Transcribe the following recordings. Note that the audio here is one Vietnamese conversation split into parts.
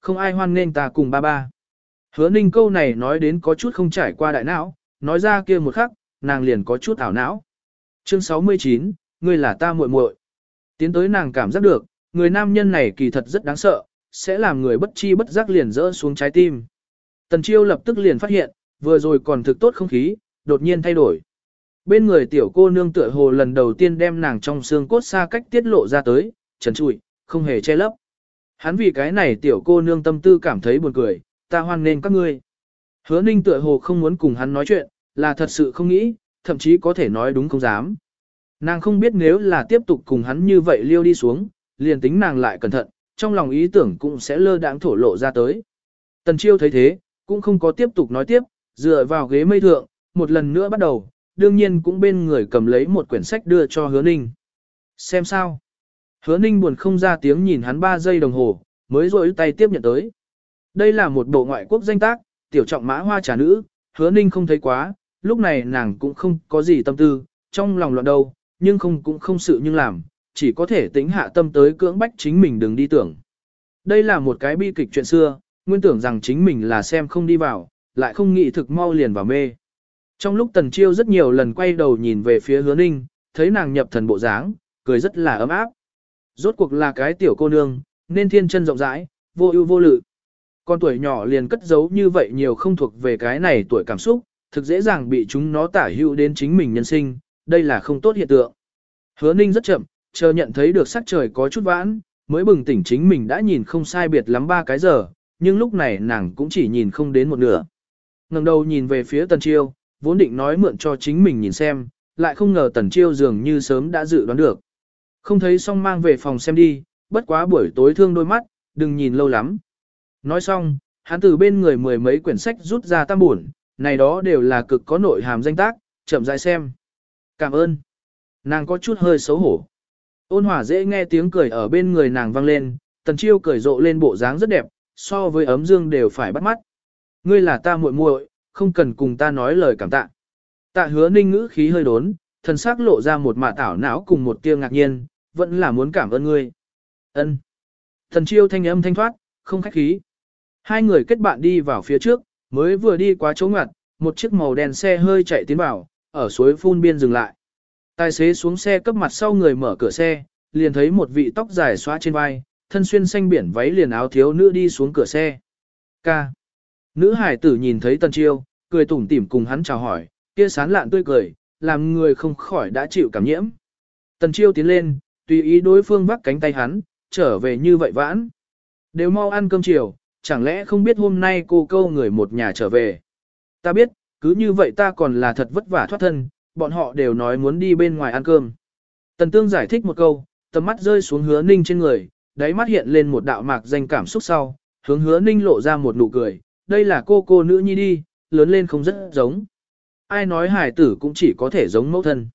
Không ai hoan nghênh ta cùng ba ba. Hứa ninh câu này nói đến có chút không trải qua đại não, nói ra kia một khắc, nàng liền có chút ảo não. Chương 69, ngươi là ta muội muội. Tiến tới nàng cảm giác được, người nam nhân này kỳ thật rất đáng sợ, sẽ làm người bất chi bất giác liền rỡ xuống trái tim. Tần chiêu lập tức liền phát hiện, vừa rồi còn thực tốt không khí, đột nhiên thay đổi. Bên người tiểu cô nương tựa hồ lần đầu tiên đem nàng trong xương cốt xa cách tiết lộ ra tới, trần trụi, không hề che lấp. Hắn vì cái này tiểu cô nương tâm tư cảm thấy buồn cười, ta hoan nên các ngươi. Hứa ninh tựa hồ không muốn cùng hắn nói chuyện, là thật sự không nghĩ, thậm chí có thể nói đúng không dám. Nàng không biết nếu là tiếp tục cùng hắn như vậy liêu đi xuống, liền tính nàng lại cẩn thận, trong lòng ý tưởng cũng sẽ lơ đãng thổ lộ ra tới. Tần chiêu thấy thế, cũng không có tiếp tục nói tiếp, dựa vào ghế mây thượng, một lần nữa bắt đầu, đương nhiên cũng bên người cầm lấy một quyển sách đưa cho hứa ninh. Xem sao? Hứa ninh buồn không ra tiếng nhìn hắn 3 giây đồng hồ, mới rỗi tay tiếp nhận tới. Đây là một bộ ngoại quốc danh tác, tiểu trọng mã hoa trà nữ, hứa ninh không thấy quá, lúc này nàng cũng không có gì tâm tư, trong lòng loạn đâu, nhưng không cũng không sự nhưng làm, chỉ có thể tính hạ tâm tới cưỡng bách chính mình đừng đi tưởng. Đây là một cái bi kịch chuyện xưa, nguyên tưởng rằng chính mình là xem không đi vào, lại không nghĩ thực mau liền vào mê. Trong lúc tần chiêu rất nhiều lần quay đầu nhìn về phía hứa ninh, thấy nàng nhập thần bộ dáng, cười rất là ấm áp. Rốt cuộc là cái tiểu cô nương, nên thiên chân rộng rãi, vô ưu vô lự. Con tuổi nhỏ liền cất giấu như vậy nhiều không thuộc về cái này tuổi cảm xúc, thực dễ dàng bị chúng nó tả hữu đến chính mình nhân sinh, đây là không tốt hiện tượng. Hứa ninh rất chậm, chờ nhận thấy được sắc trời có chút vãn, mới bừng tỉnh chính mình đã nhìn không sai biệt lắm ba cái giờ, nhưng lúc này nàng cũng chỉ nhìn không đến một nửa. ngẩng đầu nhìn về phía tần chiêu, vốn định nói mượn cho chính mình nhìn xem, lại không ngờ tần chiêu dường như sớm đã dự đoán được. Không thấy xong mang về phòng xem đi, bất quá buổi tối thương đôi mắt, đừng nhìn lâu lắm. Nói xong, hắn từ bên người mười mấy quyển sách rút ra tam buồn, này đó đều là cực có nội hàm danh tác, chậm rãi xem. Cảm ơn. Nàng có chút hơi xấu hổ. Ôn hòa dễ nghe tiếng cười ở bên người nàng vang lên, tần chiêu cười rộ lên bộ dáng rất đẹp, so với ấm dương đều phải bắt mắt. Ngươi là ta muội muội, không cần cùng ta nói lời cảm tạ. Tạ hứa ninh ngữ khí hơi đốn, thần sắc lộ ra một mạ tảo não cùng một tia ngạc nhiên, vẫn là muốn cảm ơn ngươi. ân Thần chiêu thanh âm thanh thoát, không khách khí. Hai người kết bạn đi vào phía trước, mới vừa đi qua chỗ ngặt, một chiếc màu đen xe hơi chạy tiến vào, ở suối phun biên dừng lại. Tài xế xuống xe cấp mặt sau người mở cửa xe, liền thấy một vị tóc dài xóa trên vai, thân xuyên xanh biển váy liền áo thiếu nữ đi xuống cửa xe. Ca. Nữ hải tử nhìn thấy Tần Chiêu, cười tủm tỉm cùng hắn chào hỏi, kia sán lạn tươi cười, làm người không khỏi đã chịu cảm nhiễm. Tần Chiêu tiến lên, tùy ý đối phương vắt cánh tay hắn, trở về như vậy vãn. Đều mau ăn cơm chiều, chẳng lẽ không biết hôm nay cô câu người một nhà trở về. Ta biết, cứ như vậy ta còn là thật vất vả thoát thân, bọn họ đều nói muốn đi bên ngoài ăn cơm. Tần Tương giải thích một câu, tầm mắt rơi xuống hứa ninh trên người, đáy mắt hiện lên một đạo mạc danh cảm xúc sau, hướng hứa ninh lộ ra một nụ cười, đây là cô cô nữ nhi đi, lớn lên không rất giống. Ai nói hải tử cũng chỉ có thể giống mẫu thân.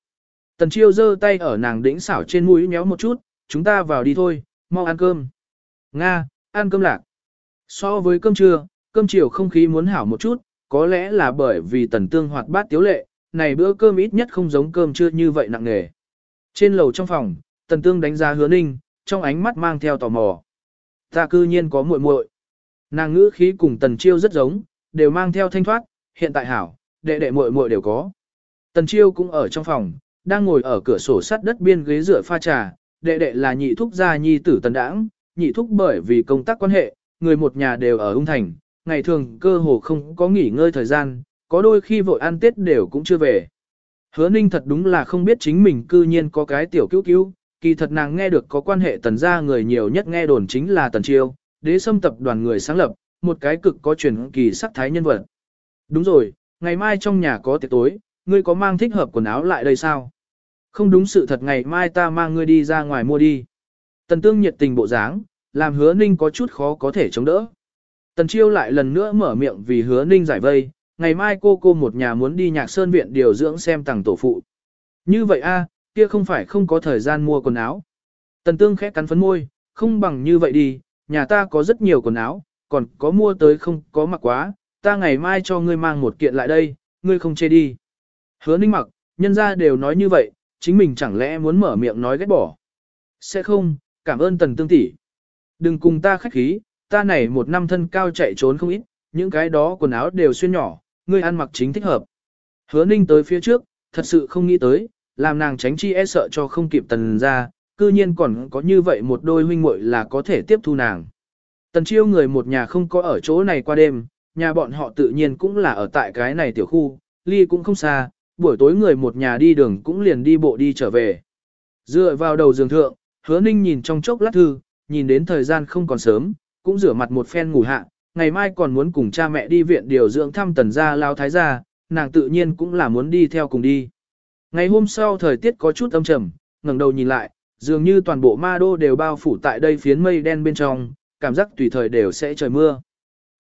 Tần chiêu giơ tay ở nàng đỉnh xảo trên mũi nhéo một chút, chúng ta vào đi thôi, mau ăn cơm. Nga, ăn cơm lạc. So với cơm trưa, cơm chiều không khí muốn hảo một chút, có lẽ là bởi vì tần tương hoạt bát tiếu lệ, này bữa cơm ít nhất không giống cơm trưa như vậy nặng nề. Trên lầu trong phòng, tần tương đánh giá hứa ninh, trong ánh mắt mang theo tò mò. Ta cư nhiên có muội muội. Nàng ngữ khí cùng tần chiêu rất giống, đều mang theo thanh thoát, hiện tại hảo, đệ đệ muội muội đều có. Tần chiêu cũng ở trong phòng, đang ngồi ở cửa sổ sắt đất biên ghế rửa pha trà, đệ đệ là nhị thúc gia nhi tử tần đãng, nhị thúc bởi vì công tác quan hệ, người một nhà đều ở ung thành, ngày thường cơ hồ không có nghỉ ngơi thời gian, có đôi khi vội ăn tết đều cũng chưa về. Hứa ninh thật đúng là không biết chính mình cư nhiên có cái tiểu cứu cứu, kỳ thật nàng nghe được có quan hệ tần gia người nhiều nhất nghe đồn chính là tần chiêu, đế xâm tập đoàn người sáng lập, một cái cực có truyền kỳ sắc thái nhân vật. Đúng rồi, ngày mai trong nhà có tiệc tối, ngươi có mang thích hợp quần áo lại đây sao? Không đúng sự thật ngày mai ta mang ngươi đi ra ngoài mua đi. Tần tương nhiệt tình bộ dáng, làm hứa ninh có chút khó có thể chống đỡ. Tần chiêu lại lần nữa mở miệng vì hứa ninh giải vây, ngày mai cô cô một nhà muốn đi nhạc sơn viện điều dưỡng xem tàng tổ phụ. Như vậy a, kia không phải không có thời gian mua quần áo. Tần tương khẽ cắn phấn môi, không bằng như vậy đi, nhà ta có rất nhiều quần áo, còn có mua tới không có mặc quá, ta ngày mai cho ngươi mang một kiện lại đây, ngươi không chê đi. Hứa ninh mặc, nhân ra đều nói như vậy, chính mình chẳng lẽ muốn mở miệng nói ghét bỏ. Sẽ không, cảm ơn tần tương tỷ. Đừng cùng ta khách khí, ta này một năm thân cao chạy trốn không ít, những cái đó quần áo đều xuyên nhỏ, ngươi ăn mặc chính thích hợp. Hứa ninh tới phía trước, thật sự không nghĩ tới, làm nàng tránh chi e sợ cho không kịp tần ra, cư nhiên còn có như vậy một đôi huynh muội là có thể tiếp thu nàng. Tần chiêu người một nhà không có ở chỗ này qua đêm, nhà bọn họ tự nhiên cũng là ở tại cái này tiểu khu, ly cũng không xa, buổi tối người một nhà đi đường cũng liền đi bộ đi trở về. Dựa vào đầu giường thượng, hứa ninh nhìn trong chốc lát thư, nhìn đến thời gian không còn sớm, cũng rửa mặt một phen ngủ hạ, ngày mai còn muốn cùng cha mẹ đi viện điều dưỡng thăm tần gia lao thái gia, nàng tự nhiên cũng là muốn đi theo cùng đi. Ngày hôm sau thời tiết có chút âm trầm, ngẩng đầu nhìn lại, dường như toàn bộ ma đô đều bao phủ tại đây phiến mây đen bên trong, cảm giác tùy thời đều sẽ trời mưa.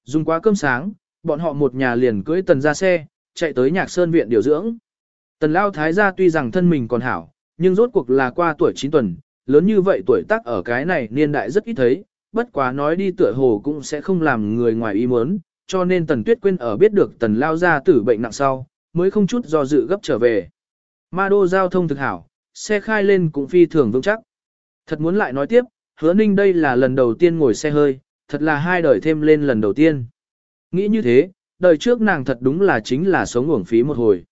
Dùng quá cơm sáng, bọn họ một nhà liền cưỡi tần ra xe, chạy tới nhạc sơn viện điều dưỡng. Tần lao thái gia tuy rằng thân mình còn hảo, nhưng rốt cuộc là qua tuổi 9 tuần, lớn như vậy tuổi tác ở cái này niên đại rất ít thấy, bất quá nói đi tựa hồ cũng sẽ không làm người ngoài ý muốn, cho nên tần tuyết quên ở biết được tần lao gia tử bệnh nặng sau, mới không chút do dự gấp trở về. Ma đô giao thông thực hảo, xe khai lên cũng phi thường vững chắc. Thật muốn lại nói tiếp, hứa ninh đây là lần đầu tiên ngồi xe hơi, thật là hai đời thêm lên lần đầu tiên. Nghĩ như thế, đời trước nàng thật đúng là chính là sống uổng phí một hồi.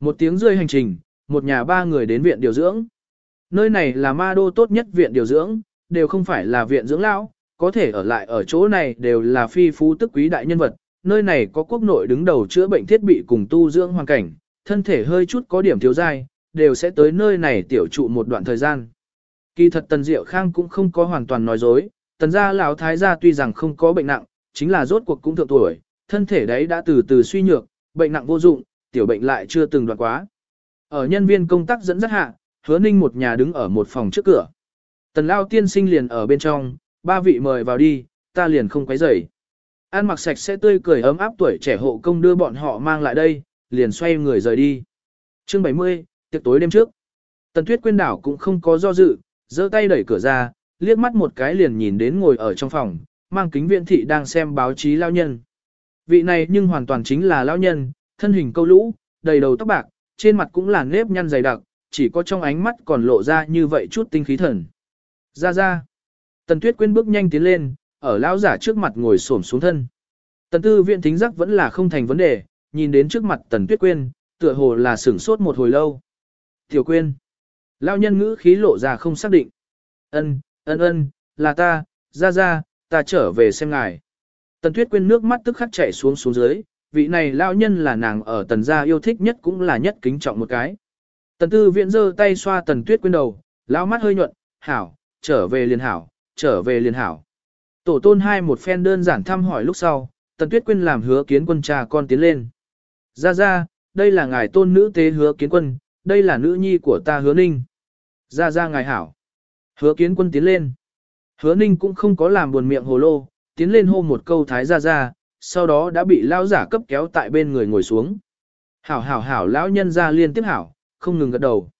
Một tiếng rơi hành trình, một nhà ba người đến viện điều dưỡng. Nơi này là ma đô tốt nhất viện điều dưỡng, đều không phải là viện dưỡng lão, có thể ở lại ở chỗ này đều là phi phú tức quý đại nhân vật. Nơi này có quốc nội đứng đầu chữa bệnh thiết bị cùng tu dưỡng hoàn cảnh, thân thể hơi chút có điểm thiếu dai, đều sẽ tới nơi này tiểu trụ một đoạn thời gian. Kỳ thật Tần Diệu Khang cũng không có hoàn toàn nói dối, Tần gia lão thái gia tuy rằng không có bệnh nặng, chính là rốt cuộc cũng thượng tuổi, thân thể đấy đã từ từ suy nhược, bệnh nặng vô dụng, tiểu bệnh lại chưa từng đoạn quá. Ở nhân viên công tác dẫn dắt hạ, hứa ninh một nhà đứng ở một phòng trước cửa. Tần lao tiên sinh liền ở bên trong, ba vị mời vào đi, ta liền không quấy rầy. An mặc sạch sẽ tươi cười ấm áp tuổi trẻ hộ công đưa bọn họ mang lại đây, liền xoay người rời đi. Chương 70, tiệc tối đêm trước. Tần Tuyết Quyên đảo cũng không có do dự, giơ tay đẩy cửa ra, liếc mắt một cái liền nhìn đến ngồi ở trong phòng, mang kính viện thị đang xem báo chí lao nhân. Vị này nhưng hoàn toàn chính là lão nhân, thân hình câu lũ, đầy đầu tóc bạc, trên mặt cũng là nếp nhăn dày đặc, chỉ có trong ánh mắt còn lộ ra như vậy chút tinh khí thần. Ra ra. Tần Tuyết Quyên bước nhanh tiến lên, ở lão giả trước mặt ngồi xổm xuống thân. Tần Tư Viện thính giác vẫn là không thành vấn đề, nhìn đến trước mặt Tần Tuyết Quyên, tựa hồ là sửng sốt một hồi lâu. Tiểu Quyên. Lão nhân ngữ khí lộ ra không xác định. Ân, ân ân, là ta, ra ra, ta trở về xem ngài. Tần Tuyết Quyên nước mắt tức khắc chảy xuống xuống dưới, vị này lão nhân là nàng ở tần gia yêu thích nhất cũng là nhất kính trọng một cái. Tần Tư Viễn giơ tay xoa Tần Tuyết Quyên đầu, lão mắt hơi nhuận, hảo, trở về liền hảo, trở về liền hảo. Tổ tôn hai một phen đơn giản thăm hỏi lúc sau, Tần Tuyết Quyên làm hứa kiến quân cha con tiến lên. Gia gia, đây là ngài tôn nữ tế hứa kiến quân, đây là nữ nhi của ta hứa ninh. Gia gia ngài hảo. Hứa kiến quân tiến lên. Hứa ninh cũng không có làm buồn miệng hồ lô, tiến lên hô một câu thái ra ra, sau đó đã bị lão giả cấp kéo tại bên người ngồi xuống. Hảo hảo hảo lão nhân ra liên tiếp hảo, không ngừng gật đầu.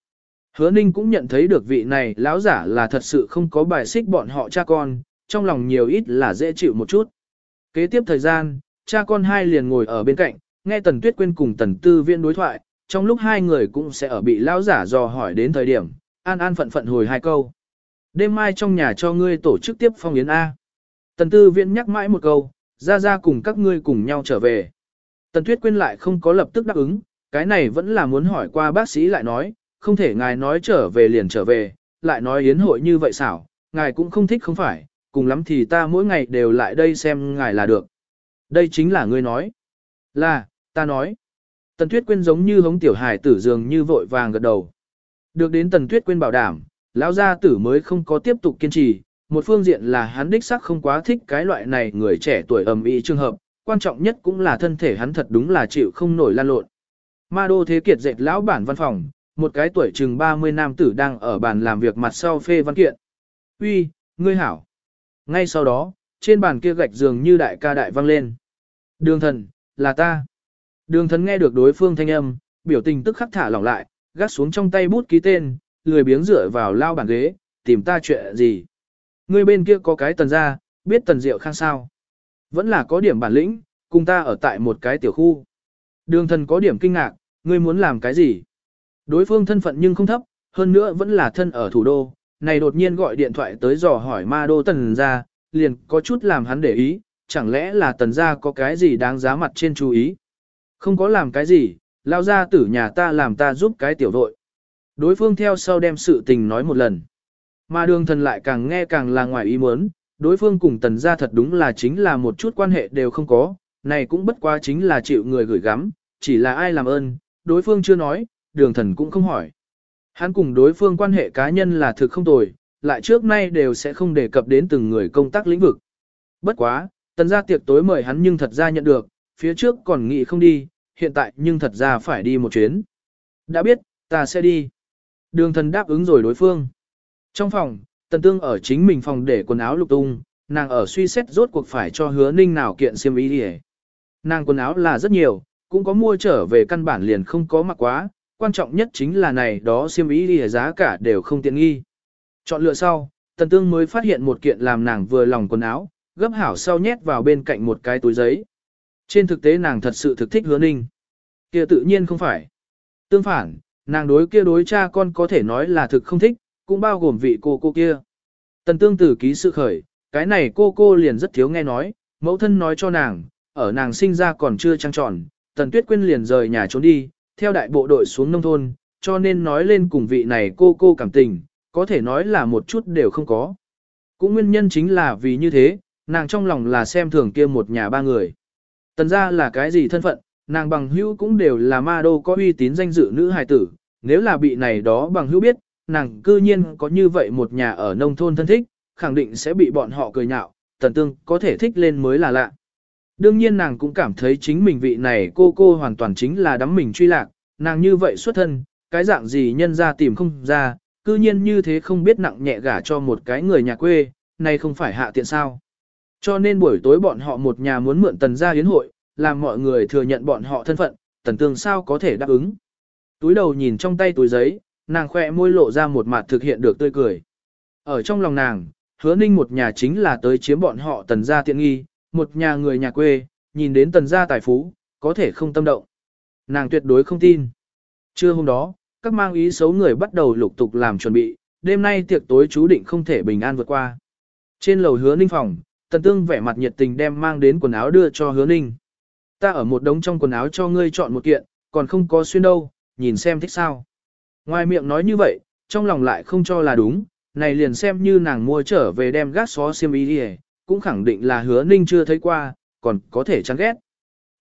Hứa ninh cũng nhận thấy được vị này lão giả là thật sự không có bài xích bọn họ cha con, trong lòng nhiều ít là dễ chịu một chút. Kế tiếp thời gian, cha con hai liền ngồi ở bên cạnh, nghe Tần Tuyết Quyên cùng Tần Tư Viên đối thoại, trong lúc hai người cũng sẽ ở bị lão giả dò hỏi đến thời điểm, an an phận phận hồi hai câu. Đêm mai trong nhà cho ngươi tổ chức tiếp phong yến A. Tần Tư Viên nhắc mãi một câu, ra ra cùng các ngươi cùng nhau trở về. Tần Tuyết Quyên lại không có lập tức đáp ứng, cái này vẫn là muốn hỏi qua bác sĩ lại nói, không thể ngài nói trở về liền trở về, lại nói yến hội như vậy xảo, ngài cũng không thích không phải, cùng lắm thì ta mỗi ngày đều lại đây xem ngài là được. Đây chính là ngươi nói. Là, ta nói. Tần Tuyết Quyên giống như hống tiểu hài tử dường như vội vàng gật đầu. Được đến Tần Tuyết Quyên bảo đảm, lão gia tử mới không có tiếp tục kiên trì, một phương diện là hắn đích sắc không quá thích cái loại này người trẻ tuổi ầm ĩ trường hợp, quan trọng nhất cũng là thân thể hắn thật đúng là chịu không nổi lan lộn. Ma đô thế kiệt dệt lão bản văn phòng, một cái tuổi chừng 30 nam tử đang ở bàn làm việc mặt sau phê văn kiện. Uy, ngươi hảo. Ngay sau đó, trên bàn kia gạch dường như đại ca đại vang lên. Đường thần, là ta. Đường thần nghe được đối phương thanh âm, biểu tình tức khắc thả lỏng lại, gắt xuống trong tay bút ký tên, lười biếng dựa vào lao bàn ghế, tìm ta chuyện gì. Ngươi bên kia có cái tần ra, biết tần diệu khang sao. Vẫn là có điểm bản lĩnh, cùng ta ở tại một cái tiểu khu. Đường thần có điểm kinh ngạc, ngươi muốn làm cái gì? Đối phương thân phận nhưng không thấp, hơn nữa vẫn là thân ở thủ đô, này đột nhiên gọi điện thoại tới dò hỏi ma đô tần ra, liền có chút làm hắn để ý, chẳng lẽ là tần gia có cái gì đáng giá mặt trên chú ý. Không có làm cái gì, lao ra tử nhà ta làm ta giúp cái tiểu đội. Đối phương theo sau đem sự tình nói một lần. Mà đường thần lại càng nghe càng là ngoài ý muốn, đối phương cùng tần gia thật đúng là chính là một chút quan hệ đều không có, này cũng bất quá chính là chịu người gửi gắm, chỉ là ai làm ơn, đối phương chưa nói, đường thần cũng không hỏi. Hắn cùng đối phương quan hệ cá nhân là thực không tồi, lại trước nay đều sẽ không đề cập đến từng người công tác lĩnh vực. Bất quá, tần gia tiệc tối mời hắn nhưng thật ra nhận được, phía trước còn nghĩ không đi, hiện tại nhưng thật ra phải đi một chuyến. Đã biết, ta sẽ đi. Đường thần đáp ứng rồi đối phương. Trong phòng, tần tương ở chính mình phòng để quần áo lục tung, nàng ở suy xét rốt cuộc phải cho hứa ninh nào kiện xiêm ý đi Nàng quần áo là rất nhiều, cũng có mua trở về căn bản liền không có mặc quá, quan trọng nhất chính là này đó xiêm ý đi giá cả đều không tiện nghi. Chọn lựa sau, tần tương mới phát hiện một kiện làm nàng vừa lòng quần áo, gấp hảo sau nhét vào bên cạnh một cái túi giấy. Trên thực tế nàng thật sự thực thích hứa ninh. kia tự nhiên không phải. Tương phản, nàng đối kia đối cha con có thể nói là thực không thích, cũng bao gồm vị cô cô kia. Tần tương tử ký sự khởi, cái này cô cô liền rất thiếu nghe nói, mẫu thân nói cho nàng, ở nàng sinh ra còn chưa trăng tròn, tần tuyết quyên liền rời nhà trốn đi, theo đại bộ đội xuống nông thôn, cho nên nói lên cùng vị này cô cô cảm tình, có thể nói là một chút đều không có. Cũng nguyên nhân chính là vì như thế, nàng trong lòng là xem thường kia một nhà ba người. Tần ra là cái gì thân phận, nàng bằng hữu cũng đều là ma đô có uy tín danh dự nữ hài tử, nếu là bị này đó bằng hữu biết, nàng cư nhiên có như vậy một nhà ở nông thôn thân thích, khẳng định sẽ bị bọn họ cười nhạo, tần tương có thể thích lên mới là lạ. Đương nhiên nàng cũng cảm thấy chính mình vị này cô cô hoàn toàn chính là đắm mình truy lạc, nàng như vậy xuất thân, cái dạng gì nhân ra tìm không ra, cư nhiên như thế không biết nặng nhẹ gả cho một cái người nhà quê, này không phải hạ tiện sao. Cho nên buổi tối bọn họ một nhà muốn mượn tần gia yến hội, làm mọi người thừa nhận bọn họ thân phận, tần tương sao có thể đáp ứng. Túi đầu nhìn trong tay túi giấy, nàng khoe môi lộ ra một mặt thực hiện được tươi cười. Ở trong lòng nàng, hứa ninh một nhà chính là tới chiếm bọn họ tần gia tiện nghi, một nhà người nhà quê, nhìn đến tần gia tài phú, có thể không tâm động. Nàng tuyệt đối không tin. Trưa hôm đó, các mang ý xấu người bắt đầu lục tục làm chuẩn bị, đêm nay tiệc tối chú định không thể bình an vượt qua. Trên lầu hứa ninh phòng, tần tương vẻ mặt nhiệt tình đem mang đến quần áo đưa cho hứa ninh. Ta ở một đống trong quần áo cho ngươi chọn một kiện, còn không có xuyên đâu, nhìn xem thích sao. Ngoài miệng nói như vậy, trong lòng lại không cho là đúng, này liền xem như nàng mua trở về đem gác xó xiêm y đi cũng khẳng định là hứa ninh chưa thấy qua, còn có thể chán ghét.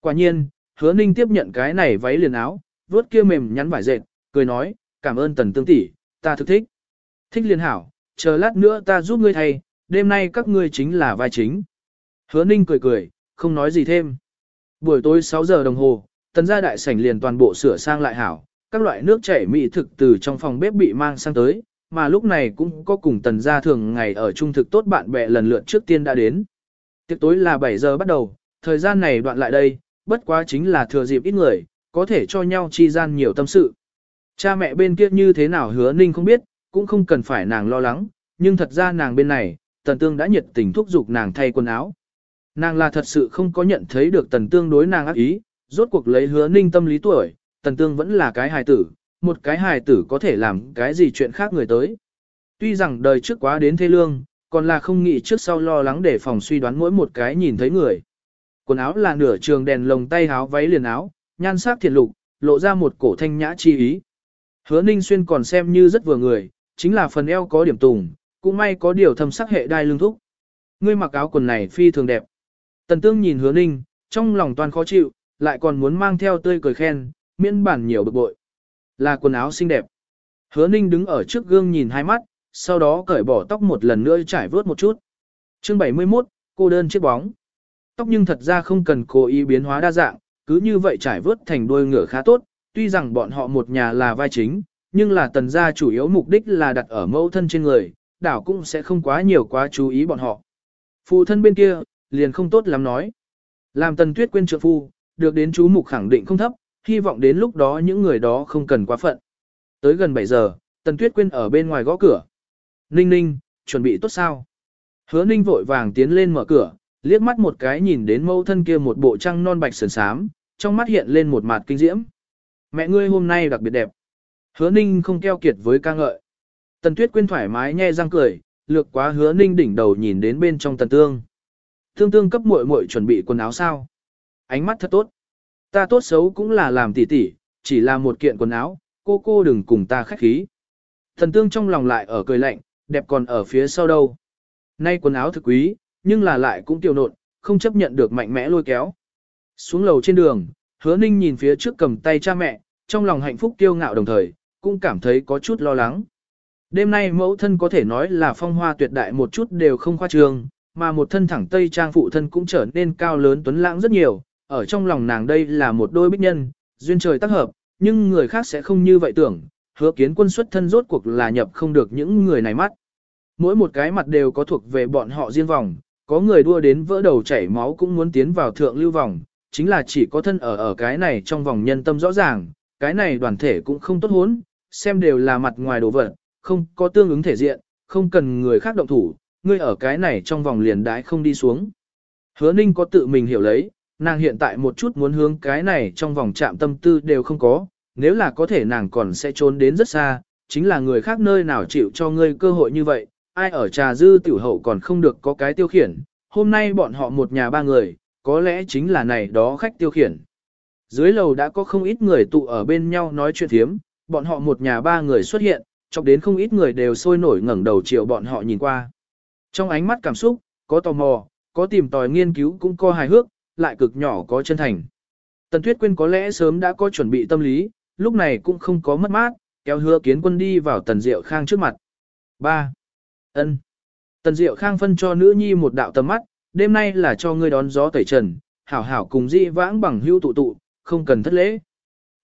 Quả nhiên, hứa ninh tiếp nhận cái này váy liền áo, vuốt kia mềm nhắn vải dệt, cười nói, cảm ơn tần tương tỷ, ta thực thích. Thích liền hảo, chờ lát nữa ta giúp ngươi thay, đêm nay các ngươi chính là vai chính. Hứa ninh cười cười, không nói gì thêm. Buổi tối 6 giờ đồng hồ, tần gia đại sảnh liền toàn bộ sửa sang lại hảo, các loại nước chảy mỹ thực từ trong phòng bếp bị mang sang tới, mà lúc này cũng có cùng tần gia thường ngày ở trung thực tốt bạn bè lần lượt trước tiên đã đến. Tiệc tối là 7 giờ bắt đầu, thời gian này đoạn lại đây, bất quá chính là thừa dịp ít người, có thể cho nhau chi gian nhiều tâm sự. Cha mẹ bên kia như thế nào hứa ninh không biết, cũng không cần phải nàng lo lắng, nhưng thật ra nàng bên này, tần tương đã nhiệt tình thúc giục nàng thay quần áo. Nàng là thật sự không có nhận thấy được tần tương đối nàng ác ý, rốt cuộc lấy hứa ninh tâm lý tuổi, tần tương vẫn là cái hài tử, một cái hài tử có thể làm cái gì chuyện khác người tới. Tuy rằng đời trước quá đến thế lương, còn là không nghĩ trước sau lo lắng để phòng suy đoán mỗi một cái nhìn thấy người. Quần áo là nửa trường đèn lồng tay áo váy liền áo, nhan sắc thiệt lục, lộ ra một cổ thanh nhã chi ý. Hứa Ninh Xuyên còn xem như rất vừa người, chính là phần eo có điểm tùng, cũng may có điều thâm sắc hệ đai lưng thúc. Ngươi mặc áo quần này phi thường đẹp. Tần Tương nhìn Hứa Ninh, trong lòng toàn khó chịu, lại còn muốn mang theo tươi cười khen, miễn bản nhiều bực bội. Là quần áo xinh đẹp. Hứa Ninh đứng ở trước gương nhìn hai mắt, sau đó cởi bỏ tóc một lần nữa trải vớt một chút. Chương 71, cô đơn chiếc bóng. Tóc nhưng thật ra không cần cố ý biến hóa đa dạng, cứ như vậy trải vớt thành đuôi ngựa khá tốt, tuy rằng bọn họ một nhà là vai chính, nhưng là tần gia chủ yếu mục đích là đặt ở mẫu thân trên người, đảo cũng sẽ không quá nhiều quá chú ý bọn họ. Phụ thân bên kia, liền không tốt lắm nói. Làm tần tuyết quên trợ phu, được đến chú mục khẳng định không thấp, hy vọng đến lúc đó những người đó không cần quá phận. Tới gần 7 giờ, tần tuyết quyên ở bên ngoài gõ cửa. Ninh ninh, chuẩn bị tốt sao? Hứa ninh vội vàng tiến lên mở cửa, liếc mắt một cái nhìn đến mẫu thân kia một bộ trăng non bạch sườn sám, trong mắt hiện lên một mặt kinh diễm. Mẹ ngươi hôm nay đặc biệt đẹp. Hứa ninh không keo kiệt với ca ngợi. Tần tuyết quyên thoải mái nhe răng cười, lược quá hứa ninh đỉnh đầu nhìn đến bên trong tần tương. Tương tương cấp muội muội chuẩn bị quần áo sao? Ánh mắt thật tốt. Ta tốt xấu cũng là làm tỉ tỉ, chỉ là một kiện quần áo, cô cô đừng cùng ta khách khí. Thần tương trong lòng lại ở cười lạnh, đẹp còn ở phía sau đâu. Nay quần áo thực quý, nhưng là lại cũng tiêu nộn, không chấp nhận được mạnh mẽ lôi kéo. Xuống lầu trên đường, hứa ninh nhìn phía trước cầm tay cha mẹ, trong lòng hạnh phúc kiêu ngạo đồng thời, cũng cảm thấy có chút lo lắng. Đêm nay mẫu thân có thể nói là phong hoa tuyệt đại một chút đều không khoa trương, mà một thân thẳng tây trang phụ thân cũng trở nên cao lớn tuấn lãng rất nhiều, ở trong lòng nàng đây là một đôi bích nhân, duyên trời tác hợp, nhưng người khác sẽ không như vậy tưởng, hứa kiến quân xuất thân rốt cuộc là nhập không được những người này mắt. Mỗi một cái mặt đều có thuộc về bọn họ riêng vòng, có người đua đến vỡ đầu chảy máu cũng muốn tiến vào thượng lưu vòng, chính là chỉ có thân ở ở cái này trong vòng nhân tâm rõ ràng, cái này đoàn thể cũng không tốt hốn, xem đều là mặt ngoài đồ vật, không có tương ứng thể diện, không cần người khác động thủ, ngươi ở cái này trong vòng liền đãi không đi xuống. Hứa ninh có tự mình hiểu lấy, nàng hiện tại một chút muốn hướng cái này trong vòng chạm tâm tư đều không có, nếu là có thể nàng còn sẽ trốn đến rất xa, chính là người khác nơi nào chịu cho ngươi cơ hội như vậy, ai ở trà dư tiểu hậu còn không được có cái tiêu khiển, hôm nay bọn họ một nhà ba người, có lẽ chính là này đó khách tiêu khiển. Dưới lầu đã có không ít người tụ ở bên nhau nói chuyện thiếm, bọn họ một nhà ba người xuất hiện, chọc đến không ít người đều sôi nổi ngẩng đầu chiều bọn họ nhìn qua. Trong ánh mắt cảm xúc, có tò mò, có tìm tòi nghiên cứu cũng có hài hước, lại cực nhỏ có chân thành. Tần Tuyết Quyên có lẽ sớm đã có chuẩn bị tâm lý, lúc này cũng không có mất mát, kéo hứa kiến quân đi vào Tần Diệu Khang trước mặt. 3. ân Tần Diệu Khang phân cho nữ nhi một đạo tầm mắt, đêm nay là cho ngươi đón gió tẩy trần, hảo hảo cùng di vãng bằng hưu tụ tụ, không cần thất lễ.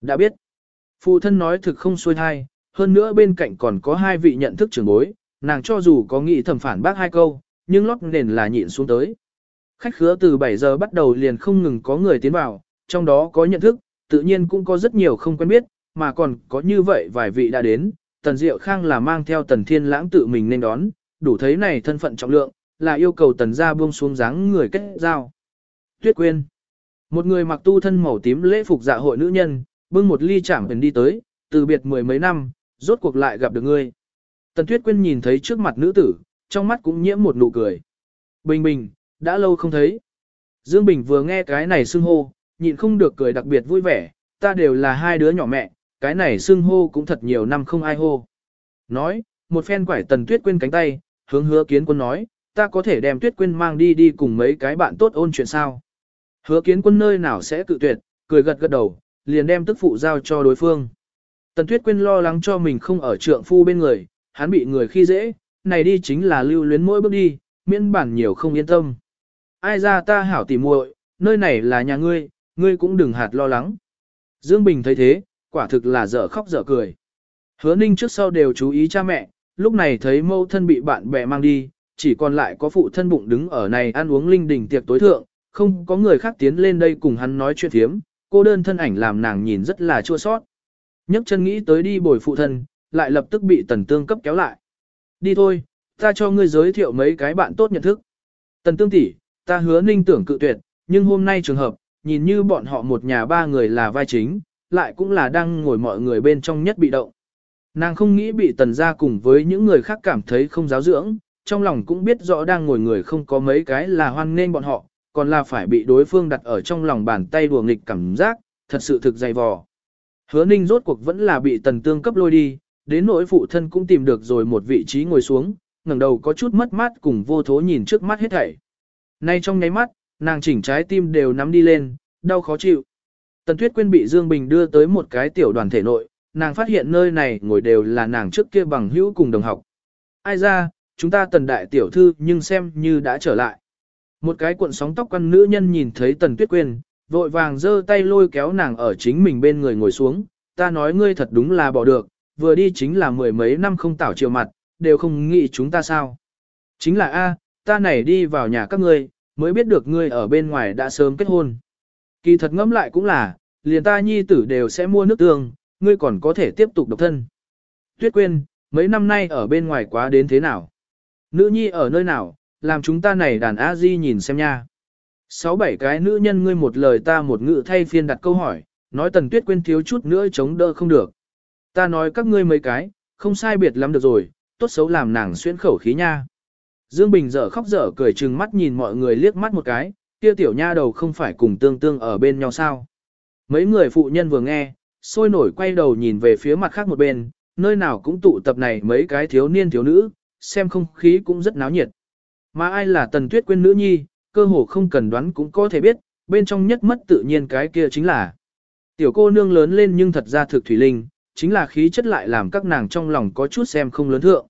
Đã biết. Phụ thân nói thực không xuôi thai, hơn nữa bên cạnh còn có hai vị nhận thức trưởng bối, nàng cho dù có nghĩ thẩm phản bác hai câu, nhưng lót nền là nhịn xuống tới. Khách khứa từ 7 giờ bắt đầu liền không ngừng có người tiến vào, trong đó có nhận thức, tự nhiên cũng có rất nhiều không quen biết, mà còn có như vậy vài vị đã đến, Tần Diệu Khang là mang theo Tần Thiên Lãng tự mình nên đón, đủ thấy này thân phận trọng lượng, là yêu cầu Tần gia buông xuống dáng người kết giao. Tuyết Quyên Một người mặc tu thân màu tím lễ phục dạ hội nữ nhân, bưng một ly chạm bình đi tới, từ biệt mười mấy năm, rốt cuộc lại gặp được ngươi. Tần Tuyết Quyên nhìn thấy trước mặt nữ tử, trong mắt cũng nhiễm một nụ cười. Bình bình, đã lâu không thấy. Dương Bình vừa nghe cái này xưng hô, nhịn không được cười đặc biệt vui vẻ, ta đều là hai đứa nhỏ mẹ, cái này xưng hô cũng thật nhiều năm không ai hô. Nói, một phen quải tần tuyết quên cánh tay, hướng hứa kiến quân nói, ta có thể đem tuyết quên mang đi đi cùng mấy cái bạn tốt ôn chuyện sao. Hứa kiến quân nơi nào sẽ cự tuyệt, cười gật gật đầu, liền đem tức phụ giao cho đối phương. Tần tuyết quên lo lắng cho mình không ở trượng phu bên người, hắn bị người khi dễ, này đi chính là lưu luyến mỗi bước đi, miễn bản nhiều không yên tâm ai ra ta hảo tỉ muội, nơi này là nhà ngươi, ngươi cũng đừng hạt lo lắng. Dương Bình thấy thế, quả thực là dở khóc dở cười. Hứa ninh trước sau đều chú ý cha mẹ, lúc này thấy mâu thân bị bạn bè mang đi, chỉ còn lại có phụ thân bụng đứng ở này ăn uống linh đình tiệc tối thượng, không có người khác tiến lên đây cùng hắn nói chuyện thiếm, cô đơn thân ảnh làm nàng nhìn rất là chua sót. nhấc chân nghĩ tới đi bồi phụ thân, lại lập tức bị tần tương cấp kéo lại. Đi thôi, ta cho ngươi giới thiệu mấy cái bạn tốt nhận thức. Tần tương tỷ, ta hứa ninh tưởng cự tuyệt, nhưng hôm nay trường hợp, nhìn như bọn họ một nhà ba người là vai chính, lại cũng là đang ngồi mọi người bên trong nhất bị động. Nàng không nghĩ bị tần ra cùng với những người khác cảm thấy không giáo dưỡng, trong lòng cũng biết rõ đang ngồi người không có mấy cái là hoan nên bọn họ, còn là phải bị đối phương đặt ở trong lòng bàn tay đùa nghịch cảm giác, thật sự thực dày vò. Hứa ninh rốt cuộc vẫn là bị tần tương cấp lôi đi, đến nỗi phụ thân cũng tìm được rồi một vị trí ngồi xuống, ngẩng đầu có chút mất mát cùng vô thố nhìn trước mắt hết thảy. Nay trong nháy mắt, nàng chỉnh trái tim đều nắm đi lên, đau khó chịu. Tần Tuyết Quyên bị Dương Bình đưa tới một cái tiểu đoàn thể nội, nàng phát hiện nơi này ngồi đều là nàng trước kia bằng hữu cùng đồng học. Ai ra, chúng ta tần đại tiểu thư nhưng xem như đã trở lại. Một cái cuộn sóng tóc quăn nữ nhân nhìn thấy Tần Tuyết Quyên, vội vàng giơ tay lôi kéo nàng ở chính mình bên người ngồi xuống, ta nói ngươi thật đúng là bỏ được, vừa đi chính là mười mấy năm không tảo chiều mặt, đều không nghĩ chúng ta sao. Chính là A, ta này đi vào nhà các ngươi, mới biết được ngươi ở bên ngoài đã sớm kết hôn. Kỳ thật ngẫm lại cũng là, liền ta nhi tử đều sẽ mua nước tương, ngươi còn có thể tiếp tục độc thân. Tuyết quên, mấy năm nay ở bên ngoài quá đến thế nào? Nữ nhi ở nơi nào, làm chúng ta này đàn a di nhìn xem nha. Sáu bảy cái nữ nhân ngươi một lời ta một ngữ thay phiên đặt câu hỏi, nói tần tuyết quên thiếu chút nữa chống đỡ không được. Ta nói các ngươi mấy cái, không sai biệt lắm được rồi, tốt xấu làm nàng xuyên khẩu khí nha. Dương Bình dở khóc dở cười trừng mắt nhìn mọi người liếc mắt một cái, kia tiểu nha đầu không phải cùng tương tương ở bên nhau sao. Mấy người phụ nhân vừa nghe, sôi nổi quay đầu nhìn về phía mặt khác một bên, nơi nào cũng tụ tập này mấy cái thiếu niên thiếu nữ, xem không khí cũng rất náo nhiệt. Mà ai là tần tuyết quên nữ nhi, cơ hồ không cần đoán cũng có thể biết, bên trong nhất mất tự nhiên cái kia chính là tiểu cô nương lớn lên nhưng thật ra thực thủy linh, chính là khí chất lại làm các nàng trong lòng có chút xem không lớn thượng.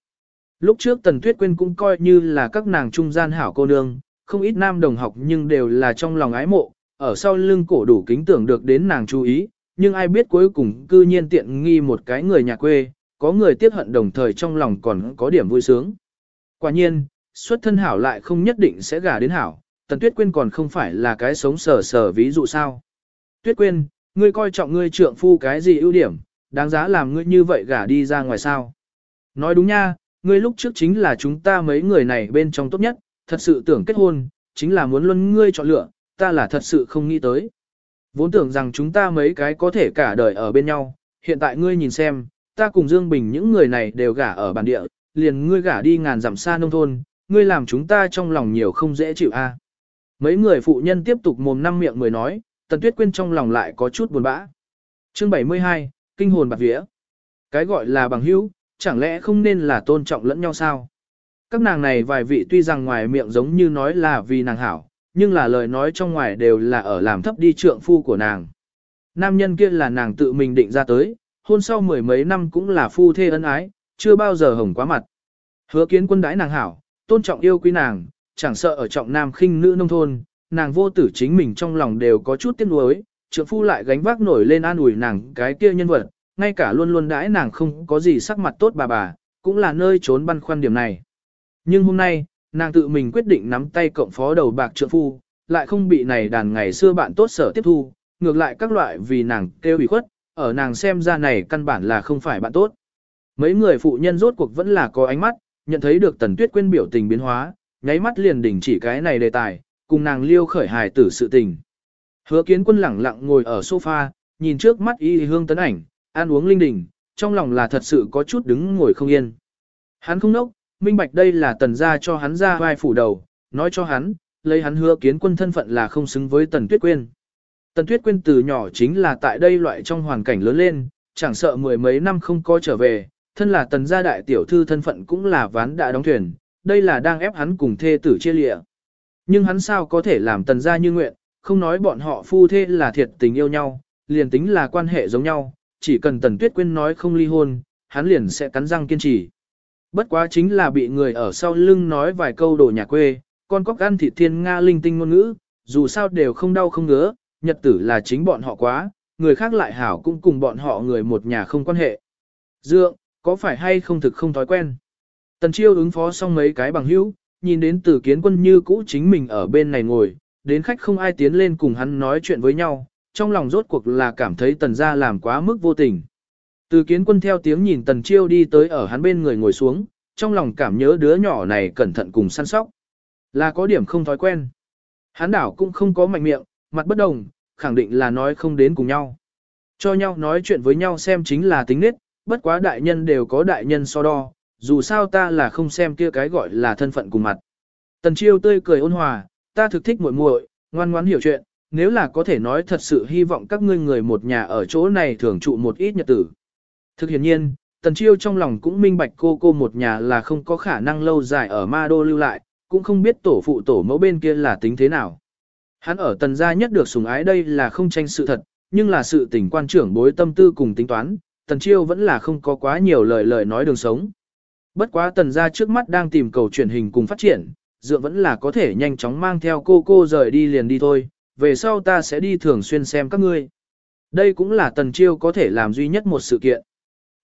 Lúc trước Tần Tuyết Quyên cũng coi như là các nàng trung gian hảo cô nương, không ít nam đồng học nhưng đều là trong lòng ái mộ, ở sau lưng cổ đủ kính tưởng được đến nàng chú ý, nhưng ai biết cuối cùng cư nhiên tiện nghi một cái người nhà quê, có người tiếc hận đồng thời trong lòng còn có điểm vui sướng. Quả nhiên, xuất thân hảo lại không nhất định sẽ gả đến hảo, Tần Tuyết Quyên còn không phải là cái sống sờ sờ ví dụ sao. Tuyết Quyên, ngươi coi trọng ngươi trượng phu cái gì ưu điểm, đáng giá làm ngươi như vậy gả đi ra ngoài sao. Nói đúng nha, ngươi lúc trước chính là chúng ta mấy người này bên trong tốt nhất, thật sự tưởng kết hôn, chính là muốn luôn ngươi chọn lựa, ta là thật sự không nghĩ tới. Vốn tưởng rằng chúng ta mấy cái có thể cả đời ở bên nhau, hiện tại ngươi nhìn xem, ta cùng Dương Bình những người này đều gả ở bản địa, liền ngươi gả đi ngàn dặm xa nông thôn, ngươi làm chúng ta trong lòng nhiều không dễ chịu a. À. Mấy người phụ nhân tiếp tục mồm năm miệng mười nói, Tần Tuyết Quyên trong lòng lại có chút buồn bã. Chương 72, Kinh hồn bạc vía. Cái gọi là bằng hữu, chẳng lẽ không nên là tôn trọng lẫn nhau sao? Các nàng này vài vị tuy rằng ngoài miệng giống như nói là vì nàng hảo, nhưng là lời nói trong ngoài đều là ở làm thấp đi trượng phu của nàng. Nam nhân kia là nàng tự mình định ra tới, hôn sau mười mấy năm cũng là phu thê ân ái, chưa bao giờ hồng quá mặt. Hứa kiến quân đãi nàng hảo, tôn trọng yêu quý nàng, chẳng sợ ở trọng nam khinh nữ nông thôn, nàng vô tử chính mình trong lòng đều có chút tiếc nuối, trượng phu lại gánh vác nổi lên an ủi nàng cái kia nhân vật, ngay cả luôn luôn đãi nàng không có gì sắc mặt tốt bà bà, cũng là nơi trốn băn khoăn điểm này. Nhưng hôm nay, nàng tự mình quyết định nắm tay cộng phó đầu bạc trượng phu, lại không bị này đàn ngày xưa bạn tốt sở tiếp thu, ngược lại các loại vì nàng kêu ủy khuất, ở nàng xem ra này căn bản là không phải bạn tốt. Mấy người phụ nhân rốt cuộc vẫn là có ánh mắt, nhận thấy được tần tuyết quên biểu tình biến hóa, nháy mắt liền đình chỉ cái này đề tài, cùng nàng liêu khởi hài tử sự tình. Hứa kiến quân lẳng lặng ngồi ở sofa, nhìn trước mắt y hương tấn ảnh, ăn uống linh đình, trong lòng là thật sự có chút đứng ngồi không yên. Hắn không nốc, minh bạch đây là tần gia cho hắn ra vai phủ đầu, nói cho hắn, lấy hắn hứa kiến quân thân phận là không xứng với tần tuyết quyên. Tần tuyết quyên từ nhỏ chính là tại đây loại trong hoàn cảnh lớn lên, chẳng sợ mười mấy năm không có trở về, thân là tần gia đại tiểu thư thân phận cũng là ván đã đóng thuyền, đây là đang ép hắn cùng thê tử chia lịa. Nhưng hắn sao có thể làm tần gia như nguyện, không nói bọn họ phu thê là thiệt tình yêu nhau, liền tính là quan hệ giống nhau, chỉ cần Tần Tuyết Quyên nói không ly hôn, hắn liền sẽ cắn răng kiên trì. Bất quá chính là bị người ở sau lưng nói vài câu đồ nhà quê, con cóc ăn thịt thiên Nga linh tinh ngôn ngữ, dù sao đều không đau không ngứa, nhật tử là chính bọn họ quá, người khác lại hảo cũng cùng bọn họ người một nhà không quan hệ. Dượng, có phải hay không thực không thói quen? Tần Chiêu ứng phó xong mấy cái bằng hữu, nhìn đến tử kiến quân như cũ chính mình ở bên này ngồi, đến khách không ai tiến lên cùng hắn nói chuyện với nhau, trong lòng rốt cuộc là cảm thấy tần gia làm quá mức vô tình. Từ kiến quân theo tiếng nhìn tần chiêu đi tới ở hắn bên người ngồi xuống, trong lòng cảm nhớ đứa nhỏ này cẩn thận cùng săn sóc. Là có điểm không thói quen. Hắn đảo cũng không có mạnh miệng, mặt bất đồng, khẳng định là nói không đến cùng nhau. Cho nhau nói chuyện với nhau xem chính là tính nết, bất quá đại nhân đều có đại nhân so đo, dù sao ta là không xem kia cái gọi là thân phận cùng mặt. Tần chiêu tươi cười ôn hòa, ta thực thích muội muội, ngoan ngoãn hiểu chuyện, nếu là có thể nói thật sự hy vọng các ngươi người một nhà ở chỗ này thường trụ một ít nhật tử. Thực hiện nhiên, Tần Chiêu trong lòng cũng minh bạch cô cô một nhà là không có khả năng lâu dài ở ma đô lưu lại, cũng không biết tổ phụ tổ mẫu bên kia là tính thế nào. Hắn ở tần gia nhất được sủng ái đây là không tranh sự thật, nhưng là sự tình quan trưởng bối tâm tư cùng tính toán, tần chiêu vẫn là không có quá nhiều lời lời nói đường sống. Bất quá tần gia trước mắt đang tìm cầu truyền hình cùng phát triển, dựa vẫn là có thể nhanh chóng mang theo cô cô rời đi liền đi thôi, về sau ta sẽ đi thường xuyên xem các ngươi. Đây cũng là tần chiêu có thể làm duy nhất một sự kiện.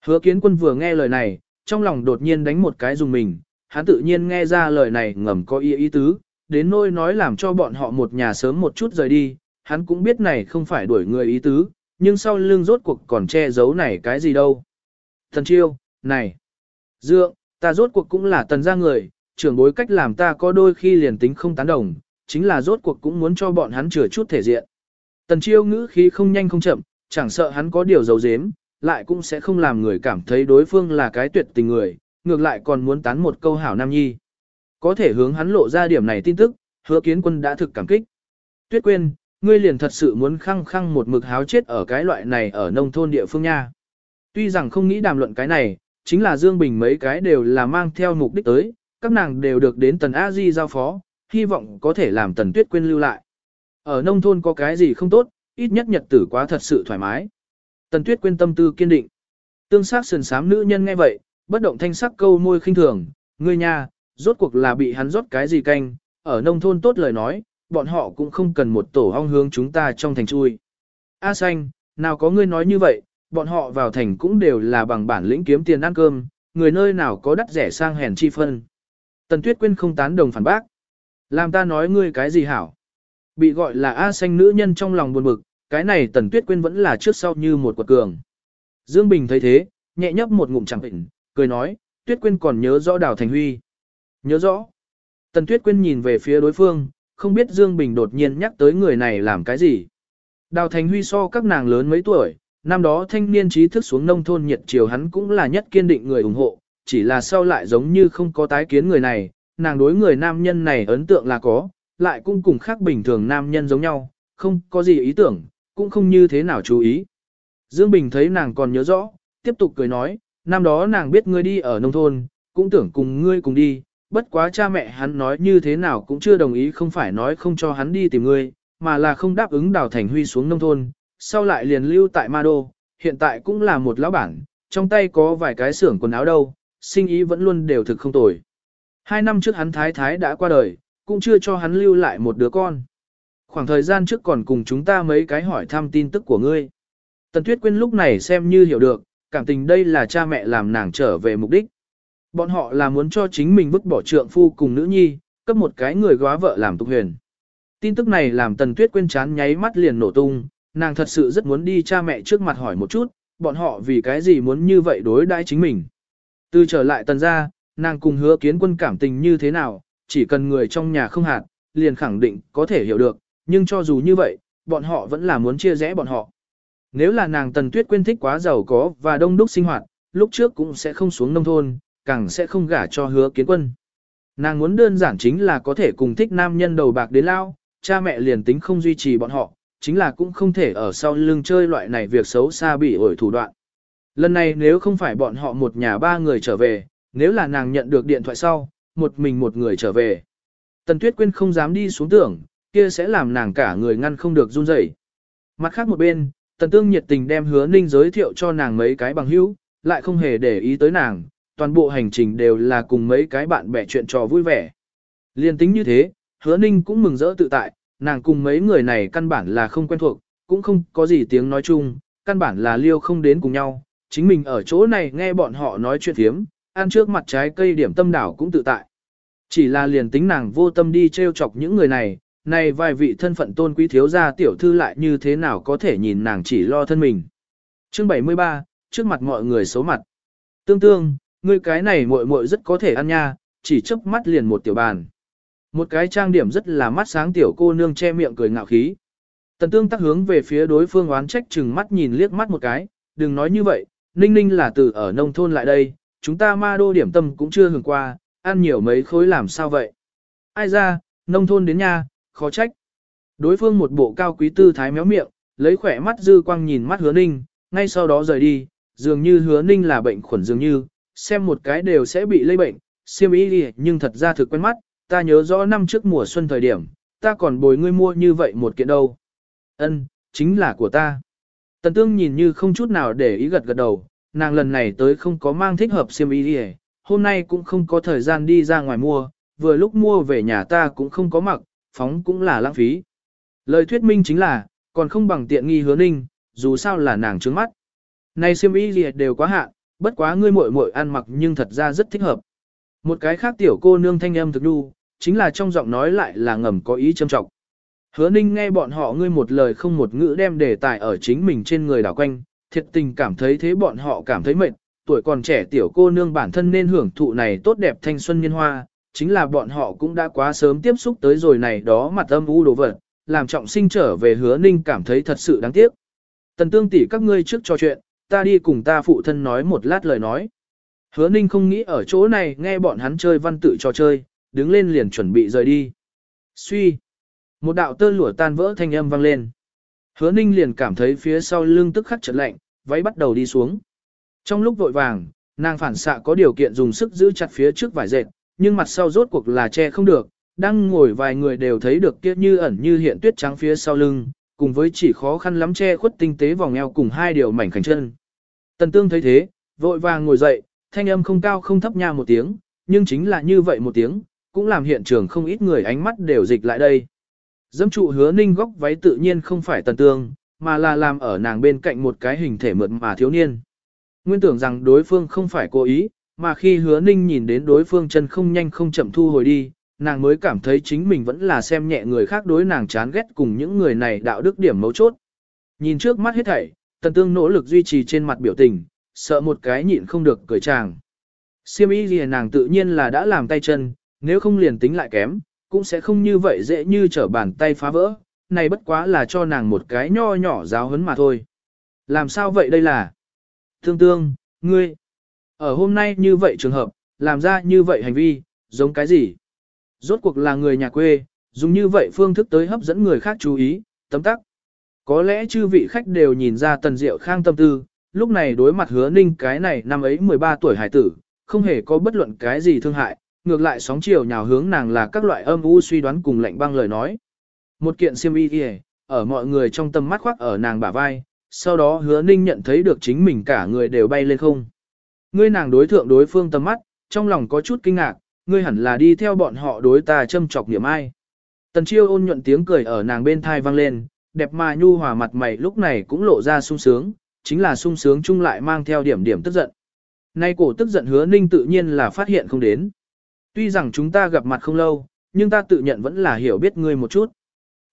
Hứa kiến quân vừa nghe lời này, trong lòng đột nhiên đánh một cái dùng mình, hắn tự nhiên nghe ra lời này ngầm có ý ý tứ, đến nỗi nói làm cho bọn họ một nhà sớm một chút rời đi, hắn cũng biết này không phải đuổi người ý tứ, nhưng sau lưng rốt cuộc còn che giấu này cái gì đâu. Tần chiêu, này, dượng, ta rốt cuộc cũng là tần gia người, trưởng bối cách làm ta có đôi khi liền tính không tán đồng, chính là rốt cuộc cũng muốn cho bọn hắn chừa chút thể diện. Tần chiêu ngữ khí không nhanh không chậm, chẳng sợ hắn có điều giấu giếm, lại cũng sẽ không làm người cảm thấy đối phương là cái tuyệt tình người, ngược lại còn muốn tán một câu hảo nam nhi. Có thể hướng hắn lộ ra điểm này tin tức, hứa kiến quân đã thực cảm kích. Tuyết quên, ngươi liền thật sự muốn khăng khăng một mực háo chết ở cái loại này ở nông thôn địa phương nha. Tuy rằng không nghĩ đàm luận cái này, chính là Dương Bình mấy cái đều là mang theo mục đích tới, các nàng đều được đến Tần A Di giao phó, hy vọng có thể làm Tần Tuyết quên lưu lại. Ở nông thôn có cái gì không tốt, ít nhất nhật tử quá thật sự thoải mái. Tần Tuyết quên tâm tư kiên định. Tương sắc sườn sám nữ nhân nghe vậy, bất động thanh sắc câu môi khinh thường, ngươi nha, rốt cuộc là bị hắn rót cái gì canh, ở nông thôn tốt lời nói, bọn họ cũng không cần một tổ hong hướng chúng ta trong thành chui. A xanh, nào có ngươi nói như vậy, bọn họ vào thành cũng đều là bằng bản lĩnh kiếm tiền ăn cơm, người nơi nào có đắt rẻ sang hèn chi phân. Tần Tuyết Quyên không tán đồng phản bác. Làm ta nói ngươi cái gì hảo? Bị gọi là A xanh nữ nhân trong lòng buồn bực, cái này Tần Tuyết Quyên vẫn là trước sau như một quật cường. Dương Bình thấy thế, nhẹ nhấp một ngụm chẳng bệnh, cười nói, Tuyết Quyên còn nhớ rõ Đào Thành Huy. Nhớ rõ. Tần Tuyết Quyên nhìn về phía đối phương, không biết Dương Bình đột nhiên nhắc tới người này làm cái gì. Đào Thành Huy so các nàng lớn mấy tuổi, năm đó thanh niên trí thức xuống nông thôn nhiệt chiều hắn cũng là nhất kiên định người ủng hộ, chỉ là sau lại giống như không có tái kiến người này, nàng đối người nam nhân này ấn tượng là có, lại cũng cùng khác bình thường nam nhân giống nhau, không có gì ý tưởng, cũng không như thế nào chú ý. Dương Bình thấy nàng còn nhớ rõ, tiếp tục cười nói, năm đó nàng biết ngươi đi ở nông thôn, cũng tưởng cùng ngươi cùng đi, bất quá cha mẹ hắn nói như thế nào cũng chưa đồng ý không phải nói không cho hắn đi tìm ngươi, mà là không đáp ứng đào thành huy xuống nông thôn, sau lại liền lưu tại Ma Đô, hiện tại cũng là một lão bản, trong tay có vài cái xưởng quần áo đâu, sinh ý vẫn luôn đều thực không tồi. Hai năm trước hắn thái thái đã qua đời, cũng chưa cho hắn lưu lại một đứa con. Khoảng thời gian trước còn cùng chúng ta mấy cái hỏi thăm tin tức của ngươi. Tần Tuyết Quyên lúc này xem như hiểu được, cảm tình đây là cha mẹ làm nàng trở về mục đích. Bọn họ là muốn cho chính mình vứt bỏ trượng phu cùng nữ nhi, cấp một cái người góa vợ làm tục huyền. Tin tức này làm Tần Tuyết Quyên chán nháy mắt liền nổ tung, nàng thật sự rất muốn đi cha mẹ trước mặt hỏi một chút, bọn họ vì cái gì muốn như vậy đối đãi chính mình. Từ trở lại tần ra, nàng cùng hứa kiến quân cảm tình như thế nào, chỉ cần người trong nhà không hạt, liền khẳng định có thể hiểu được, nhưng cho dù như vậy, bọn họ vẫn là muốn chia rẽ bọn họ. Nếu là nàng tần tuyết quyên thích quá giàu có và đông đúc sinh hoạt, lúc trước cũng sẽ không xuống nông thôn, càng sẽ không gả cho hứa kiến quân. Nàng muốn đơn giản chính là có thể cùng thích nam nhân đầu bạc đến lao, cha mẹ liền tính không duy trì bọn họ, chính là cũng không thể ở sau lưng chơi loại này việc xấu xa bị ổi thủ đoạn. Lần này nếu không phải bọn họ một nhà ba người trở về, nếu là nàng nhận được điện thoại sau, một mình một người trở về. Tần Tuyết Quyên không dám đi xuống tưởng, kia sẽ làm nàng cả người ngăn không được run rẩy. Mặt khác một bên, Tần Tương nhiệt tình đem hứa ninh giới thiệu cho nàng mấy cái bằng hữu, lại không hề để ý tới nàng, toàn bộ hành trình đều là cùng mấy cái bạn bè chuyện trò vui vẻ. Liên tính như thế, hứa ninh cũng mừng rỡ tự tại, nàng cùng mấy người này căn bản là không quen thuộc, cũng không có gì tiếng nói chung, căn bản là liêu không đến cùng nhau, chính mình ở chỗ này nghe bọn họ nói chuyện thiếm, ăn trước mặt trái cây điểm tâm đảo cũng tự tại. Chỉ là liền tính nàng vô tâm đi trêu chọc những người này, này vài vị thân phận tôn quý thiếu gia tiểu thư lại như thế nào có thể nhìn nàng chỉ lo thân mình. Chương 73, trước mặt mọi người xấu mặt. Tương tương, ngươi cái này muội muội rất có thể ăn nha, chỉ chớp mắt liền một tiểu bàn. Một cái trang điểm rất là mắt sáng tiểu cô nương che miệng cười ngạo khí. Tần tương tác hướng về phía đối phương oán trách chừng mắt nhìn liếc mắt một cái, đừng nói như vậy, ninh ninh là từ ở nông thôn lại đây, chúng ta ma đô điểm tâm cũng chưa hưởng qua, ăn nhiều mấy khối làm sao vậy. Ai ra, nông thôn đến nha, khó trách. Đối phương một bộ cao quý tư thái méo miệng, lấy khỏe mắt dư quang nhìn mắt hứa ninh, ngay sau đó rời đi, dường như hứa ninh là bệnh khuẩn dường như, xem một cái đều sẽ bị lây bệnh, siêm ý đi nhưng thật ra thực quen mắt, ta nhớ rõ năm trước mùa xuân thời điểm, ta còn bồi ngươi mua như vậy một kiện đâu. Ân, chính là của ta. Tần tương nhìn như không chút nào để ý gật gật đầu, nàng lần này tới không có mang thích hợp xiêm y đi hôm nay cũng không có thời gian đi ra ngoài mua, vừa lúc mua về nhà ta cũng không có mặc, phóng cũng là lãng phí. Lời thuyết minh chính là, còn không bằng tiện nghi hứa ninh, dù sao là nàng trướng mắt. Này xiêm y gì đều quá hạn, bất quá ngươi muội muội ăn mặc nhưng thật ra rất thích hợp. Một cái khác tiểu cô nương thanh âm thực đu, chính là trong giọng nói lại là ngầm có ý châm trọng. Hứa ninh nghe bọn họ ngươi một lời không một ngữ đem đề tài ở chính mình trên người đảo quanh, thiệt tình cảm thấy thế bọn họ cảm thấy mệt, tuổi còn trẻ tiểu cô nương bản thân nên hưởng thụ này tốt đẹp thanh xuân niên hoa, chính là bọn họ cũng đã quá sớm tiếp xúc tới rồi này đó mặt âm u đồ vật, làm trọng sinh trở về hứa ninh cảm thấy thật sự đáng tiếc. Tần tương tỷ các ngươi trước trò chuyện, ta đi cùng ta phụ thân nói một lát lời nói. Hứa ninh không nghĩ ở chỗ này nghe bọn hắn chơi văn tự trò chơi, đứng lên liền chuẩn bị rời đi. Suy. Một đạo tơ lụa tan vỡ thanh âm vang lên. Hứa ninh liền cảm thấy phía sau lưng tức khắc chật lạnh, váy bắt đầu đi xuống. Trong lúc vội vàng, nàng phản xạ có điều kiện dùng sức giữ chặt phía trước vải dệt, nhưng mặt sau rốt cuộc là che không được, đang ngồi vài người đều thấy được kia như ẩn như hiện tuyết trắng phía sau lưng, cùng với chỉ khó khăn lắm che khuất tinh tế vòng eo cùng hai điều mảnh khảnh chân. Tần tương thấy thế, vội vàng ngồi dậy, thanh âm không cao không thấp nha một tiếng, nhưng chính là như vậy một tiếng, cũng làm hiện trường không ít người ánh mắt đều dịch lại đây. Dâm trụ hứa ninh góc váy tự nhiên không phải tần tương, mà là làm ở nàng bên cạnh một cái hình thể mượt mà thiếu niên. Nguyên tưởng rằng đối phương không phải cố ý, mà khi hứa ninh nhìn đến đối phương chân không nhanh không chậm thu hồi đi, nàng mới cảm thấy chính mình vẫn là xem nhẹ người khác đối nàng chán ghét cùng những người này đạo đức điểm mấu chốt. Nhìn trước mắt hết thảy, tần tương nỗ lực duy trì trên mặt biểu tình, sợ một cái nhịn không được cười chàng. Siêm ý gì nàng tự nhiên là đã làm tay chân, nếu không liền tính lại kém, cũng sẽ không như vậy dễ như trở bàn tay phá vỡ, này bất quá là cho nàng một cái nho nhỏ giáo hấn mà thôi. Làm sao vậy đây là? Tương tương, ngươi, ở hôm nay như vậy trường hợp, làm ra như vậy hành vi, giống cái gì? Rốt cuộc là người nhà quê, dùng như vậy phương thức tới hấp dẫn người khác chú ý, tấm tắc. Có lẽ chư vị khách đều nhìn ra tần diệu khang tâm tư, lúc này đối mặt hứa ninh cái này năm ấy 13 tuổi hải tử, không hề có bất luận cái gì thương hại, ngược lại sóng chiều nhào hướng nàng là các loại âm u suy đoán cùng lạnh băng lời nói. Một kiện xiêm y kìa, ở mọi người trong tâm mắt khoác ở nàng bả vai, sau đó hứa ninh nhận thấy được chính mình cả người đều bay lên không. Ngươi nàng đối thượng đối phương tâm mắt, trong lòng có chút kinh ngạc, ngươi hẳn là đi theo bọn họ đối ta châm chọc niệm ai. Tần chiêu ôn nhuận tiếng cười ở nàng bên thai vang lên, đẹp mà nhu hòa mặt mày lúc này cũng lộ ra sung sướng, chính là sung sướng chung lại mang theo điểm điểm tức giận. Nay cổ tức giận hứa ninh tự nhiên là phát hiện không đến. Tuy rằng chúng ta gặp mặt không lâu, nhưng ta tự nhận vẫn là hiểu biết ngươi một chút.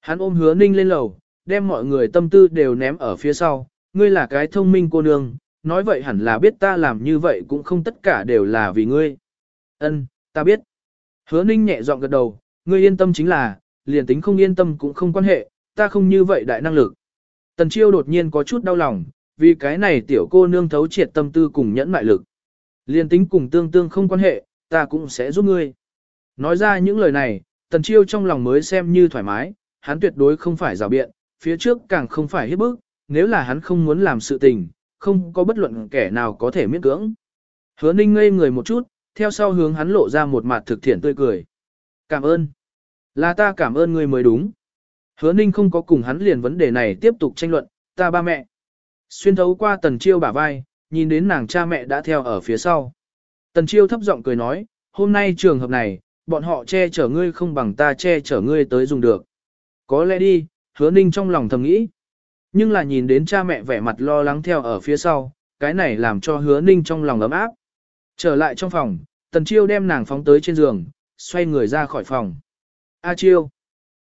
Hắn ôm hứa ninh lên lầu, đem mọi người tâm tư đều ném ở phía sau, ngươi là cái thông minh cô nương, nói vậy hẳn là biết ta làm như vậy cũng không tất cả đều là vì ngươi. Ân, ta biết. Hứa ninh nhẹ giọng gật đầu, ngươi yên tâm chính là, liền tính không yên tâm cũng không quan hệ, ta không như vậy đại năng lực. Tần chiêu đột nhiên có chút đau lòng, vì cái này tiểu cô nương thấu triệt tâm tư cùng nhẫn mại lực. Liền tính cùng tương tương không quan hệ, ta cũng sẽ giúp ngươi. Nói ra những lời này, tần chiêu trong lòng mới xem như thoải mái, hắn tuyệt đối không phải rào biện, phía trước càng không phải hiếp bức, nếu là hắn không muốn làm sự tình, không có bất luận kẻ nào có thể miễn cưỡng. Hứa ninh ngây người một chút, theo sau hướng hắn lộ ra một mặt thực thiện tươi cười. Cảm ơn. Là ta cảm ơn ngươi mới đúng. Hứa ninh không có cùng hắn liền vấn đề này tiếp tục tranh luận, ta ba mẹ. Xuyên thấu qua tần chiêu bả vai, nhìn đến nàng cha mẹ đã theo ở phía sau. Tần chiêu thấp giọng cười nói, hôm nay trường hợp này, bọn họ che chở ngươi không bằng ta che chở ngươi tới dùng được. Có lẽ đi, hứa ninh trong lòng thầm nghĩ. Nhưng là nhìn đến cha mẹ vẻ mặt lo lắng theo ở phía sau, cái này làm cho hứa ninh trong lòng ấm áp. Trở lại trong phòng, tần chiêu đem nàng phóng tới trên giường, xoay người ra khỏi phòng. A chiêu.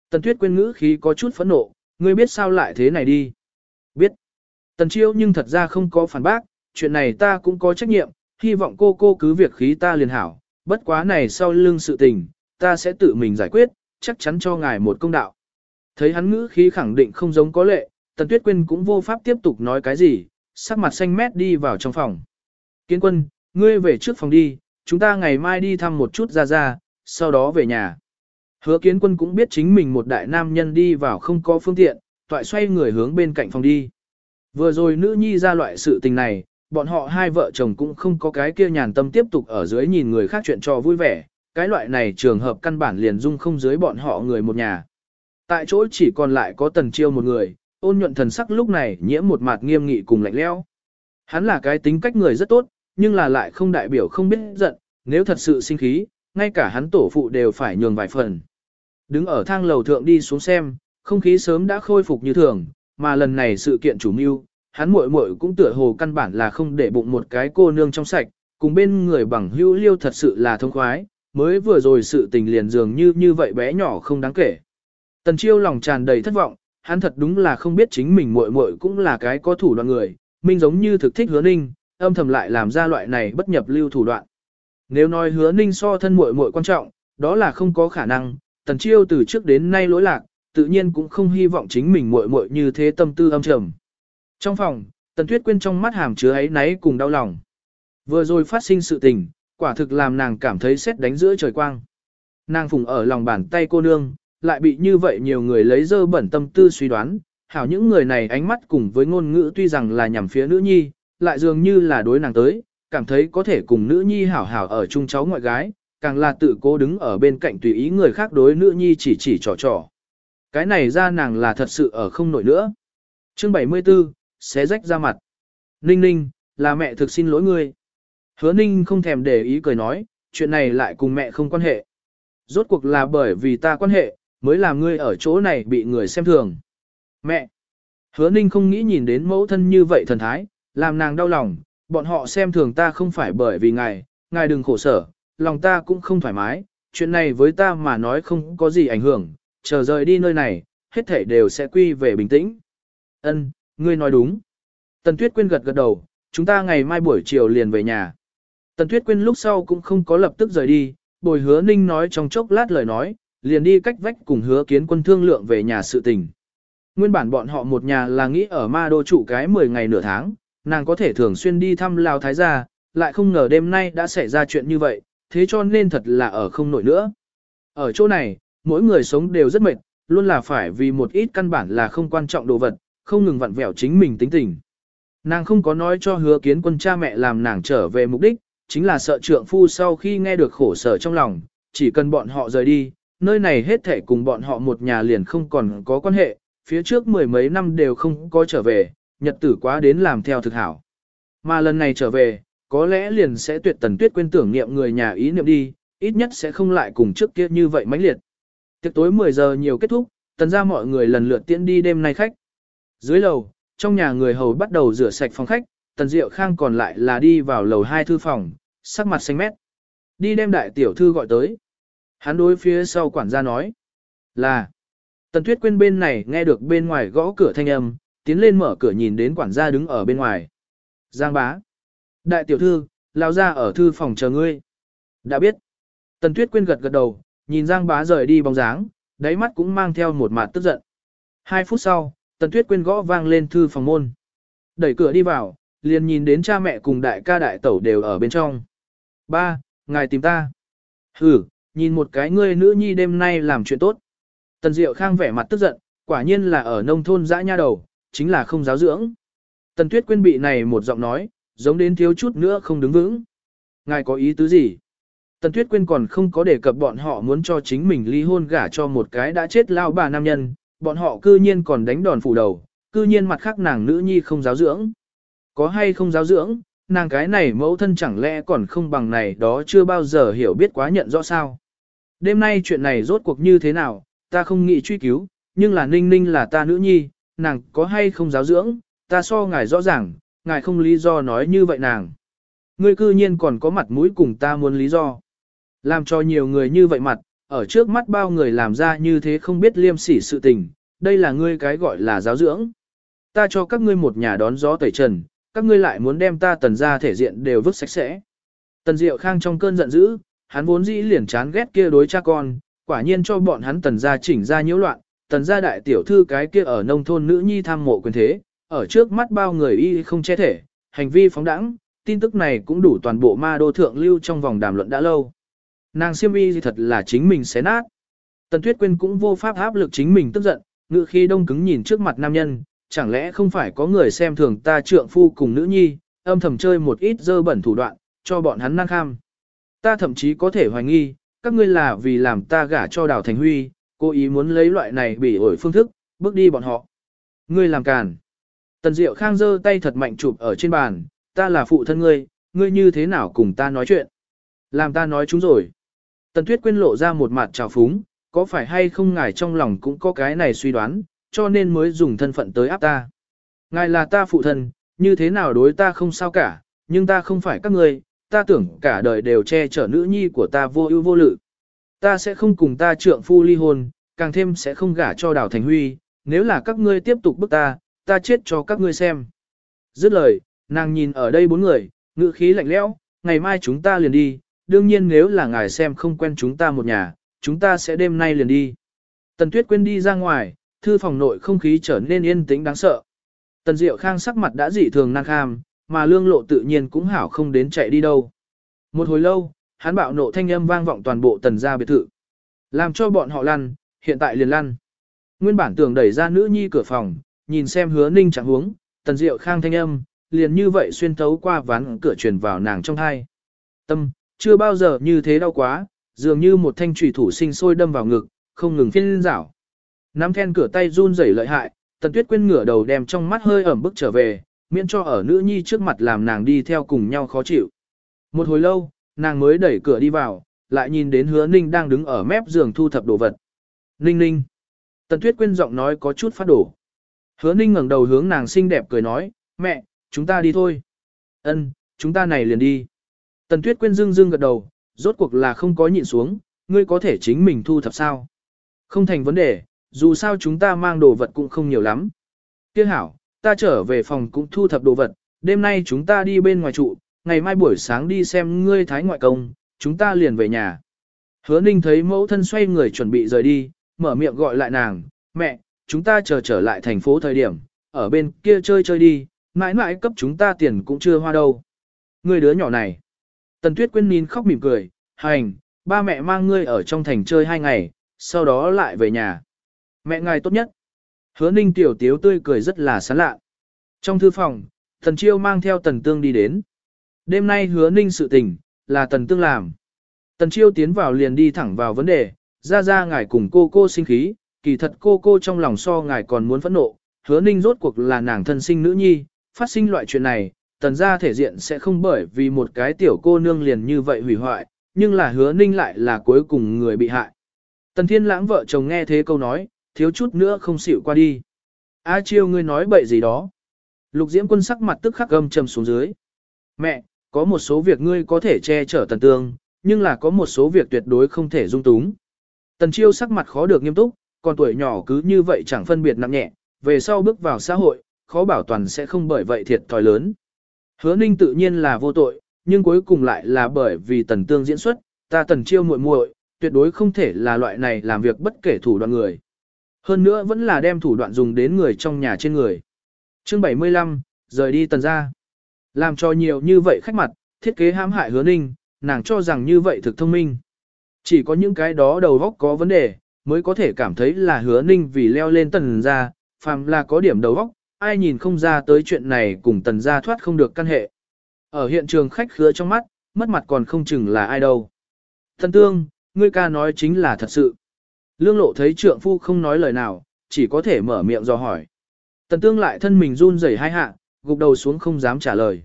Tần tuyết quên ngữ khí có chút phẫn nộ, ngươi biết sao lại thế này đi. Biết. Tần chiêu nhưng thật ra không có phản bác, chuyện này ta cũng có trách nhiệm, hy vọng cô cô cứ việc khí ta liền hảo, bất quá này sau lưng sự tình, ta sẽ tự mình giải quyết, chắc chắn cho ngài một công đạo. Thấy hắn ngữ khí khẳng định không giống có lệ, Tần Tuyết Quyên cũng vô pháp tiếp tục nói cái gì, sắc mặt xanh mét đi vào trong phòng. Kiến quân, ngươi về trước phòng đi, chúng ta ngày mai đi thăm một chút ra ra, sau đó về nhà. Hứa kiến quân cũng biết chính mình một đại nam nhân đi vào không có phương tiện, toại xoay người hướng bên cạnh phòng đi. Vừa rồi nữ nhi ra loại sự tình này, bọn họ hai vợ chồng cũng không có cái kia nhàn tâm tiếp tục ở dưới nhìn người khác chuyện trò vui vẻ, cái loại này trường hợp căn bản liền dung không dưới bọn họ người một nhà. Tại chỗ chỉ còn lại có tần chiêu một người, ôn nhuận thần sắc lúc này nhiễm một mặt nghiêm nghị cùng lạnh lẽo. Hắn là cái tính cách người rất tốt, nhưng là lại không đại biểu không biết giận, nếu thật sự sinh khí, ngay cả hắn tổ phụ đều phải nhường vài phần. Đứng ở thang lầu thượng đi xuống xem, không khí sớm đã khôi phục như thường, mà lần này sự kiện chủ mưu, hắn muội muội cũng tựa hồ căn bản là không để bụng một cái cô nương trong sạch, cùng bên người bằng hữu liêu thật sự là thông khoái, mới vừa rồi sự tình liền dường như như vậy bé nhỏ không đáng kể. Tần chiêu lòng tràn đầy thất vọng, hắn thật đúng là không biết chính mình muội muội cũng là cái có thủ đoạn người, minh giống như thực thích hứa ninh, âm thầm lại làm ra loại này bất nhập lưu thủ đoạn. Nếu nói hứa ninh so thân muội muội quan trọng, đó là không có khả năng, tần chiêu từ trước đến nay lỗi lạc, tự nhiên cũng không hy vọng chính mình muội muội như thế tâm tư âm trầm. Trong phòng, tần tuyết quyên trong mắt hàm chứa ấy náy cùng đau lòng. Vừa rồi phát sinh sự tình, quả thực làm nàng cảm thấy xét đánh giữa trời quang. Nàng phùng ở lòng bàn tay cô nương, lại bị như vậy nhiều người lấy dơ bẩn tâm tư suy đoán, hảo những người này ánh mắt cùng với ngôn ngữ tuy rằng là nhằm phía nữ nhi, lại dường như là đối nàng tới, cảm thấy có thể cùng nữ nhi hảo hảo ở chung cháu ngoại gái, càng là tự cố đứng ở bên cạnh tùy ý người khác đối nữ nhi chỉ chỉ trò trò. Cái này ra nàng là thật sự ở không nổi nữa. Chương 74, xé rách ra mặt. Ninh ninh, là mẹ thực xin lỗi ngươi. Hứa ninh không thèm để ý cười nói, chuyện này lại cùng mẹ không quan hệ. Rốt cuộc là bởi vì ta quan hệ, mới làm ngươi ở chỗ này bị người xem thường. Mẹ! Hứa ninh không nghĩ nhìn đến mẫu thân như vậy thần thái, làm nàng đau lòng, bọn họ xem thường ta không phải bởi vì ngài, ngài đừng khổ sở, lòng ta cũng không thoải mái, chuyện này với ta mà nói không có gì ảnh hưởng, chờ rời đi nơi này, hết thảy đều sẽ quy về bình tĩnh. Ân, ngươi nói đúng. Tần Tuyết Quyên gật gật đầu, chúng ta ngày mai buổi chiều liền về nhà. Tần Tuyết Quyên lúc sau cũng không có lập tức rời đi, bồi hứa ninh nói trong chốc lát lời nói, liền đi cách vách cùng hứa kiến quân thương lượng về nhà sự tình. Nguyên bản bọn họ một nhà là nghĩ ở ma đô trụ cái 10 ngày nửa tháng, nàng có thể thường xuyên đi thăm Lào Thái gia, lại không ngờ đêm nay đã xảy ra chuyện như vậy, thế cho nên thật là ở không nổi nữa. Ở chỗ này, mỗi người sống đều rất mệt, luôn là phải vì một ít căn bản là không quan trọng đồ vật, không ngừng vặn vẹo chính mình tính tình. Nàng không có nói cho hứa kiến quân cha mẹ làm nàng trở về mục đích, chính là sợ trượng phu sau khi nghe được khổ sở trong lòng, chỉ cần bọn họ rời đi, nơi này hết thể cùng bọn họ một nhà liền không còn có quan hệ, phía trước mười mấy năm đều không có trở về, nhật tử quá đến làm theo thực hảo. Mà lần này trở về, có lẽ liền sẽ tuyệt tần tuyết quên tưởng niệm người nhà ý niệm đi, ít nhất sẽ không lại cùng trước kia như vậy mãnh liệt. Tiệc tối 10 giờ nhiều kết thúc, tần ra mọi người lần lượt tiễn đi đêm nay khách. Dưới lầu, trong nhà người hầu bắt đầu rửa sạch phòng khách, tần diệu khang còn lại là đi vào lầu hai thư phòng, sắc mặt xanh mét. Đi đem đại tiểu thư gọi tới. Hắn đối phía sau quản gia nói. Là. Tần tuyết quyên bên này nghe được bên ngoài gõ cửa thanh âm, tiến lên mở cửa nhìn đến quản gia đứng ở bên ngoài. Giang bá. Đại tiểu thư, lao ra ở thư phòng chờ ngươi. Đã biết. Tần tuyết quyên gật gật đầu, nhìn Giang bá rời đi bóng dáng, đáy mắt cũng mang theo một mặt tức giận. Hai phút sau, tần tuyết quên gõ vang lên thư phòng môn. Đẩy cửa đi vào, liền nhìn đến cha mẹ cùng đại ca đại tẩu đều ở bên trong. Ba, ngài tìm ta. Hử, nhìn một cái ngươi nữ nhi đêm nay làm chuyện tốt. Tần Diệu Khang vẻ mặt tức giận, quả nhiên là ở nông thôn dã nha đầu, chính là không giáo dưỡng. Tần Tuyết Quyên bị này một giọng nói, giống đến thiếu chút nữa không đứng vững. Ngài có ý tứ gì? Tần Tuyết Quyên còn không có đề cập bọn họ muốn cho chính mình ly hôn gả cho một cái đã chết lao bà nam nhân, bọn họ cư nhiên còn đánh đòn phủ đầu, cư nhiên mặt khác nàng nữ nhi không giáo dưỡng. Có hay không giáo dưỡng, nàng cái này mẫu thân chẳng lẽ còn không bằng này đó chưa bao giờ hiểu biết quá nhận rõ sao. Đêm nay chuyện này rốt cuộc như thế nào, ta không nghĩ truy cứu, nhưng là ninh ninh là ta nữ nhi, nàng có hay không giáo dưỡng, ta so ngài rõ ràng, ngài không lý do nói như vậy nàng. Ngươi cư nhiên còn có mặt mũi cùng ta muốn lý do. Làm cho nhiều người như vậy mặt, ở trước mắt bao người làm ra như thế không biết liêm sỉ sự tình, đây là ngươi cái gọi là giáo dưỡng. Ta cho các ngươi một nhà đón gió tẩy trần, các ngươi lại muốn đem ta tần ra thể diện đều vứt sạch sẽ. Tần Diệu Khang trong cơn giận dữ, hắn vốn dĩ liền chán ghét kia đối cha con, quả nhiên cho bọn hắn tần gia chỉnh ra nhiễu loạn, tần gia đại tiểu thư cái kia ở nông thôn nữ nhi tham mộ quyền thế, ở trước mắt bao người y không che thể, hành vi phóng đẳng, tin tức này cũng đủ toàn bộ ma đô thượng lưu trong vòng đàm luận đã lâu. Nàng siêm y thật là chính mình xé nát. Tần Tuyết Quyên cũng vô pháp áp lực chính mình tức giận, ngự khi đông cứng nhìn trước mặt nam nhân, chẳng lẽ không phải có người xem thường ta trượng phu cùng nữ nhi, âm thầm chơi một ít dơ bẩn thủ đoạn, cho bọn hắn năng kham. Ta thậm chí có thể hoài nghi, các ngươi là vì làm ta gả cho Đào Thành Huy, cố ý muốn lấy loại này bị ổi phương thức, bước đi bọn họ. Ngươi làm càn. Tần Diệu Khang giơ tay thật mạnh chụp ở trên bàn, ta là phụ thân ngươi, ngươi như thế nào cùng ta nói chuyện. Làm ta nói chúng rồi. Tần Tuyết Quyên lộ ra một mặt trào phúng, có phải hay không ngài trong lòng cũng có cái này suy đoán, cho nên mới dùng thân phận tới áp ta. Ngài là ta phụ thân, như thế nào đối ta không sao cả, nhưng ta không phải các ngươi, ta tưởng cả đời đều che chở nữ nhi của ta vô ưu vô lự. Ta sẽ không cùng ta trượng phu ly hôn, càng thêm sẽ không gả cho Đảo Thành Huy, nếu là các ngươi tiếp tục bức ta, ta chết cho các ngươi xem. Dứt lời, nàng nhìn ở đây bốn người, ngữ khí lạnh lẽo, ngày mai chúng ta liền đi, đương nhiên nếu là ngài xem không quen chúng ta một nhà, chúng ta sẽ đêm nay liền đi. Tần Tuyết quên đi ra ngoài, thư phòng nội không khí trở nên yên tĩnh đáng sợ. Tần Diệu Khang sắc mặt đã dị thường năng kham, mà lương lộ tự nhiên cũng hảo không đến chạy đi đâu. Một hồi lâu, hắn bạo nộ thanh âm vang vọng toàn bộ tần gia biệt thự. Làm cho bọn họ lăn, hiện tại liền lăn. Nguyên bản tưởng đẩy ra nữ nhi cửa phòng, nhìn xem hứa ninh chẳng huống, tần diệu khang thanh âm, liền như vậy xuyên thấu qua ván cửa truyền vào nàng trong thai. Tâm, chưa bao giờ như thế đau quá, dường như một thanh trùy thủ sinh sôi đâm vào ngực, không ngừng phiên rảo. Nắm then cửa tay run rẩy lợi hại, tần tuyết quên ngửa đầu đem trong mắt hơi ẩm bức trở về, miễn cho ở nữ nhi trước mặt làm nàng đi theo cùng nhau khó chịu. Một hồi lâu, nàng mới đẩy cửa đi vào, lại nhìn đến hứa ninh đang đứng ở mép giường thu thập đồ vật. Ninh ninh. Tần tuyết quên giọng nói có chút phát đổ. Hứa ninh ngẩng đầu hướng nàng xinh đẹp cười nói, mẹ, chúng ta đi thôi. Ân, chúng ta này liền đi. Tần tuyết quên Dương Dương gật đầu, rốt cuộc là không có nhịn xuống, ngươi có thể chính mình thu thập sao. Không thành vấn đề, dù sao chúng ta mang đồ vật cũng không nhiều lắm. Tiếc hảo, ta trở về phòng cũng thu thập đồ vật, đêm nay chúng ta đi bên ngoài trụ, ngày mai buổi sáng đi xem ngươi thái ngoại công, chúng ta liền về nhà. Hứa ninh thấy mẫu thân xoay người chuẩn bị rời đi, mở miệng gọi lại nàng, mẹ, chúng ta chờ trở lại thành phố thời điểm, ở bên kia chơi chơi đi, mãi mãi cấp chúng ta tiền cũng chưa hoa đâu. Người đứa nhỏ này. Tần Tuyết Quyên nín khóc mỉm cười, hành, ba mẹ mang ngươi ở trong thành chơi hai ngày, sau đó lại về nhà. Mẹ ngài tốt nhất. Hứa ninh tiểu tiếu tươi cười rất là sán lạ. Trong thư phòng, Tần Chiêu mang theo Tần Tương đi đến. Đêm nay hứa ninh sự tình, là Tần Tương làm. Tần Chiêu tiến vào liền đi thẳng vào vấn đề, ra ra ngài cùng cô cô sinh khí, kỳ thật cô cô trong lòng so ngài còn muốn phẫn nộ, hứa ninh rốt cuộc là nàng thân sinh nữ nhi, phát sinh loại chuyện này, tần gia thể diện sẽ không bởi vì một cái tiểu cô nương liền như vậy hủy hoại, nhưng là hứa ninh lại là cuối cùng người bị hại. Tần thiên lãng vợ chồng nghe thế câu nói, thiếu chút nữa không xịu qua đi. A chiêu ngươi nói bậy gì đó. Lục diễm quân sắc mặt tức khắc gâm trầm xuống dưới. Mẹ, có một số việc ngươi có thể che chở tần tương, nhưng là có một số việc tuyệt đối không thể dung túng. Tần chiêu sắc mặt khó được nghiêm túc, còn tuổi nhỏ cứ như vậy chẳng phân biệt nặng nhẹ, về sau bước vào xã hội, khó bảo toàn sẽ không bởi vậy thiệt thòi lớn. Hứa ninh tự nhiên là vô tội, nhưng cuối cùng lại là bởi vì tần tương diễn xuất, ta tần chiêu muội muội tuyệt đối không thể là loại này làm việc bất kể thủ đoạn người. Hơn nữa vẫn là đem thủ đoạn dùng đến người trong nhà trên người. Chương 75, rời đi tần ra. Làm cho nhiều như vậy khách mặt, thiết kế hãm hại hứa ninh, nàng cho rằng như vậy thực thông minh. Chỉ có những cái đó đầu góc có vấn đề, mới có thể cảm thấy là hứa ninh vì leo lên tần ra, phàm là có điểm đầu góc, ai nhìn không ra tới chuyện này cùng tần gia thoát không được căn hệ. Ở hiện trường khách khứa trong mắt, mất mặt còn không chừng là ai đâu. Thần tương, ngươi ca nói chính là thật sự. Lương lộ thấy trượng phu không nói lời nào, chỉ có thể mở miệng do hỏi. Tần tương lại thân mình run rẩy hai hạ, gục đầu xuống không dám trả lời.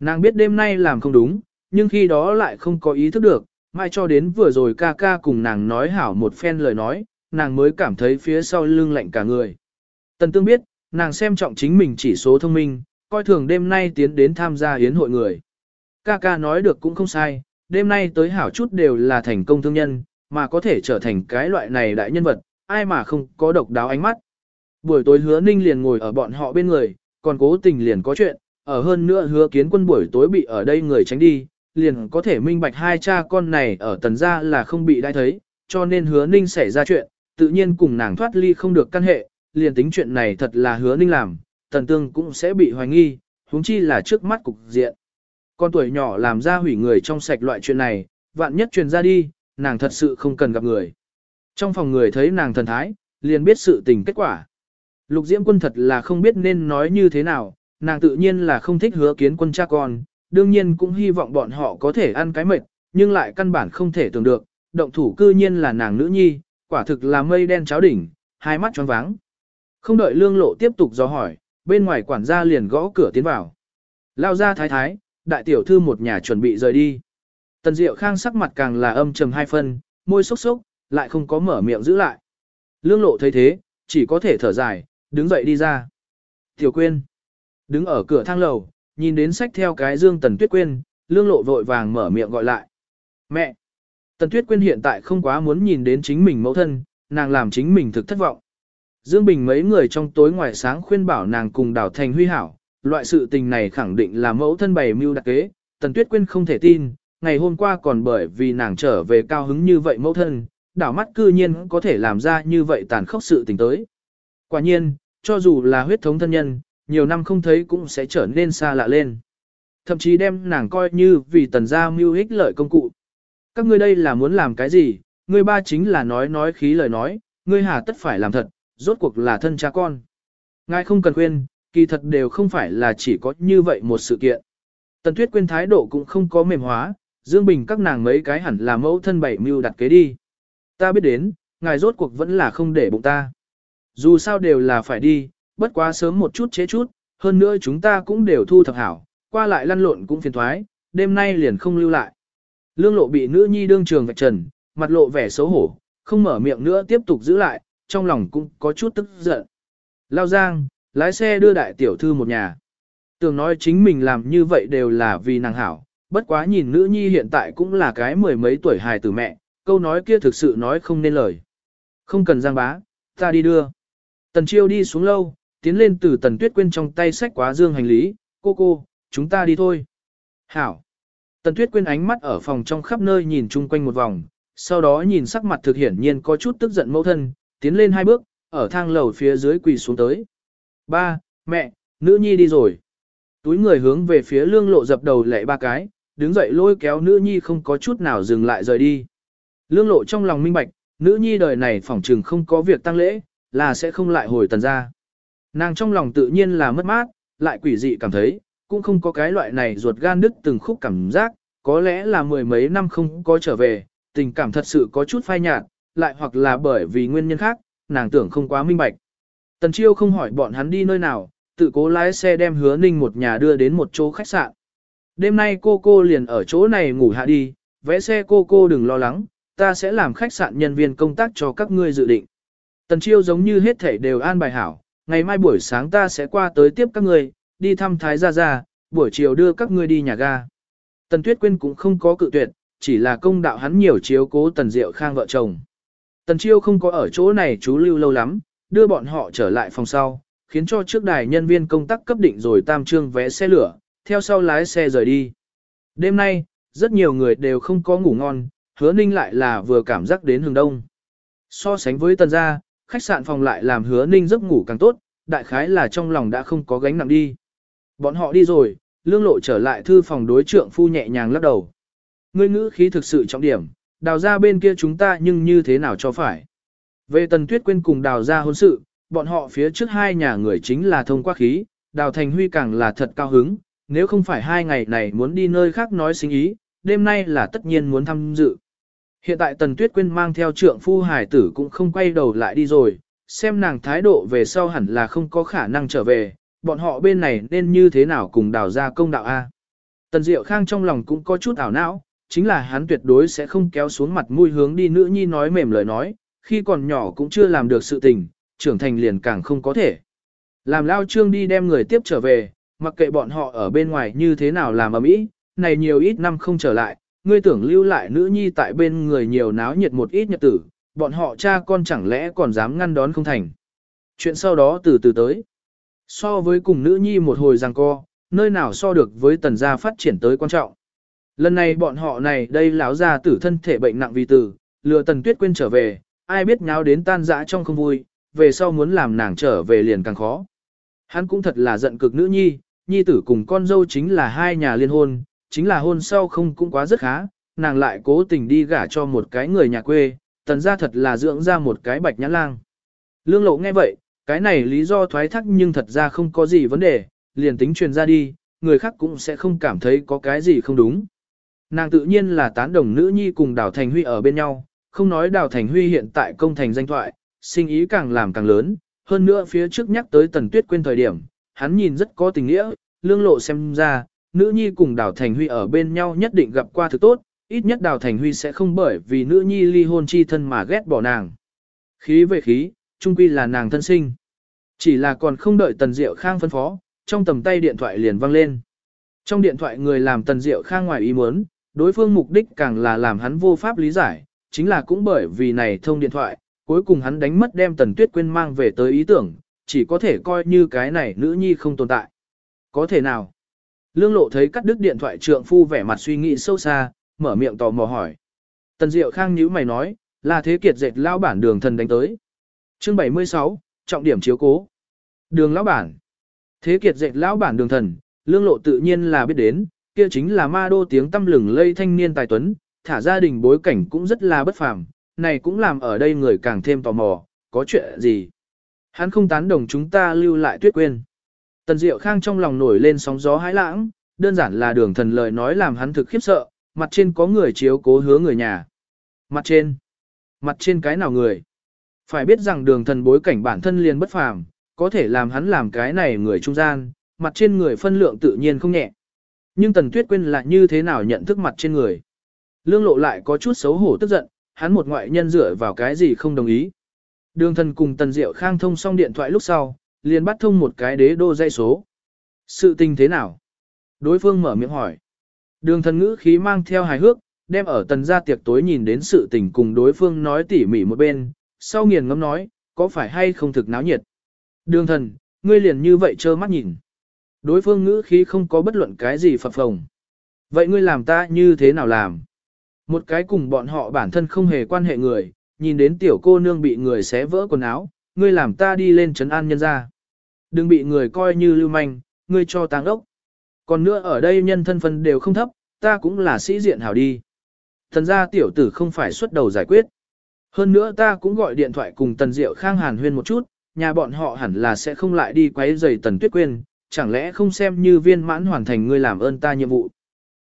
Nàng biết đêm nay làm không đúng, nhưng khi đó lại không có ý thức được, mai cho đến vừa rồi ca ca cùng nàng nói hảo một phen lời nói, nàng mới cảm thấy phía sau lưng lạnh cả người. Tần tương biết, nàng xem trọng chính mình chỉ số thông minh, coi thường đêm nay tiến đến tham gia hiến hội người. Ca ca nói được cũng không sai, đêm nay tới hảo chút đều là thành công thương nhân, mà có thể trở thành cái loại này đại nhân vật, ai mà không có độc đáo ánh mắt. Buổi tối hứa ninh liền ngồi ở bọn họ bên người, còn cố tình liền có chuyện, ở hơn nữa hứa kiến quân buổi tối bị ở đây người tránh đi, liền có thể minh bạch hai cha con này ở tần gia là không bị đai thấy, cho nên hứa ninh xảy ra chuyện, tự nhiên cùng nàng thoát ly không được căn hệ, liền tính chuyện này thật là hứa ninh làm, tần tương cũng sẽ bị hoài nghi, huống chi là trước mắt cục diện. Con tuổi nhỏ làm ra hủy người trong sạch loại chuyện này, vạn nhất truyền ra đi, nàng thật sự không cần gặp người. Trong phòng người thấy nàng thần thái, liền biết sự tình kết quả. Lục Diễm quân thật là không biết nên nói như thế nào, nàng tự nhiên là không thích hứa kiến quân cha con, đương nhiên cũng hy vọng bọn họ có thể ăn cái mệt, nhưng lại căn bản không thể tưởng được, động thủ cư nhiên là nàng nữ nhi, quả thực là mây đen cháo đỉnh, hai mắt tròn váng. Không đợi lương lộ tiếp tục do hỏi, bên ngoài quản gia liền gõ cửa tiến vào. Lao ra thái thái, đại tiểu thư một nhà chuẩn bị rời đi. Tần Diệu Khang sắc mặt càng là âm trầm hai phân, môi sốc sốc, lại không có mở miệng giữ lại. Lương lộ thấy thế, chỉ có thể thở dài, đứng dậy đi ra. Tiểu Quyên, đứng ở cửa thang lầu, nhìn đến sách theo cái dương Tần Tuyết Quyên, lương lộ vội vàng mở miệng gọi lại. Mẹ! Tần Tuyết Quyên hiện tại không quá muốn nhìn đến chính mình mẫu thân, nàng làm chính mình thực thất vọng. Dương Bình mấy người trong tối ngoài sáng khuyên bảo nàng cùng đảo thành huy hảo, loại sự tình này khẳng định là mẫu thân bày mưu đặc kế, Tần Tuyết Quyên không thể tin, ngày hôm qua còn bởi vì nàng trở về cao hứng như vậy mẫu thân, đảo mắt cư nhiên có thể làm ra như vậy tàn khốc sự tình tới. Quả nhiên, cho dù là huyết thống thân nhân, nhiều năm không thấy cũng sẽ trở nên xa lạ lên. Thậm chí đem nàng coi như vì tần gia mưu ích lợi công cụ. Các ngươi đây là muốn làm cái gì, ngươi ba chính là nói nói khí lời nói, ngươi hà tất phải làm thật, rốt cuộc là thân cha con. Ngài không cần khuyên, kỳ thật đều không phải là chỉ có như vậy một sự kiện. Tần Tuyết quên thái độ cũng không có mềm hóa, Dương Bình các nàng mấy cái hẳn là mẫu thân bảy mưu đặt kế đi. Ta biết đến, ngài rốt cuộc vẫn là không để bụng ta. Dù sao đều là phải đi, bất quá sớm một chút chế chút, hơn nữa chúng ta cũng đều thu thập hảo, qua lại lăn lộn cũng phiền thoái, đêm nay liền không lưu lại. Lương lộ bị nữ nhi đương trường vạch trần, mặt lộ vẻ xấu hổ, không mở miệng nữa tiếp tục giữ lại, trong lòng cũng có chút tức giận. Lao Giang, lái xe đưa đại tiểu thư một nhà. Tưởng nói chính mình làm như vậy đều là vì nàng hảo, bất quá nhìn nữ nhi hiện tại cũng là cái mười mấy tuổi hài tử mẹ, câu nói kia thực sự nói không nên lời. Không cần giang bá, ta đi đưa. Tần chiêu đi xuống lâu, tiến lên từ tần tuyết quên trong tay sách quá dương hành lý, cô cô, chúng ta đi thôi. Hảo. Tần tuyết quên ánh mắt ở phòng trong khắp nơi nhìn chung quanh một vòng, sau đó nhìn sắc mặt thực hiển nhiên có chút tức giận mẫu thân, tiến lên hai bước, ở thang lầu phía dưới quỳ xuống tới. Ba, mẹ, nữ nhi đi rồi. Túi người hướng về phía lương lộ dập đầu lệ ba cái, đứng dậy lôi kéo nữ nhi không có chút nào dừng lại rời đi. Lương lộ trong lòng minh bạch, nữ nhi đời này phỏng trừng không có việc tăng lễ, là sẽ không lại hồi tần ra. Nàng trong lòng tự nhiên là mất mát, lại quỷ dị cảm thấy, cũng không có cái loại này ruột gan đứt từng khúc cảm giác, có lẽ là mười mấy năm không có trở về, tình cảm thật sự có chút phai nhạt, lại hoặc là bởi vì nguyên nhân khác, nàng tưởng không quá minh bạch. Tần Chiêu không hỏi bọn hắn đi nơi nào, tự cố lái xe đem hứa ninh một nhà đưa đến một chỗ khách sạn. Đêm nay cô cô liền ở chỗ này ngủ hạ đi, vẽ xe cô cô đừng lo lắng, ta sẽ làm khách sạn nhân viên công tác cho các ngươi dự định. Tần Chiêu giống như hết thảy đều an bài hảo, ngày mai buổi sáng ta sẽ qua tới tiếp các ngươi, đi thăm Thái Gia Gia, buổi chiều đưa các ngươi đi nhà ga. Tần Tuyết Quyên cũng không có cự tuyệt, chỉ là công đạo hắn nhiều chiếu cố Tần Diệu Khang vợ chồng. Tần Chiêu không có ở chỗ này chú lưu lâu lắm, đưa bọn họ trở lại phòng sau, khiến cho trước đài nhân viên công tác cấp định rồi tam trương vé xe lửa, theo sau lái xe rời đi. Đêm nay, rất nhiều người đều không có ngủ ngon, hứa ninh lại là vừa cảm giác đến hướng đông. So sánh với tần gia, khách sạn phòng lại làm hứa ninh giấc ngủ càng tốt, đại khái là trong lòng đã không có gánh nặng đi. Bọn họ đi rồi, lương lộ trở lại thư phòng đối trượng phu nhẹ nhàng lắc đầu. Ngươi ngữ khí thực sự trọng điểm, đào ra bên kia chúng ta nhưng như thế nào cho phải. Về tần tuyết quên cùng đào ra hôn sự, bọn họ phía trước hai nhà người chính là thông qua khí, đào thành huy càng là thật cao hứng, nếu không phải hai ngày này muốn đi nơi khác nói sinh ý, đêm nay là tất nhiên muốn tham dự. Hiện tại tần tuyết quên mang theo trượng phu hải tử cũng không quay đầu lại đi rồi, xem nàng thái độ về sau hẳn là không có khả năng trở về, bọn họ bên này nên như thế nào cùng đào ra công đạo A. Tần Diệu Khang trong lòng cũng có chút ảo não, chính là hắn tuyệt đối sẽ không kéo xuống mặt mũi hướng đi nữ nhi nói mềm lời nói, khi còn nhỏ cũng chưa làm được sự tình, trưởng thành liền càng không có thể. Làm lao trương đi đem người tiếp trở về, mặc kệ bọn họ ở bên ngoài như thế nào làm ở mỹ, này nhiều ít năm không trở lại, ngươi tưởng lưu lại nữ nhi tại bên người nhiều náo nhiệt một ít nhật tử, bọn họ cha con chẳng lẽ còn dám ngăn đón không thành. Chuyện sau đó từ từ tới. So với cùng nữ nhi một hồi giằng co, nơi nào so được với tần gia phát triển tới quan trọng. Lần này bọn họ này đây lão ra tử thân thể bệnh nặng vì tử, lừa tần tuyết quên trở về, ai biết nháo đến tan dã trong không vui, về sau muốn làm nàng trở về liền càng khó. Hắn cũng thật là giận cực nữ nhi, nhi tử cùng con dâu chính là hai nhà liên hôn, chính là hôn sau không cũng quá rất khá, nàng lại cố tình đi gả cho một cái người nhà quê, tần ra thật là dưỡng ra một cái bạch nhãn lang. Lương lộ nghe vậy, cái này lý do thoái thác nhưng thật ra không có gì vấn đề, liền tính truyền ra đi, người khác cũng sẽ không cảm thấy có cái gì không đúng. Nàng tự nhiên là tán đồng nữ nhi cùng Đào Thành Huy ở bên nhau, không nói Đào Thành Huy hiện tại công thành danh thoại, sinh ý càng làm càng lớn, hơn nữa phía trước nhắc tới Tần Tuyết quên thời điểm, hắn nhìn rất có tình nghĩa, lương lộ xem ra, nữ nhi cùng Đào Thành Huy ở bên nhau nhất định gặp qua thứ tốt, ít nhất Đào Thành Huy sẽ không bởi vì nữ nhi ly hôn chi thân mà ghét bỏ nàng. Khí về khí, trung quy là nàng thân sinh. Chỉ là còn không đợi Tần Diệu Khang phân phó, trong tầm tay điện thoại liền vang lên. Trong điện thoại người làm Tần Diệu Khang ngoài ý muốn, đối phương mục đích càng là làm hắn vô pháp lý giải, chính là cũng bởi vì này thông điện thoại, cuối cùng hắn đánh mất đem Tần Tuyết Quyên mang về tới ý tưởng, chỉ có thể coi như cái này nữ nhi không tồn tại. Có thể nào? Lương lộ thấy cắt đứt điện thoại trượng phu vẻ mặt suy nghĩ sâu xa, mở miệng tò mò hỏi. Tần Diệu Khang nhíu mày nói, là thế kiệt dệt lao bản đường thần đánh tới. Chương 76, trọng điểm chiếu cố. Đường lão bản. Thế kiệt dệt lão bản đường thần, lương lộ tự nhiên là biết đến, kia chính là ma đô tiếng tâm lừng lây thanh niên tài tuấn, thả gia đình bối cảnh cũng rất là bất phàm, này cũng làm ở đây người càng thêm tò mò, có chuyện gì. Hắn không tán đồng chúng ta lưu lại tuyết quên. Tần Diệu Khang trong lòng nổi lên sóng gió hãi lãng, đơn giản là đường thần lời nói làm hắn thực khiếp sợ, mặt trên có người chiếu cố hứa người nhà. Mặt trên? Mặt trên cái nào người? Phải biết rằng đường thần bối cảnh bản thân liền bất phàm, có thể làm hắn làm cái này người trung gian, mặt trên người phân lượng tự nhiên không nhẹ. Nhưng Tần Tuyết Quyên là như thế nào nhận thức mặt trên người? Lương lộ lại có chút xấu hổ tức giận, hắn một ngoại nhân dựa vào cái gì không đồng ý. Đường thần cùng Tần Diệu Khang thông xong điện thoại lúc sau, liền bắt thông một cái đế đô dây số. Sự tình thế nào? Đối phương mở miệng hỏi. Đường thần ngữ khí mang theo hài hước, đem ở tần gia tiệc tối nhìn đến sự tình cùng đối phương nói tỉ mỉ một bên, sau nghiền ngẫm nói, có phải hay không thực náo nhiệt. Đường thần, ngươi liền như vậy trơ mắt nhìn. Đối phương ngữ khí không có bất luận cái gì phập phồng. Vậy ngươi làm ta như thế nào làm? Một cái cùng bọn họ bản thân không hề quan hệ người, nhìn đến tiểu cô nương bị người xé vỡ quần áo, ngươi làm ta đi lên trấn an nhân ra. Đừng bị người coi như lưu manh, ngươi cho táng ốc. Còn nữa ở đây nhân thân phân đều không thấp, ta cũng là sĩ diện hảo đi. Thần ra tiểu tử không phải xuất đầu giải quyết. Hơn nữa ta cũng gọi điện thoại cùng Tần Diệu Khang Hàn huyên một chút, nhà bọn họ hẳn là sẽ không lại đi quấy rầy Tần Tuyết Quyên, chẳng lẽ không xem như viên mãn hoàn thành ngươi làm ơn ta nhiệm vụ.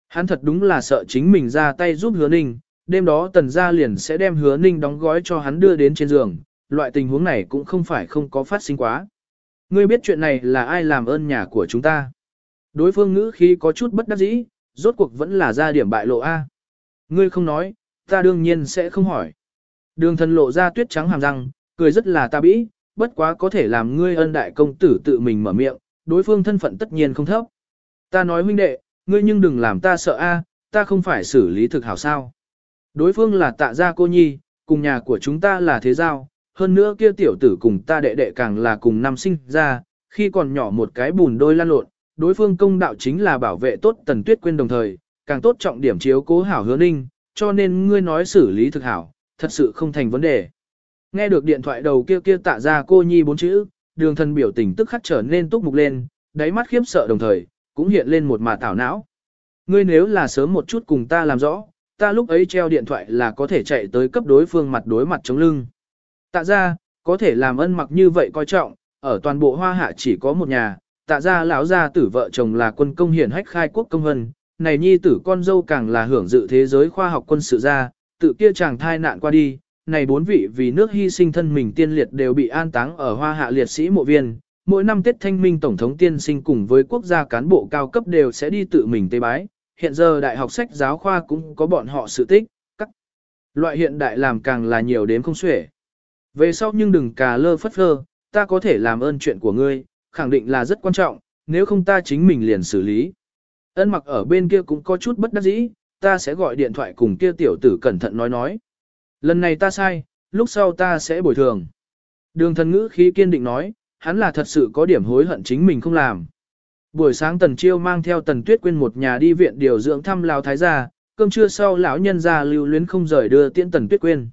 Hắn thật đúng là sợ chính mình ra tay giúp hứa ninh, đêm đó Tần gia liền sẽ đem hứa ninh đóng gói cho hắn đưa đến trên giường, loại tình huống này cũng không phải không có phát sinh quá. Ngươi biết chuyện này là ai làm ơn nhà của chúng ta. Đối phương ngữ khí có chút bất đắc dĩ, rốt cuộc vẫn là ra điểm bại lộ A. Ngươi không nói, ta đương nhiên sẽ không hỏi. Đường thần lộ ra tuyết trắng hàm răng, cười rất là ta bĩ, bất quá có thể làm ngươi ân đại công tử tự mình mở miệng, đối phương thân phận tất nhiên không thấp. Ta nói huynh đệ, ngươi nhưng đừng làm ta sợ a, ta không phải xử lý thực hảo sao. Đối phương là tạ gia cô nhi, cùng nhà của chúng ta là thế giao, hơn nữa kia tiểu tử cùng ta đệ đệ càng là cùng năm sinh ra, khi còn nhỏ một cái bùn đôi lan lộn, đối phương công đạo chính là bảo vệ tốt tần tuyết quên đồng thời, càng tốt trọng điểm chiếu cố hảo hứa ninh, cho nên ngươi nói xử lý thực hảo, thật sự không thành vấn đề. Nghe được điện thoại đầu kia kia tạ ra cô nhi bốn chữ, đường thần biểu tình tức khắc trở nên túc mục lên, đáy mắt khiếp sợ đồng thời, cũng hiện lên một mà tảo não. Ngươi nếu là sớm một chút cùng ta làm rõ, ta lúc ấy treo điện thoại là có thể chạy tới cấp đối phương mặt đối mặt chống lưng. Tạ ra, có thể làm ân mặc như vậy coi trọng, ở toàn bộ hoa hạ chỉ có một nhà, tạ ra lão gia tử vợ chồng là quân công hiển hách khai quốc công hân, này nhi tử con dâu càng là hưởng dự thế giới khoa học quân sự gia, tự kia chàng thai nạn qua đi, này bốn vị vì nước hy sinh thân mình tiên liệt đều bị an táng ở hoa hạ liệt sĩ mộ viên. Mỗi năm Tết Thanh Minh Tổng thống tiên sinh cùng với quốc gia cán bộ cao cấp đều sẽ đi tự mình tế bái. Hiện giờ đại học sách giáo khoa cũng có bọn họ sự tích, các loại hiện đại làm càng là nhiều đến không xuể. Về sau nhưng đừng cà lơ phất phơ, ta có thể làm ơn chuyện của ngươi, khẳng định là rất quan trọng, nếu không ta chính mình liền xử lý. Ân mặc ở bên kia cũng có chút bất đắc dĩ, ta sẽ gọi điện thoại cùng kia tiểu tử cẩn thận nói nói. Lần này ta sai, lúc sau ta sẽ bồi thường. Đường thần ngữ khí kiên định nói, hắn là thật sự có điểm hối hận chính mình không làm. Buổi sáng Tần Chiêu mang theo Tần Tuyết Quyên một nhà đi viện điều dưỡng thăm Lão Thái gia, cơm trưa sau lão nhân gia lưu luyến không rời đưa tiễn Tần Tuyết Quyên.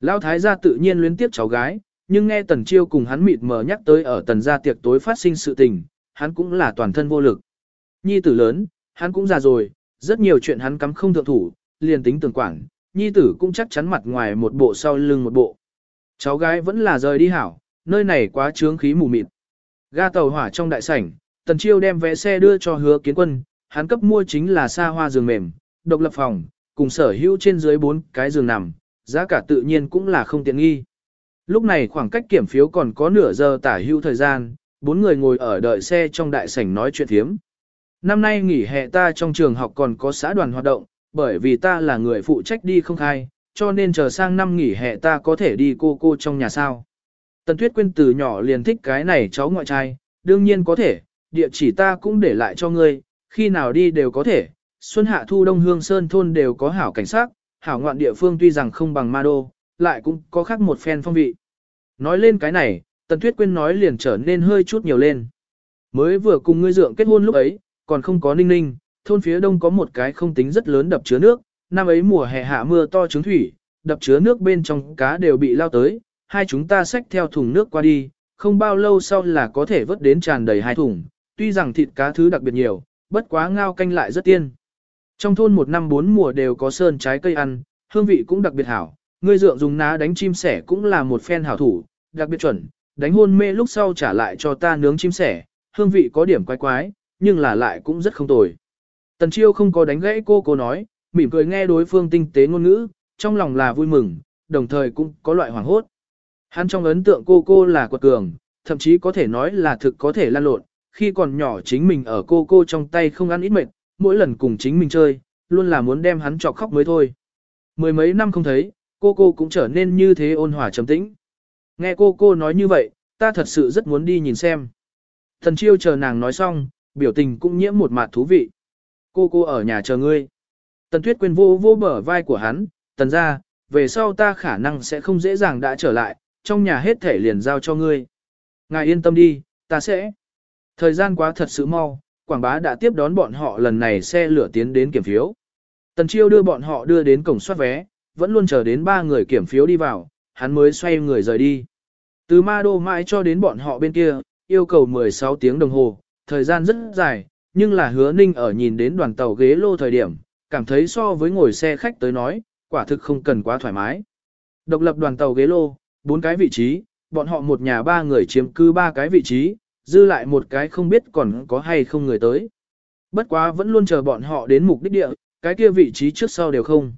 Lão Thái gia tự nhiên luyến tiếp cháu gái, nhưng nghe Tần Chiêu cùng hắn mịt mờ nhắc tới ở Tần gia tiệc tối phát sinh sự tình, hắn cũng là toàn thân vô lực. Nhi tử lớn, hắn cũng già rồi, rất nhiều chuyện hắn cắm không thượng thủ, liền tính tưởng quản, nhi tử cũng chắc chắn mặt ngoài một bộ sau lưng một bộ. Cháu gái vẫn là rời đi hảo, nơi này quá trướng khí mù mịt. Ga tàu hỏa trong đại sảnh, Tần Chiêu đem vé xe đưa cho hứa kiến quân, hắn cấp mua chính là xa hoa giường mềm, độc lập phòng, cùng sở hữu trên dưới bốn cái giường nằm, giá cả tự nhiên cũng là không tiện nghi. Lúc này khoảng cách kiểm phiếu còn có nửa giờ tả hữu thời gian, bốn người ngồi ở đợi xe trong đại sảnh nói chuyện thiếm. Năm nay nghỉ hè ta trong trường học còn có xã đoàn hoạt động, bởi vì ta là người phụ trách đi không khai, cho nên chờ sang năm nghỉ hè ta có thể đi cô cô trong nhà sao. Tần Tuyết Quyên từ nhỏ liền thích cái này cháu ngoại trai, đương nhiên có thể, địa chỉ ta cũng để lại cho ngươi, khi nào đi đều có thể. Xuân Hạ Thu Đông Hương Sơn Thôn đều có hảo cảnh sát, hảo ngoạn địa phương tuy rằng không bằng ma đô, lại cũng có khác một phen phong vị. Nói lên cái này, Tần Tuyết Quyên nói liền trở nên hơi chút nhiều lên. Mới vừa cùng ngươi dượng kết hôn lúc ấy, còn không có ninh ninh, thôn phía đông có một cái không tính rất lớn đập chứa nước, năm ấy mùa hè hạ mưa to trứng thủy, đập chứa nước bên trong cá đều bị lao tới, hai chúng ta xách theo thùng nước qua đi, không bao lâu sau là có thể vớt đến tràn đầy hai thùng, tuy rằng thịt cá thứ đặc biệt nhiều, bất quá ngao canh lại rất tiên. Trong thôn một năm bốn mùa đều có sơn trái cây ăn, hương vị cũng đặc biệt hảo, Người dượng dùng ná đánh chim sẻ cũng là một phen hảo thủ, đặc biệt chuẩn, đánh hôn mê lúc sau trả lại cho ta nướng chim sẻ, hương vị có điểm quái quái, nhưng là lại cũng rất không tồi. Tần chiêu không có đánh gãy cô cô nói, mỉm cười nghe đối phương tinh tế ngôn ngữ, trong lòng là vui mừng, đồng thời cũng có loại hoảng hốt. Hắn trong ấn tượng cô cô là quật cường, thậm chí có thể nói là thực có thể lan lộn, khi còn nhỏ chính mình ở cô cô trong tay không ăn ít mệt, mỗi lần cùng chính mình chơi, luôn là muốn đem hắn chọc khóc mới thôi. Mười mấy năm không thấy, cô cô cũng trở nên như thế ôn hòa trầm tĩnh. Nghe cô cô nói như vậy, ta thật sự rất muốn đi nhìn xem. Thần chiêu chờ nàng nói xong, biểu tình cũng nhiễm một mặt thú vị. Cô cô ở nhà chờ ngươi. Tần tuyết quên vô vô bờ vai của hắn, tần ra, về sau ta khả năng sẽ không dễ dàng đã trở lại, trong nhà hết thể liền giao cho ngươi. Ngài yên tâm đi, ta sẽ. Thời gian quá thật sự mau, Quảng Bá đã tiếp đón bọn họ lần này xe lửa tiến đến kiểm phiếu. Tần Chiêu đưa bọn họ đưa đến cổng soát vé, vẫn luôn chờ đến ba người kiểm phiếu đi vào, hắn mới xoay người rời đi. Từ ma đô mãi cho đến bọn họ bên kia, yêu cầu 16 tiếng đồng hồ, thời gian rất dài, nhưng là hứa ninh ở nhìn đến đoàn tàu ghế lô thời điểm, cảm thấy so với ngồi xe khách tới nói, quả thực không cần quá thoải mái. Độc lập đoàn tàu ghế lô, bốn cái vị trí, bọn họ một nhà ba người chiếm cư ba cái vị trí, dư lại một cái không biết còn có hay không người tới. Bất quá vẫn luôn chờ bọn họ đến mục đích địa, cái kia vị trí trước sau đều không.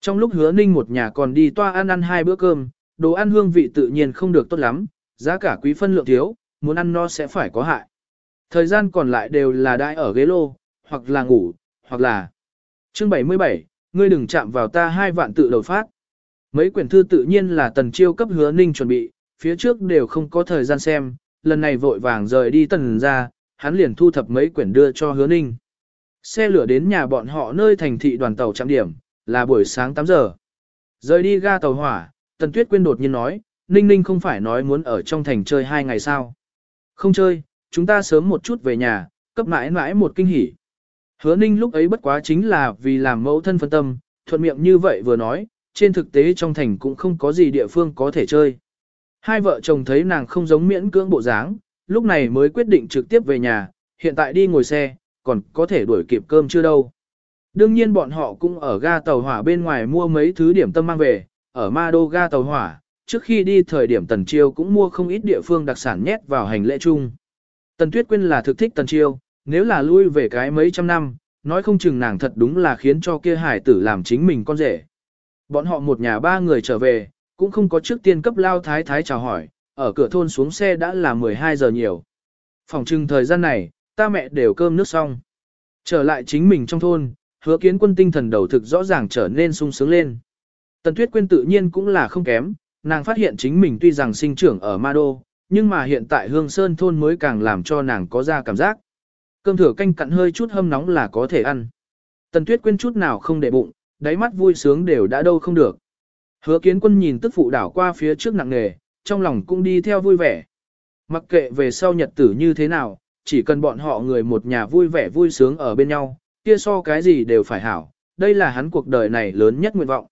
Trong lúc hứa ninh một nhà còn đi toa ăn ăn hai bữa cơm, đồ ăn hương vị tự nhiên không được tốt lắm, giá cả quý phân lượng thiếu, muốn ăn no sẽ phải có hại. Thời gian còn lại đều là đãi ở ghế lô, hoặc là ngủ, hoặc là... Chương 77, ngươi đừng chạm vào ta hai vạn tự đầu phát. Mấy quyển thư tự nhiên là tần chiêu cấp hứa ninh chuẩn bị, phía trước đều không có thời gian xem, lần này vội vàng rời đi tần ra, hắn liền thu thập mấy quyển đưa cho hứa ninh. Xe lửa đến nhà bọn họ nơi thành thị đoàn tàu trạm điểm, là buổi sáng 8 giờ. Rời đi ga tàu hỏa, tần tuyết quyên đột nhiên nói, ninh ninh không phải nói muốn ở trong thành chơi hai ngày sao. Không chơi, chúng ta sớm một chút về nhà, cấp mãi mãi một kinh hỉ. Hứa ninh lúc ấy bất quá chính là vì làm mẫu thân phân tâm, thuận miệng như vậy vừa nói, trên thực tế trong thành cũng không có gì địa phương có thể chơi. Hai vợ chồng thấy nàng không giống miễn cưỡng bộ dáng, lúc này mới quyết định trực tiếp về nhà, hiện tại đi ngồi xe, còn có thể đuổi kịp cơm chưa đâu. Đương nhiên bọn họ cũng ở ga tàu hỏa bên ngoài mua mấy thứ điểm tâm mang về, ở ma đô ga tàu hỏa, trước khi đi thời điểm Tần Chiêu cũng mua không ít địa phương đặc sản nhét vào hành lễ chung. Tần Tuyết Quyên là thực thích Tần Chiêu, nếu là lui về cái mấy trăm năm, nói không chừng nàng thật đúng là khiến cho kia hải tử làm chính mình con rể. Bọn họ một nhà ba người trở về, cũng không có trước tiên cấp lao thái thái chào hỏi, ở cửa thôn xuống xe đã là 12 giờ nhiều. Phòng trưng thời gian này, ta mẹ đều cơm nước xong. Trở lại chính mình trong thôn, hứa kiến quân tinh thần đầu thực rõ ràng trở nên sung sướng lên. Tần Tuyết Quyên tự nhiên cũng là không kém, nàng phát hiện chính mình tuy rằng sinh trưởng ở Ma Đô, nhưng mà hiện tại Hương Sơn thôn mới càng làm cho nàng có ra cảm giác. Cơm thừa canh cặn hơi chút hâm nóng là có thể ăn. Tần Tuyết quên chút nào không để bụng, đáy mắt vui sướng đều đã đâu không được. Hứa kiến quân nhìn tức phụ đảo qua phía trước nặng nề, trong lòng cũng đi theo vui vẻ. Mặc kệ về sau nhật tử như thế nào, chỉ cần bọn họ người một nhà vui vẻ vui sướng ở bên nhau, kia so cái gì đều phải hảo, đây là hắn cuộc đời này lớn nhất nguyện vọng.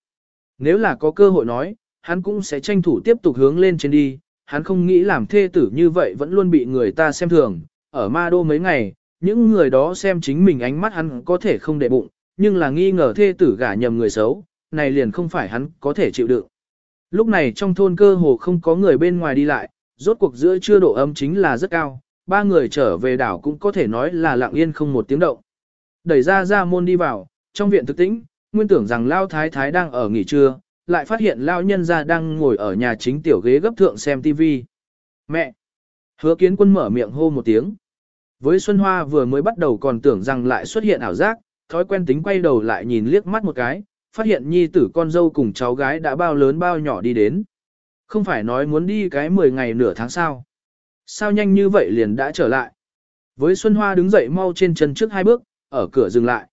Nếu là có cơ hội nói, hắn cũng sẽ tranh thủ tiếp tục hướng lên trên đi, hắn không nghĩ làm thê tử như vậy vẫn luôn bị người ta xem thường, ở ma đô mấy ngày, những người đó xem chính mình ánh mắt hắn có thể không để bụng, nhưng là nghi ngờ thê tử gả nhầm người xấu, này liền không phải hắn có thể chịu đựng. Lúc này trong thôn cơ hồ không có người bên ngoài đi lại, rốt cuộc giữa trưa độ âm chính là rất cao, ba người trở về đảo cũng có thể nói là lặng yên không một tiếng động. Đẩy ra ra môn đi vào, trong viện thực tĩnh, nguyên tưởng rằng Lao Thái Thái đang ở nghỉ trưa, lại phát hiện Lao Nhân ra đang ngồi ở nhà chính tiểu ghế gấp thượng xem tivi Mẹ! Hứa kiến quân mở miệng hô một tiếng. Với Xuân Hoa vừa mới bắt đầu còn tưởng rằng lại xuất hiện ảo giác, thói quen tính quay đầu lại nhìn liếc mắt một cái, phát hiện nhi tử con dâu cùng cháu gái đã bao lớn bao nhỏ đi đến. Không phải nói muốn đi cái 10 ngày nửa tháng sao. Sao nhanh như vậy liền đã trở lại. Với Xuân Hoa đứng dậy mau trên chân trước hai bước, ở cửa dừng lại.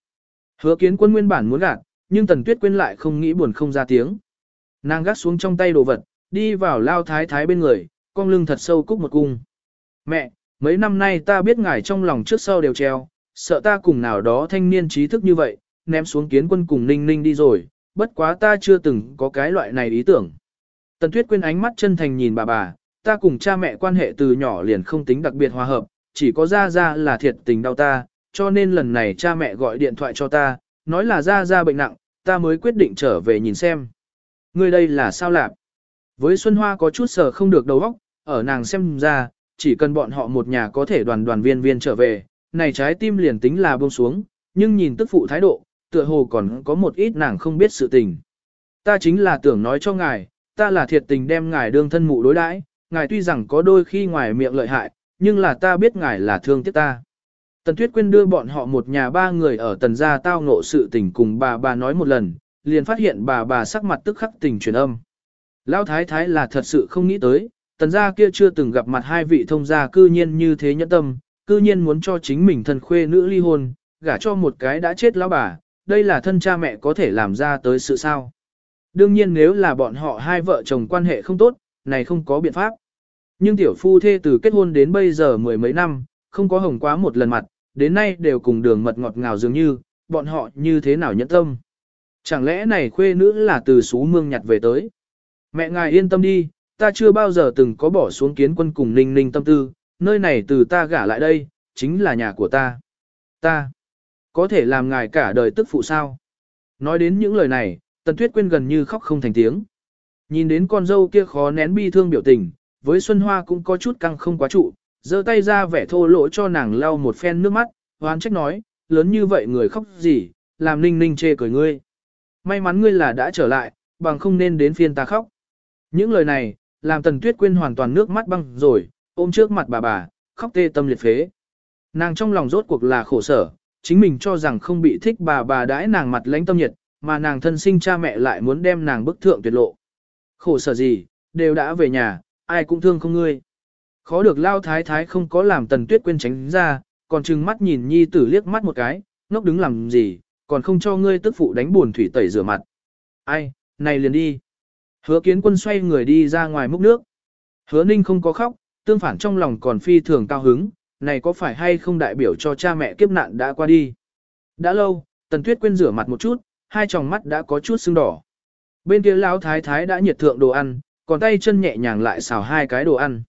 Hứa kiến quân nguyên bản muốn gạt, nhưng Tần Tuyết quên lại không nghĩ buồn không ra tiếng. Nàng gắt xuống trong tay đồ vật, đi vào lao thái thái bên người, con lưng thật sâu cúc một cung. Mẹ, mấy năm nay ta biết ngài trong lòng trước sau đều treo, sợ ta cùng nào đó thanh niên trí thức như vậy, ném xuống kiến quân cùng ninh ninh đi rồi, bất quá ta chưa từng có cái loại này ý tưởng. Tần Tuyết quên ánh mắt chân thành nhìn bà bà, ta cùng cha mẹ quan hệ từ nhỏ liền không tính đặc biệt hòa hợp, chỉ có ra ra là thiệt tình đau ta, cho nên lần này cha mẹ gọi điện thoại cho ta, nói là ra ra bệnh nặng, ta mới quyết định trở về nhìn xem. Ngươi đây là sao lạc? Với Xuân Hoa có chút sở không được đầu óc, ở nàng xem ra, chỉ cần bọn họ một nhà có thể đoàn đoàn viên viên trở về, này trái tim liền tính là buông xuống, nhưng nhìn tức phụ thái độ, tựa hồ còn có một ít nàng không biết sự tình. Ta chính là tưởng nói cho ngài, ta là thiệt tình đem ngài đương thân mụ đối đãi, ngài tuy rằng có đôi khi ngoài miệng lợi hại, nhưng là ta biết ngài là thương tiếc ta. Tần Tuyết Quyên đưa bọn họ một nhà ba người ở tần gia tao ngộ sự tình cùng bà bà nói một lần, liền phát hiện bà bà sắc mặt tức khắc tình truyền âm. Lão thái thái là thật sự không nghĩ tới, tần gia kia chưa từng gặp mặt hai vị thông gia cư nhiên như thế nhẫn tâm, cư nhiên muốn cho chính mình thân khuê nữ ly hôn, gả cho một cái đã chết lão bà, đây là thân cha mẹ có thể làm ra tới sự sao. Đương nhiên nếu là bọn họ hai vợ chồng quan hệ không tốt, này không có biện pháp. Nhưng tiểu phu thê từ kết hôn đến bây giờ mười mấy năm, không có hồng quá một lần mặt, đến nay đều cùng đường mật ngọt ngào dường như, bọn họ như thế nào nhẫn tâm. Chẳng lẽ này khuê nữ là từ xú mương nhặt về tới? Mẹ ngài yên tâm đi, ta chưa bao giờ từng có bỏ xuống kiến quân cùng ninh ninh tâm tư, nơi này từ ta gả lại đây, chính là nhà của ta. Ta, có thể làm ngài cả đời tức phụ sao? Nói đến những lời này, Tần Tuyết Quyên gần như khóc không thành tiếng. Nhìn đến con dâu kia khó nén bi thương biểu tình, với Xuân Hoa cũng có chút căng không quá trụ, giơ tay ra vẻ thô lỗ cho nàng lau một phen nước mắt, hoán trách nói, lớn như vậy người khóc gì, làm ninh ninh chê cười ngươi. May mắn ngươi là đã trở lại, bằng không nên đến phiên ta khóc. Những lời này, làm Tần Tuyết Quyên hoàn toàn nước mắt băng rồi, ôm trước mặt bà bà, khóc tê tâm liệt phế. Nàng trong lòng rốt cuộc là khổ sở, chính mình cho rằng không bị thích bà bà đãi nàng mặt lãnh tâm nhiệt, mà nàng thân sinh cha mẹ lại muốn đem nàng bức thượng tuyệt lộ. Khổ sở gì, đều đã về nhà, ai cũng thương không ngươi. Khó được lao thái thái không có làm tần tuyết quên tránh ra, còn trừng mắt nhìn nhi tử liếc mắt một cái, ngốc đứng làm gì, còn không cho ngươi tức phụ đánh buồn thủy tẩy rửa mặt. Ai, này liền đi. Hứa kiến quân xoay người đi ra ngoài múc nước. Hứa ninh không có khóc, tương phản trong lòng còn phi thường cao hứng, này có phải hay không đại biểu cho cha mẹ kiếp nạn đã qua đi. Đã lâu, tần tuyết quên rửa mặt một chút, hai tròng mắt đã có chút sưng đỏ. Bên kia lão thái thái đã nhiệt thượng đồ ăn, còn tay chân nhẹ nhàng lại xào hai cái đồ ăn.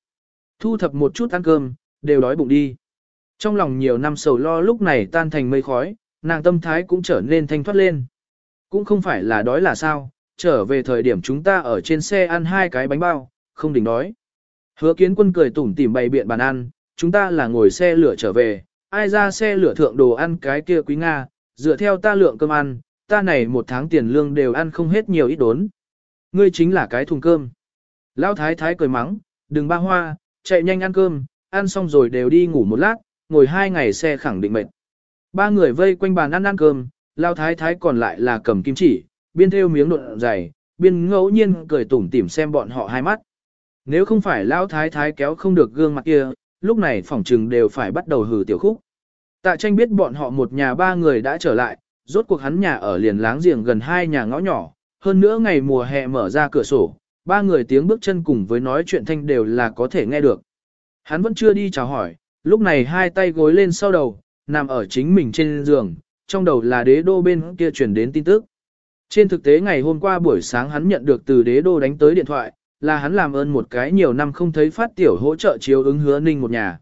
Thu thập một chút ăn cơm, đều đói bụng đi. Trong lòng nhiều năm sầu lo lúc này tan thành mây khói, nàng tâm thái cũng trở nên thanh thoát lên. Cũng không phải là đói là sao, trở về thời điểm chúng ta ở trên xe ăn hai cái bánh bao, không đỉnh đói. Hứa kiến quân cười tủm tỉm bày biện bàn ăn, chúng ta là ngồi xe lửa trở về, ai ra xe lửa thượng đồ ăn cái kia quý Nga, dựa theo ta lượng cơm ăn, ta này một tháng tiền lương đều ăn không hết nhiều ít đốn. Ngươi chính là cái thùng cơm. Lão thái thái cười mắng, đừng ba hoa, chạy nhanh ăn cơm, ăn xong rồi đều đi ngủ một lát, ngồi hai ngày xe khẳng định mệt. Ba người vây quanh bàn ăn ăn cơm, Lão thái thái còn lại là cầm kim chỉ, biên theo miếng độn dày, biên ngẫu nhiên cười tủm tỉm xem bọn họ hai mắt. Nếu không phải Lão thái thái kéo không được gương mặt kia, lúc này phỏng trừng đều phải bắt đầu hử tiểu khúc. Tạ tranh biết bọn họ một nhà ba người đã trở lại, rốt cuộc hắn nhà ở liền láng giềng gần hai nhà ngõ nhỏ, hơn nữa ngày mùa hè mở ra cửa sổ, ba người tiếng bước chân cùng với nói chuyện thanh đều là có thể nghe được. Hắn vẫn chưa đi chào hỏi, lúc này hai tay gối lên sau đầu, nằm ở chính mình trên giường, trong đầu là đế đô bên kia chuyển đến tin tức. Trên thực tế ngày hôm qua buổi sáng hắn nhận được từ đế đô đánh tới điện thoại, là hắn làm ơn một cái nhiều năm không thấy phát tiểu hỗ trợ chiếu ứng hứa ninh một nhà.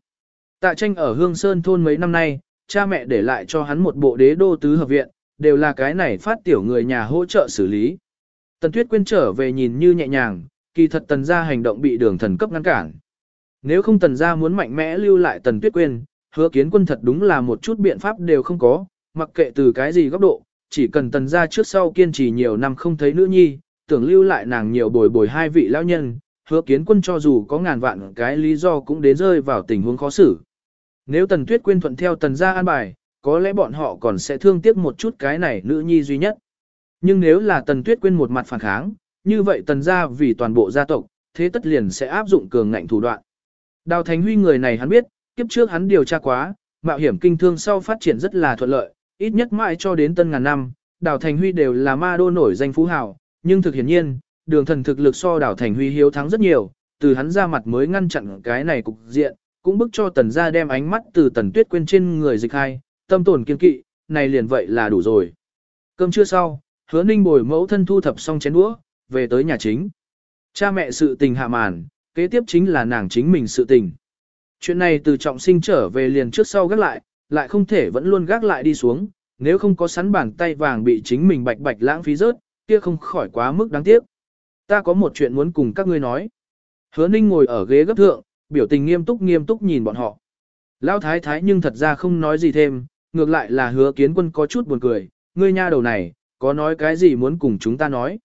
Tạ tranh ở Hương Sơn thôn mấy năm nay, cha mẹ để lại cho hắn một bộ đế đô tứ hợp viện, đều là cái này phát tiểu người nhà hỗ trợ xử lý. Tần Tuyết Quyên trở về nhìn như nhẹ nhàng, kỳ thật tần gia hành động bị đường thần cấp ngăn cản. Nếu không tần gia muốn mạnh mẽ lưu lại tần Tuyết Quyên, hứa kiến quân thật đúng là một chút biện pháp đều không có, mặc kệ từ cái gì góc độ, chỉ cần tần gia trước sau kiên trì nhiều năm không thấy nữ nhi, tưởng lưu lại nàng nhiều bồi bồi hai vị lão nhân, hứa kiến quân cho dù có ngàn vạn cái lý do cũng đến rơi vào tình huống khó xử. Nếu tần tuyết quyên thuận theo tần gia an bài, có lẽ bọn họ còn sẽ thương tiếc một chút cái này nữ nhi duy nhất. Nhưng nếu là tần tuyết quyên một mặt phản kháng, như vậy tần gia vì toàn bộ gia tộc, thế tất liền sẽ áp dụng cường ngạnh thủ đoạn. Đào Thánh Huy người này hắn biết, kiếp trước hắn điều tra quá, mạo hiểm kinh thương sau phát triển rất là thuận lợi, ít nhất mãi cho đến tân ngàn năm, Đào Thành Huy đều là ma đô nổi danh phú hào, nhưng thực hiển nhiên, đường thần thực lực so Đào Thành Huy hiếu thắng rất nhiều, từ hắn ra mặt mới ngăn chặn cái này cục diện, cũng bức cho tần gia đem ánh mắt từ tần tuyết quên trên người dịch hai, tâm tổn kiên kỵ, này liền vậy là đủ rồi. Cơm trưa sau, hứa ninh bồi mẫu thân thu thập xong chén đũa, về tới nhà chính. Cha mẹ sự tình hạ màn, kế tiếp chính là nàng chính mình sự tình. Chuyện này từ trọng sinh trở về liền trước sau gác lại, lại không thể vẫn luôn gác lại đi xuống, nếu không có sắn bàn tay vàng bị chính mình bạch bạch lãng phí rớt, kia không khỏi quá mức đáng tiếc. Ta có một chuyện muốn cùng các ngươi nói. Hứa ninh ngồi ở ghế gấp thượng, biểu tình nghiêm túc nghiêm túc nhìn bọn họ. Lão thái thái nhưng thật ra không nói gì thêm, ngược lại là hứa kiến quân có chút buồn cười, ngươi nha đầu này, có nói cái gì muốn cùng chúng ta nói.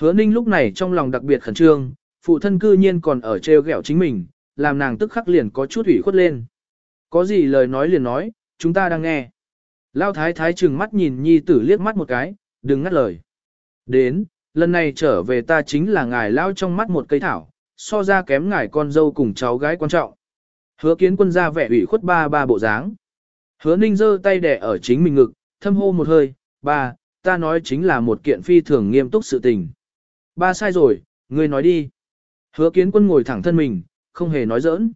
Hứa ninh lúc này trong lòng đặc biệt khẩn trương, phụ thân cư nhiên còn ở treo gẹo chính mình, làm nàng tức khắc liền có chút ủy khuất lên. Có gì lời nói liền nói, chúng ta đang nghe. Lao thái thái trừng mắt nhìn nhi tử liếc mắt một cái, đừng ngắt lời. Đến, lần này trở về ta chính là ngài lao trong mắt một cây thảo, so ra kém ngài con dâu cùng cháu gái quan trọng. Hứa kiến quân ra vẻ ủy khuất ba ba bộ dáng. Hứa ninh giơ tay đẻ ở chính mình ngực, thâm hô một hơi, ba, ta nói chính là một kiện phi thường nghiêm túc sự tình. Ba sai rồi, ngươi nói đi. Hứa kiến quân ngồi thẳng thân mình, không hề nói giỡn.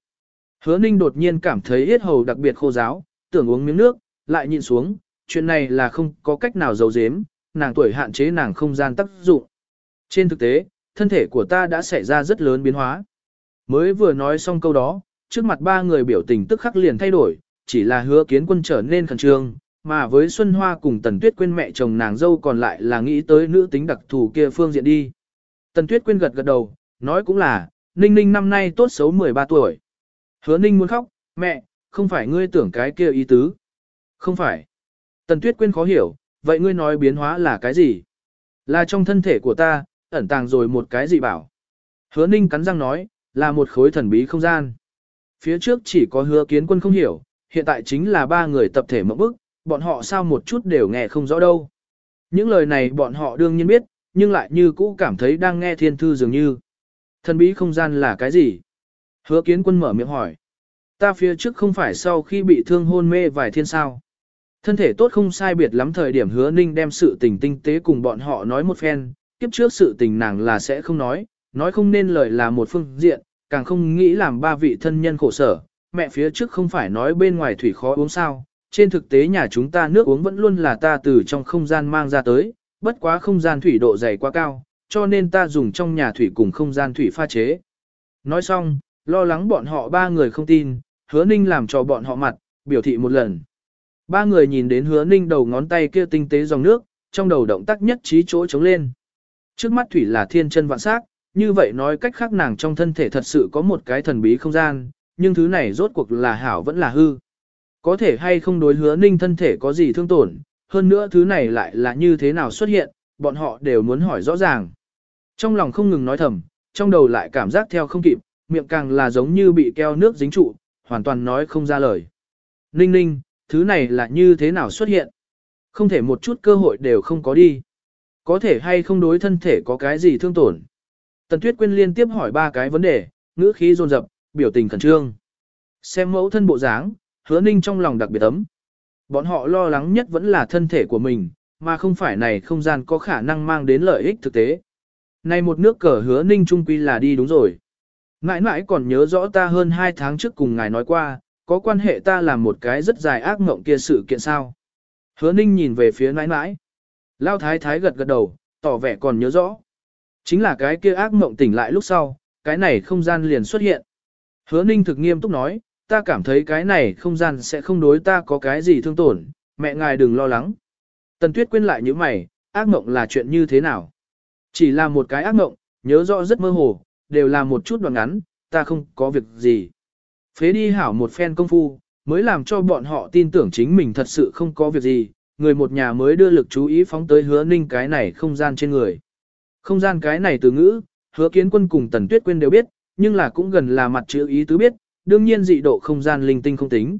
Hứa ninh đột nhiên cảm thấy yết hầu đặc biệt khô giáo, tưởng uống miếng nước, lại nhìn xuống, chuyện này là không có cách nào giấu giếm, nàng tuổi hạn chế nàng không gian tác dụng. Trên thực tế, thân thể của ta đã xảy ra rất lớn biến hóa. Mới vừa nói xong câu đó, trước mặt ba người biểu tình tức khắc liền thay đổi, chỉ là hứa kiến quân trở nên khẩn trương, mà với Xuân Hoa cùng Tần Tuyết quên mẹ chồng nàng dâu còn lại là nghĩ tới nữ tính đặc thù kia phương diện đi. Tần Tuyết quên gật gật đầu, nói cũng là, Ninh Ninh năm nay tốt xấu 13 tuổi. Hứa Ninh muốn khóc, mẹ, không phải ngươi tưởng cái kia ý tứ. Không phải. Tần Tuyết Quyên khó hiểu, vậy ngươi nói biến hóa là cái gì? Là trong thân thể của ta, ẩn tàng rồi một cái gì bảo. Hứa Ninh cắn răng nói, là một khối thần bí không gian. Phía trước chỉ có hứa kiến quân không hiểu, hiện tại chính là ba người tập thể mẫu bức, bọn họ sao một chút đều nghe không rõ đâu. Những lời này bọn họ đương nhiên biết, nhưng lại như cũ cảm thấy đang nghe thiên thư dường như. Thần bí không gian là cái gì? Hứa kiến quân mở miệng hỏi. Ta phía trước không phải sau khi bị thương hôn mê vài thiên sao. Thân thể tốt không sai biệt lắm thời điểm hứa ninh đem sự tình tinh tế cùng bọn họ nói một phen, kiếp trước sự tình nàng là sẽ không nói, nói không nên lời là một phương diện, càng không nghĩ làm ba vị thân nhân khổ sở. Mẹ phía trước không phải nói bên ngoài thủy khó uống sao, trên thực tế nhà chúng ta nước uống vẫn luôn là ta từ trong không gian mang ra tới, bất quá không gian thủy độ dày quá cao, cho nên ta dùng trong nhà thủy cùng không gian thủy pha chế. Nói xong, lo lắng bọn họ ba người không tin, hứa ninh làm cho bọn họ mặt, biểu thị một lần. Ba người nhìn đến hứa ninh đầu ngón tay kia tinh tế dòng nước, trong đầu động tác nhất trí chỗ trống lên. Trước mắt thủy là thiên chân vạn sắc, như vậy nói cách khác nàng trong thân thể thật sự có một cái thần bí không gian, nhưng thứ này rốt cuộc là hảo vẫn là hư. Có thể hay không đối hứa ninh thân thể có gì thương tổn, hơn nữa thứ này lại là như thế nào xuất hiện, bọn họ đều muốn hỏi rõ ràng. Trong lòng không ngừng nói thầm, trong đầu lại cảm giác theo không kịp, miệng càng là giống như bị keo nước dính trụ, hoàn toàn nói không ra lời. Ninh ninh, thứ này là như thế nào xuất hiện? Không thể một chút cơ hội đều không có đi. Có thể hay không đối thân thể có cái gì thương tổn? Tần Tuyết Quyên liên tiếp hỏi ba cái vấn đề, ngữ khí rồn rập, biểu tình khẩn trương. Xem mẫu thân bộ dáng, hứa ninh trong lòng đặc biệt ấm. Bọn họ lo lắng nhất vẫn là thân thể của mình, mà không phải này không gian có khả năng mang đến lợi ích thực tế. Này một nước cờ hứa ninh trung quy là đi đúng rồi. Ngãi mãi còn nhớ rõ ta hơn 2 tháng trước cùng ngài nói qua, có quan hệ ta làm một cái rất dài ác mộng kia sự kiện sao. Hứa ninh nhìn về phía nãi nãi. Lao thái thái gật gật đầu, tỏ vẻ còn nhớ rõ. Chính là cái kia ác mộng tỉnh lại lúc sau, cái này không gian liền xuất hiện. Hứa ninh thực nghiêm túc nói, ta cảm thấy cái này không gian sẽ không đối ta có cái gì thương tổn, mẹ ngài đừng lo lắng. Tần tuyết quên lại như mày, ác mộng là chuyện như thế nào? Chỉ là một cái ác mộng, nhớ rõ rất mơ hồ, đều là một chút đoạn ngắn, ta không có việc gì. Phế đi hảo một phen công phu, mới làm cho bọn họ tin tưởng chính mình thật sự không có việc gì, người một nhà mới đưa lực chú ý phóng tới hứa ninh cái này không gian trên người. Không gian cái này từ ngữ, hứa kiến quân cùng tần tuyết quên đều biết, nhưng là cũng gần là mặt chữ ý tứ biết, đương nhiên dị độ không gian linh tinh không tính.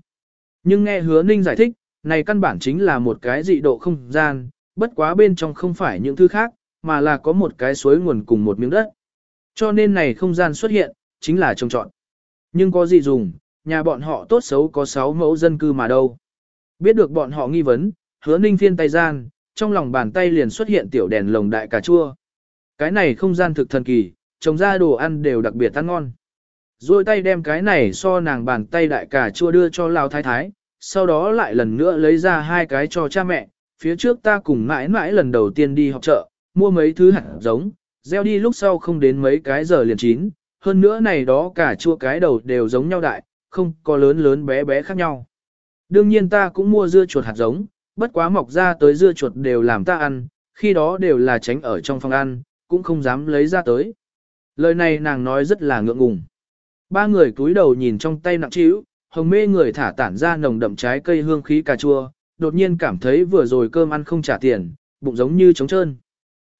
Nhưng nghe hứa ninh giải thích, này căn bản chính là một cái dị độ không gian, bất quá bên trong không phải những thứ khác, mà là có một cái suối nguồn cùng một miếng đất. Cho nên này không gian xuất hiện, chính là trồng trọn. Nhưng có gì dùng, nhà bọn họ tốt xấu có 6 mẫu dân cư mà đâu. Biết được bọn họ nghi vấn, hứa ninh phiên tay gian, trong lòng bàn tay liền xuất hiện tiểu đèn lồng đại cà chua. Cái này không gian thực thần kỳ, trồng ra đồ ăn đều đặc biệt ăn ngon. Rồi tay đem cái này so nàng bàn tay đại cà chua đưa cho Lao Thái Thái, sau đó lại lần nữa lấy ra hai cái cho cha mẹ. Phía trước ta cùng mãi mãi lần đầu tiên đi học chợ, mua mấy thứ hạt giống, gieo đi lúc sau không đến mấy cái giờ liền chín. Hơn nữa này đó cả chua cái đầu đều giống nhau đại, không có lớn lớn bé bé khác nhau. Đương nhiên ta cũng mua dưa chuột hạt giống, bất quá mọc ra tới dưa chuột đều làm ta ăn, khi đó đều là tránh ở trong phòng ăn, cũng không dám lấy ra tới. Lời này nàng nói rất là ngượng ngùng. Ba người cúi đầu nhìn trong tay nặng trĩu, hồng mê người thả tản ra nồng đậm trái cây hương khí cà chua, đột nhiên cảm thấy vừa rồi cơm ăn không trả tiền, bụng giống như trống trơn.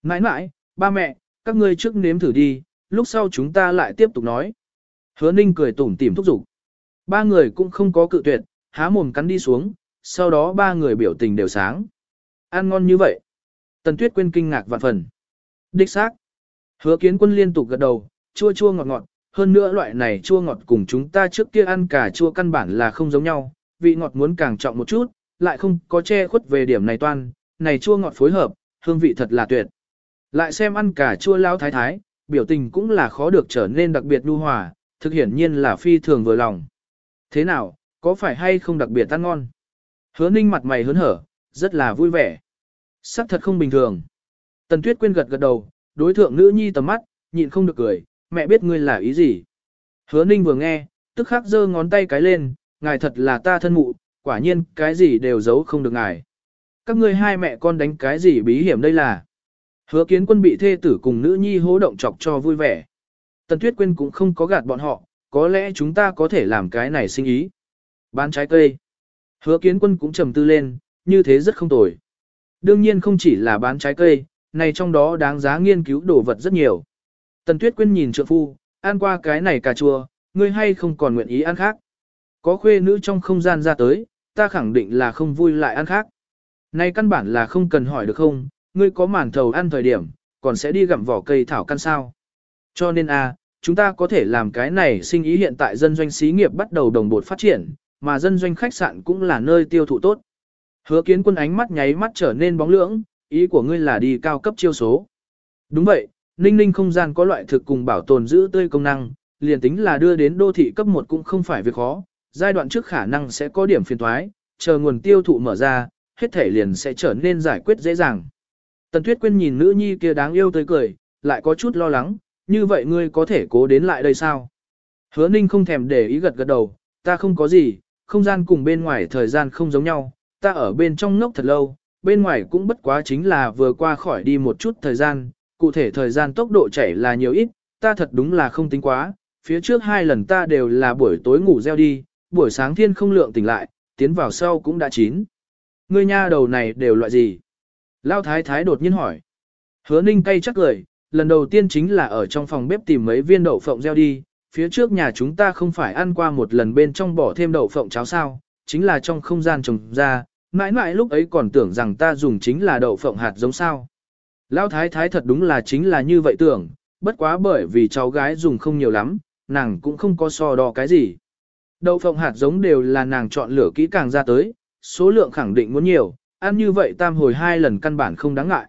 Nãi nãi, ba mẹ, các ngươi trước nếm thử đi, lúc sau chúng ta lại tiếp tục nói. Hứa ninh cười tủm tỉm thúc giục. Ba người cũng không có cự tuyệt, há mồm cắn đi xuống, sau đó ba người biểu tình đều sáng. Ăn ngon như vậy. Tần Tuyết quên kinh ngạc vạn phần. Đích xác. Hứa kiến quân liên tục gật đầu, chua chua ngọt ngọt, hơn nữa loại này chua ngọt cùng chúng ta trước kia ăn cả chua căn bản là không giống nhau, vị ngọt muốn càng trọng một chút, lại không có che khuất về điểm này toan, này chua ngọt phối hợp, hương vị thật là tuyệt. Lại xem ăn cả chua lao thái thái, biểu tình cũng là khó được trở nên đặc biệt nhu hòa, thực hiển nhiên là phi thường vừa lòng. Thế nào, có phải hay không đặc biệt ăn ngon? Hứa ninh mặt mày hớn hở, rất là vui vẻ. Sắc thật không bình thường. Tần Tuyết Quyên gật gật đầu, đối thượng nữ nhi tầm mắt, nhịn không được cười, mẹ biết ngươi là ý gì. Hứa ninh vừa nghe, tức khắc giơ ngón tay cái lên, ngài thật là ta thân mụ, quả nhiên cái gì đều giấu không được ngài. Các ngươi hai mẹ con đánh cái gì bí hiểm đây là. Hứa kiến quân bị thê tử cùng nữ nhi hố động chọc cho vui vẻ. Tần Tuyết Quyên cũng không có gạt bọn họ, có lẽ chúng ta có thể làm cái này sinh ý. Bán trái cây. Hứa kiến quân cũng trầm tư lên, như thế rất không tồi. Đương nhiên không chỉ là bán trái cây, này trong đó đáng giá nghiên cứu đồ vật rất nhiều. Tần Tuyết Quyên nhìn trượng phu, ăn qua cái này cà chua, ngươi hay không còn nguyện ý ăn khác. Có khuê nữ trong không gian ra tới, ta khẳng định là không vui lại ăn khác. Này căn bản là không cần hỏi được không, ngươi có màn thầu ăn thời điểm, còn sẽ đi gặm vỏ cây thảo căn sao. Cho nên a, chúng ta có thể làm cái này sinh ý hiện tại dân doanh xí nghiệp bắt đầu đồng bộ phát triển, mà dân doanh khách sạn cũng là nơi tiêu thụ tốt. Hứa kiến quân ánh mắt nháy mắt trở nên bóng lưỡng, ý của ngươi là đi cao cấp chiêu số. Đúng vậy, ninh ninh không gian có loại thực cùng bảo tồn giữ tươi công năng, liền tính là đưa đến đô thị cấp 1 cũng không phải việc khó, giai đoạn trước khả năng sẽ có điểm phiền thoái, chờ nguồn tiêu thụ mở ra, hết thể liền sẽ trở nên giải quyết dễ dàng. Tần Tuyết Quyên nhìn nữ nhi kia đáng yêu tới cười, lại có chút lo lắng, như vậy ngươi có thể cố đến lại đây sao? Hứa Ninh không thèm để ý gật gật đầu, ta không có gì, không gian cùng bên ngoài thời gian không giống nhau, ta ở bên trong ngốc thật lâu, bên ngoài cũng bất quá chính là vừa qua khỏi đi một chút thời gian, cụ thể thời gian tốc độ chảy là nhiều ít, ta thật đúng là không tính quá, phía trước hai lần ta đều là buổi tối ngủ gieo đi, buổi sáng thiên không lượng tỉnh lại, tiến vào sau cũng đã chín. Ngươi nha đầu này đều loại gì? Lao thái thái đột nhiên hỏi. Hứa ninh cay chắc cười, lần đầu tiên chính là ở trong phòng bếp tìm mấy viên đậu phộng gieo đi, phía trước nhà chúng ta không phải ăn qua một lần bên trong bỏ thêm đậu phộng cháo sao, chính là trong không gian trồng ra, mãi mãi lúc ấy còn tưởng rằng ta dùng chính là đậu phộng hạt giống sao. Lão thái thái thật đúng là chính là như vậy tưởng, bất quá bởi vì cháu gái dùng không nhiều lắm, nàng cũng không có so đo cái gì. Đậu phộng hạt giống đều là nàng chọn lựa kỹ càng ra tới, số lượng khẳng định muốn nhiều, ăn như vậy tam hồi hai lần căn bản không đáng ngại.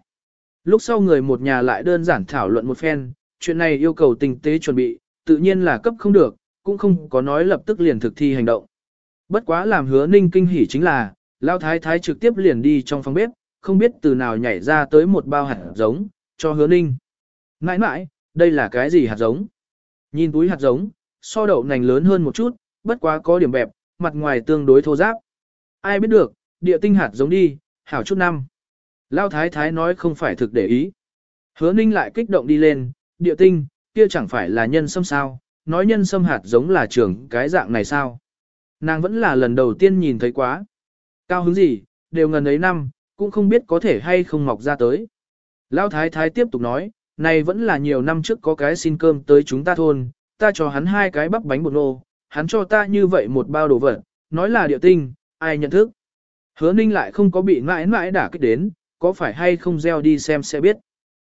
Lúc sau người một nhà lại đơn giản thảo luận một phen, chuyện này yêu cầu tinh tế chuẩn bị, tự nhiên là cấp không được, cũng không có nói lập tức liền thực thi hành động. Bất quá làm hứa ninh kinh hỉ chính là, Lao Thái Thái trực tiếp liền đi trong phòng bếp, không biết từ nào nhảy ra tới một bao hạt giống, cho hứa ninh. Nãi nãi, đây là cái gì hạt giống? Nhìn túi hạt giống, so đậu nành lớn hơn một chút, bất quá có điểm bẹp, mặt ngoài tương đối thô ráp. Ai biết được, địa tinh hạt giống đi, hảo chút năm. Lao thái thái nói không phải thực để ý. Hứa ninh lại kích động đi lên, địa tinh, kia chẳng phải là nhân sâm sao, nói nhân sâm hạt giống là trưởng cái dạng này sao. Nàng vẫn là lần đầu tiên nhìn thấy quá. Cao hứng gì, đều ngần ấy năm, cũng không biết có thể hay không mọc ra tới. Lao thái thái tiếp tục nói, này vẫn là nhiều năm trước có cái xin cơm tới chúng ta thôn, ta cho hắn hai cái bắp bánh bột nô, hắn cho ta như vậy một bao đồ vật, nói là địa tinh, ai nhận thức. Hứa ninh lại không có bị mãi mãi đả kích đến, có phải hay không gieo đi xem sẽ biết.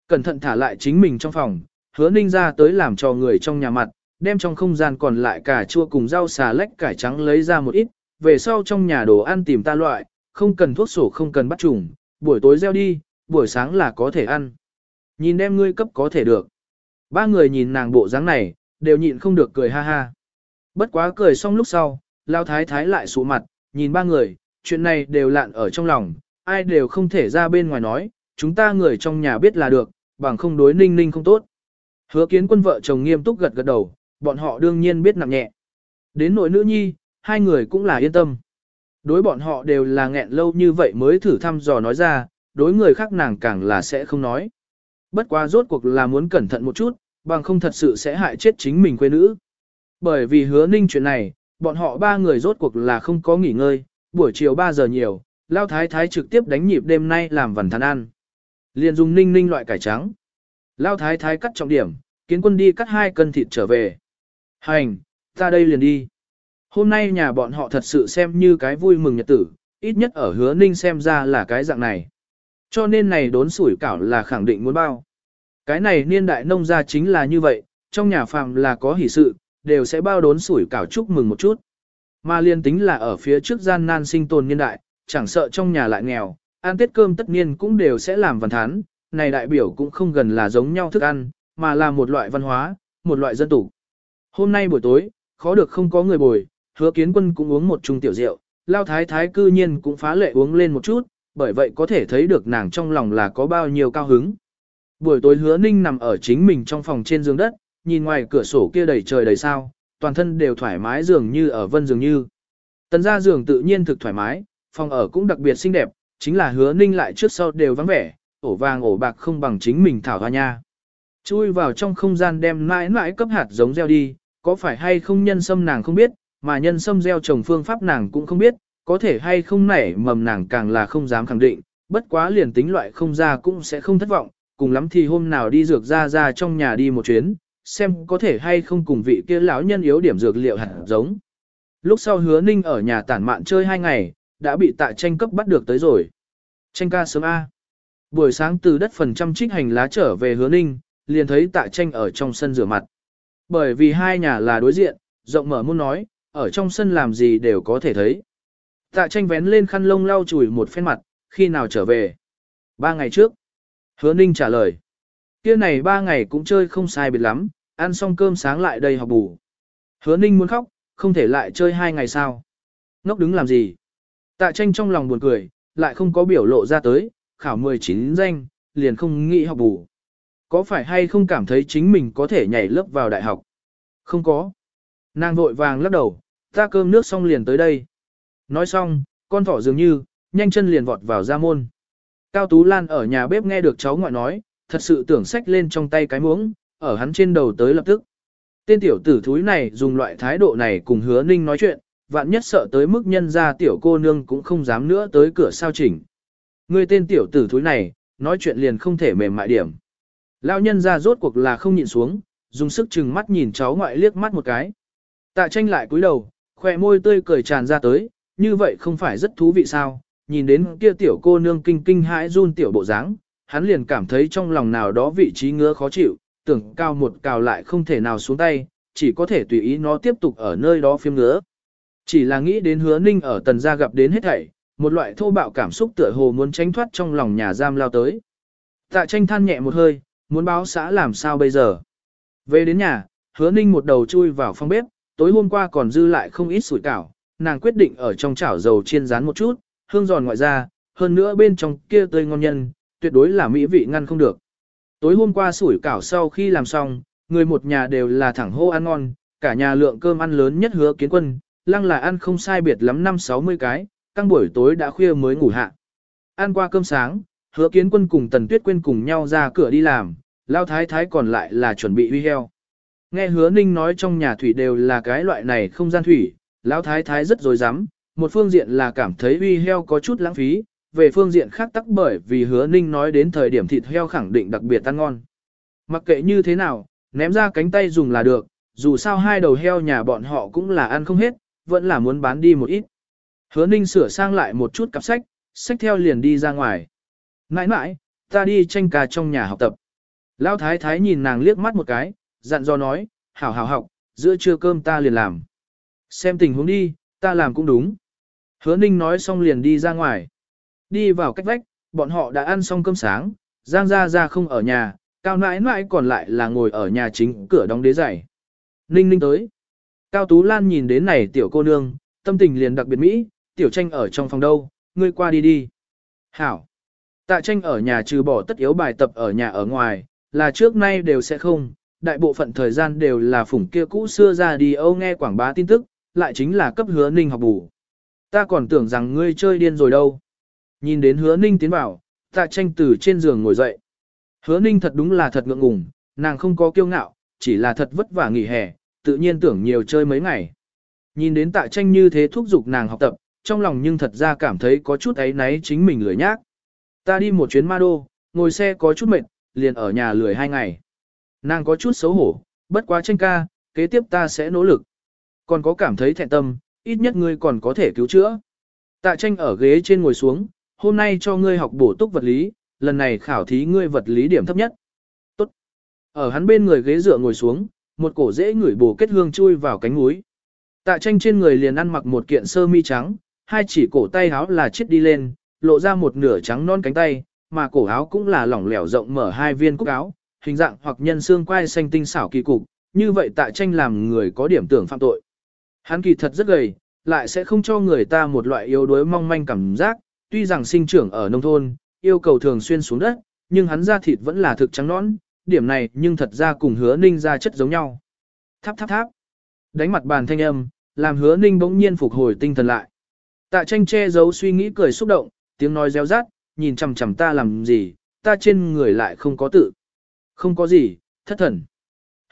Cẩn thận thả lại chính mình trong phòng, hứa ninh ra tới làm cho người trong nhà mặt, đem trong không gian còn lại cả chua cùng rau xà lách cải trắng lấy ra một ít, về sau trong nhà đồ ăn tìm ta loại, không cần thuốc sổ không cần bắt trùng, buổi tối gieo đi, buổi sáng là có thể ăn. Nhìn đem ngươi cấp có thể được. Ba người nhìn nàng bộ dáng này, đều nhịn không được cười ha ha. Bất quá cười xong lúc sau, lao thái thái lại sụ mặt, nhìn ba người, chuyện này đều lạn ở trong lòng, ai đều không thể ra bên ngoài nói, chúng ta người trong nhà biết là được, bằng không đối ninh ninh không tốt. Hứa kiến quân vợ chồng nghiêm túc gật gật đầu, bọn họ đương nhiên biết nặng nhẹ. Đến nội nữ nhi, hai người cũng là yên tâm. Đối bọn họ đều là nghẹn lâu như vậy mới thử thăm dò nói ra, đối người khác nàng càng là sẽ không nói. Bất quá rốt cuộc là muốn cẩn thận một chút, bằng không thật sự sẽ hại chết chính mình quê nữ. Bởi vì hứa ninh chuyện này, bọn họ ba người rốt cuộc là không có nghỉ ngơi, buổi chiều 3 giờ nhiều, lao thái thái trực tiếp đánh nhịp đêm nay làm vần than ăn. Liền dùng ninh ninh loại cải trắng. Lao thái thái cắt trọng điểm, kiến quân đi cắt hai cân thịt trở về. Hành, ta đây liền đi. Hôm nay nhà bọn họ thật sự xem như cái vui mừng nhật tử, ít nhất ở hứa ninh xem ra là cái dạng này. Cho nên này đốn sủi cảo là khẳng định muốn bao. Cái này niên đại nông gia chính là như vậy, trong nhà phàm là có hỷ sự, đều sẽ bao đốn sủi cảo chúc mừng một chút. Mà liên tính là ở phía trước gian nan sinh tồn niên đại, chẳng sợ trong nhà lại nghèo, ăn tết cơm tất nhiên cũng đều sẽ làm văn thán, này đại biểu cũng không gần là giống nhau thức ăn, mà là một loại văn hóa, một loại dân tục. Hôm nay buổi tối, khó được không có người bồi, hứa kiến quân cũng uống một chung tiểu rượu, lao thái thái cư nhiên cũng phá lệ uống lên một chút, bởi vậy có thể thấy được nàng trong lòng là có bao nhiêu cao hứng. Buổi tối hứa ninh nằm ở chính mình trong phòng trên giường đất, nhìn ngoài cửa sổ kia đầy trời đầy sao, toàn thân đều thoải mái dường như ở vân dường như. Tần gia giường tự nhiên thực thoải mái, phòng ở cũng đặc biệt xinh đẹp, chính là hứa ninh lại trước sau đều vắng vẻ, ổ vàng ổ bạc không bằng chính mình thảo hoa nha. Chui vào trong không gian đem mãi mãi cấp hạt giống gieo đi, có phải hay không nhân sâm nàng không biết, mà nhân sâm gieo trồng phương pháp nàng cũng không biết, có thể hay không nảy mầm nàng càng là không dám khẳng định, bất quá liền tính loại không ra cũng sẽ không thất vọng, cùng lắm thì hôm nào đi dược ra ra trong nhà đi một chuyến, xem có thể hay không cùng vị kia lão nhân yếu điểm dược liệu hạt giống. Lúc sau hứa ninh ở nhà tản mạn chơi hai ngày, đã bị tạ tranh cấp bắt được tới rồi. Tranh ca sớm A. Buổi sáng từ đất phần trăm trích hành lá trở về hứa ninh, liền thấy tạ tranh ở trong sân rửa mặt. Bởi vì hai nhà là đối diện, rộng mở muốn nói, ở trong sân làm gì đều có thể thấy. Tạ tranh vén lên khăn lông lau chùi một phen mặt, khi nào trở về? Ba ngày trước. Hứa ninh trả lời. kia này ba ngày cũng chơi không sai biệt lắm, ăn xong cơm sáng lại đây học bù. Hứa ninh muốn khóc, không thể lại chơi hai ngày sao. Ngốc đứng làm gì? Tạ tranh trong lòng buồn cười, lại không có biểu lộ ra tới, khảo 19 danh, liền không nghĩ học bù. Có phải hay không cảm thấy chính mình có thể nhảy lớp vào đại học? Không có. Nàng vội vàng lắc đầu, ta cơm nước xong liền tới đây. Nói xong, con thỏ dường như, nhanh chân liền vọt vào ra môn. Cao Tú Lan ở nhà bếp nghe được cháu ngoại nói, thật sự tưởng sách lên trong tay cái muỗng, ở hắn trên đầu tới lập tức. Tên tiểu tử thúi này dùng loại thái độ này cùng hứa ninh nói chuyện, vạn nhất sợ tới mức nhân ra tiểu cô nương cũng không dám nữa tới cửa sao chỉnh. Người tên tiểu tử thúi này, nói chuyện liền không thể mềm mại điểm. Lão nhân ra rốt cuộc là không nhịn xuống, dùng sức chừng mắt nhìn cháu ngoại liếc mắt một cái. Tạ tranh lại cúi đầu, khỏe môi tươi cười tràn ra tới, như vậy không phải rất thú vị sao, nhìn đến kia tiểu cô nương kinh kinh hãi run tiểu bộ dáng, hắn liền cảm thấy trong lòng nào đó vị trí ngứa khó chịu, tưởng cao một cào lại không thể nào xuống tay, chỉ có thể tùy ý nó tiếp tục ở nơi đó phiêm ngứa. Chỉ là nghĩ đến hứa ninh ở tần gia gặp đến hết thảy, một loại thô bạo cảm xúc tựa hồ muốn tránh thoát trong lòng nhà giam lao tới. Tạ tranh than nhẹ một hơi, muốn báo xã làm sao bây giờ. Về đến nhà, hứa ninh một đầu chui vào phòng bếp, tối hôm qua còn dư lại không ít sủi cảo, nàng quyết định ở trong chảo dầu chiên rán một chút, hương giòn ngoại ra, hơn nữa bên trong kia tươi ngon nhân, tuyệt đối là mỹ vị ngăn không được. Tối hôm qua sủi cảo sau khi làm xong, người một nhà đều là thẳng hô ăn ngon, cả nhà lượng cơm ăn lớn nhất hứa kiến quân, lăng là ăn không sai biệt lắm năm sáu mươi cái, căng buổi tối đã khuya mới ngủ hạ. Ăn qua cơm sáng, hứa kiến quân cùng tần tuyết quên cùng nhau ra cửa đi làm, lao thái thái còn lại là chuẩn bị uy heo. Nghe hứa ninh nói trong nhà thủy đều là cái loại này không gian thủy, lao thái thái rất dối rắm một phương diện là cảm thấy uy heo có chút lãng phí, về phương diện khác tắc bởi vì hứa ninh nói đến thời điểm thịt heo khẳng định đặc biệt ăn ngon. Mặc kệ như thế nào, ném ra cánh tay dùng là được, dù sao hai đầu heo nhà bọn họ cũng là ăn không hết, vẫn là muốn bán đi một ít. Hứa ninh sửa sang lại một chút cặp sách, sách theo liền đi ra ngoài. Nãi nãi, ta đi tranh cà trong nhà học tập. Lão thái thái nhìn nàng liếc mắt một cái, dặn dò nói, hảo hảo học, giữa trưa cơm ta liền làm. Xem tình huống đi, ta làm cũng đúng. Hứa ninh nói xong liền đi ra ngoài. Đi vào cách vách, bọn họ đã ăn xong cơm sáng, Giang Gia Gia không ở nhà, Cao nãi nãi còn lại là ngồi ở nhà chính cửa đóng đế giày. Ninh ninh tới. Cao Tú Lan nhìn đến này tiểu cô nương, tâm tình liền đặc biệt mỹ, tiểu tranh ở trong phòng đâu, ngươi qua đi đi. Hảo. Tạ tranh ở nhà trừ bỏ tất yếu bài tập ở nhà ở ngoài, là trước nay đều sẽ không, đại bộ phận thời gian đều là phủng kia cũ xưa ra đi âu nghe quảng bá tin tức, lại chính là cấp hứa ninh học bù. Ta còn tưởng rằng ngươi chơi điên rồi đâu. Nhìn đến hứa ninh tiến vào, tạ tranh từ trên giường ngồi dậy. Hứa ninh thật đúng là thật ngượng ngùng, nàng không có kiêu ngạo, chỉ là thật vất vả nghỉ hè, tự nhiên tưởng nhiều chơi mấy ngày. Nhìn đến tạ tranh như thế thúc giục nàng học tập, trong lòng nhưng thật ra cảm thấy có chút ấy náy chính mình lười nhác. Ta đi một chuyến ma đô, ngồi xe có chút mệt, liền ở nhà lười hai ngày. Nàng có chút xấu hổ, bất quá tranh ca, kế tiếp ta sẽ nỗ lực. Còn có cảm thấy thẹn tâm, ít nhất ngươi còn có thể cứu chữa. Tạ tranh ở ghế trên ngồi xuống, hôm nay cho ngươi học bổ túc vật lý, lần này khảo thí ngươi vật lý điểm thấp nhất. Tốt. Ở hắn bên người ghế dựa ngồi xuống, một cổ dễ ngửi bổ kết hương chui vào cánh mũi. Tạ tranh trên người liền ăn mặc một kiện sơ mi trắng, hai chỉ cổ tay áo là chết đi lên, lộ ra một nửa trắng non cánh tay, mà cổ áo cũng là lỏng lẻo rộng mở hai viên cúc áo, hình dạng hoặc nhân xương quai xanh tinh xảo kỳ cục, như vậy tạ tranh làm người có điểm tưởng phạm tội. Hắn kỳ thật rất gầy, lại sẽ không cho người ta một loại yếu đuối mong manh cảm giác, tuy rằng sinh trưởng ở nông thôn, yêu cầu thường xuyên xuống đất, nhưng hắn da thịt vẫn là thực trắng nõn, điểm này nhưng thật ra cùng hứa ninh ra chất giống nhau. Tháp tháp tháp, đánh mặt bàn thanh âm, làm hứa ninh bỗng nhiên phục hồi tinh thần lại. Tạ tranh che giấu suy nghĩ cười xúc động, tiếng nói reo rát, nhìn chằm chằm ta làm gì, ta trên người lại không có tự. Không có gì, thất thần.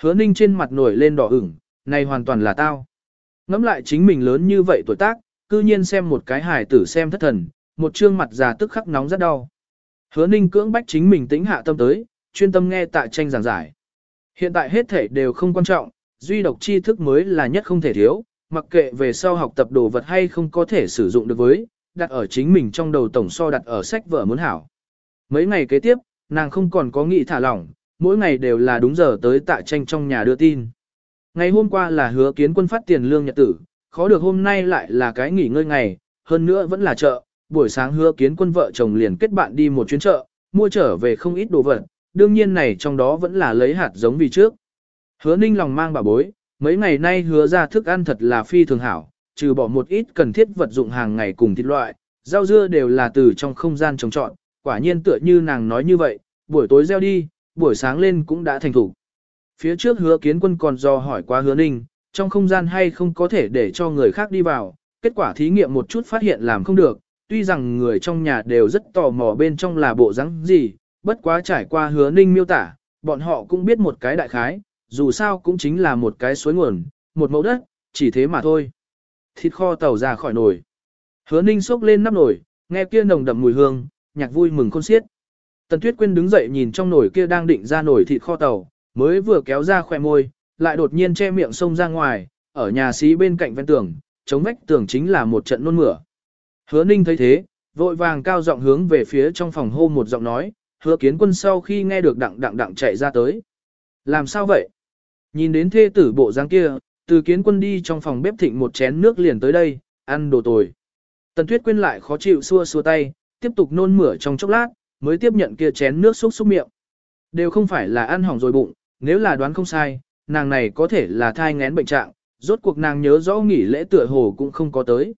Hứa ninh trên mặt nổi lên đỏ ửng, này hoàn toàn là tao. Ngắm lại chính mình lớn như vậy tuổi tác, cư nhiên xem một cái hài tử xem thất thần, một trương mặt già tức khắc nóng rất đau. Hứa ninh cưỡng bách chính mình tĩnh hạ tâm tới, chuyên tâm nghe tạ tranh giảng giải. Hiện tại hết thể đều không quan trọng, duy độc tri thức mới là nhất không thể thiếu, mặc kệ về sau học tập đồ vật hay không có thể sử dụng được với, đặt ở chính mình trong đầu tổng so đặt ở sách vở muốn hảo. Mấy ngày kế tiếp, nàng không còn có nghị thả lỏng, mỗi ngày đều là đúng giờ tới tạ tranh trong nhà đưa tin. Ngày hôm qua là hứa kiến quân phát tiền lương nhật tử, khó được hôm nay lại là cái nghỉ ngơi ngày, hơn nữa vẫn là chợ, buổi sáng hứa kiến quân vợ chồng liền kết bạn đi một chuyến chợ, mua trở về không ít đồ vật, đương nhiên này trong đó vẫn là lấy hạt giống vì trước. Hứa ninh lòng mang bà bối, mấy ngày nay hứa ra thức ăn thật là phi thường hảo, trừ bỏ một ít cần thiết vật dụng hàng ngày cùng thịt loại, rau dưa đều là từ trong không gian trồng trọn, quả nhiên tựa như nàng nói như vậy, buổi tối gieo đi, buổi sáng lên cũng đã thành thủ. Phía trước hứa kiến quân còn do hỏi qua hứa ninh, trong không gian hay không có thể để cho người khác đi vào, kết quả thí nghiệm một chút phát hiện làm không được, tuy rằng người trong nhà đều rất tò mò bên trong là bộ rắn gì, bất quá trải qua hứa ninh miêu tả, bọn họ cũng biết một cái đại khái, dù sao cũng chính là một cái suối nguồn, một mẫu đất, chỉ thế mà thôi. Thịt kho tàu ra khỏi nồi. Hứa ninh xốc lên nắp nồi, nghe kia nồng đậm mùi hương, nhạc vui mừng khôn xiết. Tần Tuyết Quyên đứng dậy nhìn trong nồi kia đang định ra nồi thịt kho tàu, mới vừa kéo ra khỏe môi, lại đột nhiên che miệng xông ra ngoài, ở nhà xí bên cạnh ven tường, chống vách tường chính là một trận nôn mửa. Hứa Ninh thấy thế, vội vàng cao giọng hướng về phía trong phòng hô một giọng nói, hứa kiến quân sau khi nghe được đặng đặng đặng chạy ra tới. Làm sao vậy? Nhìn đến thê tử bộ dáng kia, từ kiến quân đi trong phòng bếp thịnh một chén nước liền tới đây, ăn đồ tồi. Tần Tuyết Quyên lại khó chịu xua xua tay, tiếp tục nôn mửa trong chốc lát, mới tiếp nhận kia chén nước xúc xúc miệng. Đều không phải là ăn hỏng rồi bụng, nếu là đoán không sai, nàng này có thể là thai ngén bệnh trạng, rốt cuộc nàng nhớ rõ nghỉ lễ tựa hồ cũng không có tới.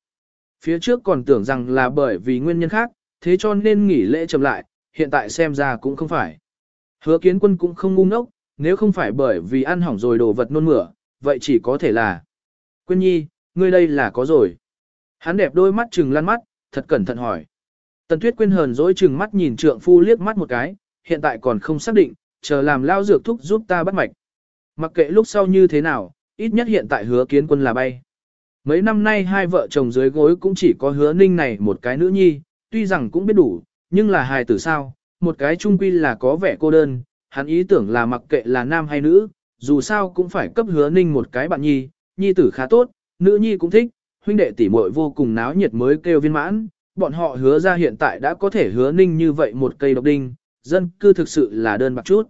Phía trước còn tưởng rằng là bởi vì nguyên nhân khác, thế cho nên nghỉ lễ chậm lại, hiện tại xem ra cũng không phải. Hứa kiến quân cũng không ngu ngốc, nếu không phải bởi vì ăn hỏng rồi đồ vật nôn mửa, vậy chỉ có thể là. Quyên nhi, ngươi đây là có rồi. Hắn đẹp đôi mắt trừng lăn mắt, thật cẩn thận hỏi. Tần tuyết quyên hờn dỗi trừng mắt nhìn trượng phu liếc mắt một cái, hiện tại còn không xác định, chờ làm lao dược thúc giúp ta bắt mạch. Mặc kệ lúc sau như thế nào, ít nhất hiện tại hứa kiến quân là bay. Mấy năm nay hai vợ chồng dưới gối cũng chỉ có hứa ninh này một cái nữ nhi, tuy rằng cũng biết đủ, nhưng là hài tử sao, một cái trung quy là có vẻ cô đơn, hắn ý tưởng là mặc kệ là nam hay nữ, dù sao cũng phải cấp hứa ninh một cái bạn nhi, nhi tử khá tốt, nữ nhi cũng thích, huynh đệ tỷ muội vô cùng náo nhiệt mới kêu viên mãn, bọn họ hứa ra hiện tại đã có thể hứa ninh như vậy một cây độc đinh, dân cư thực sự là đơn bạc chút.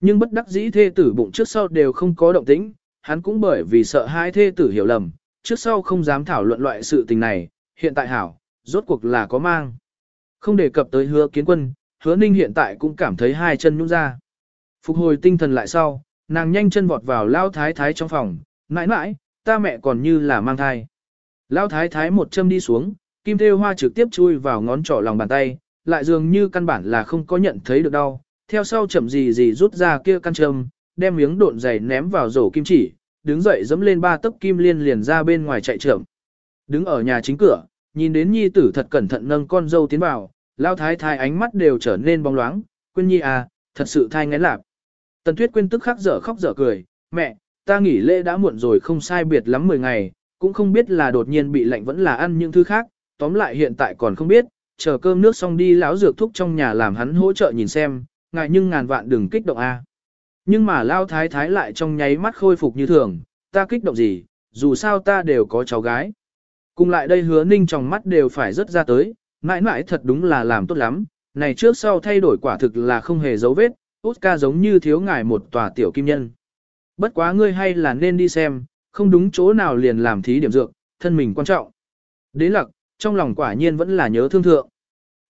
Nhưng bất đắc dĩ thê tử bụng trước sau đều không có động tĩnh, hắn cũng bởi vì sợ hai thê tử hiểu lầm, trước sau không dám thảo luận loại sự tình này, hiện tại hảo, rốt cuộc là có mang. Không đề cập tới hứa kiến quân, hứa ninh hiện tại cũng cảm thấy hai chân nhũn ra. Phục hồi tinh thần lại sau, nàng nhanh chân vọt vào lao thái thái trong phòng, mãi mãi, ta mẹ còn như là mang thai. Lao thái thái một châm đi xuống, kim thêu hoa trực tiếp chui vào ngón trỏ lòng bàn tay, lại dường như căn bản là không có nhận thấy được đau, theo sau chậm gì gì rút ra kia căn châm, đem miếng độn dày ném vào rổ kim chỉ, đứng dậy dẫm lên ba tấc kim liên liền ra bên ngoài chạy trưởng. Đứng ở nhà chính cửa, nhìn đến nhi tử thật cẩn thận nâng con dâu tiến vào, lao thái thái ánh mắt đều trở nên bóng loáng, quên nhi à, thật sự thai ngén lạp. Tần Tuyết quên tức khắc dở khóc dở cười, mẹ, ta nghỉ lễ đã muộn rồi không sai biệt lắm 10 ngày, cũng không biết là đột nhiên bị lạnh vẫn là ăn những thứ khác, tóm lại hiện tại còn không biết, chờ cơm nước xong đi lão dược thúc trong nhà làm hắn hỗ trợ nhìn xem, ngại nhưng ngàn vạn đừng kích động a. Nhưng mà lao thái thái lại trong nháy mắt khôi phục như thường, ta kích động gì, dù sao ta đều có cháu gái. Cùng lại đây hứa ninh trong mắt đều phải rất ra tới, mãi mãi thật đúng là làm tốt lắm, này trước sau thay đổi quả thực là không hề dấu vết, Oscar giống như thiếu ngài một tòa tiểu kim nhân. Bất quá ngươi hay là nên đi xem, không đúng chỗ nào liền làm thí điểm dược, thân mình quan trọng. Đến lặc, trong lòng quả nhiên vẫn là nhớ thương thượng.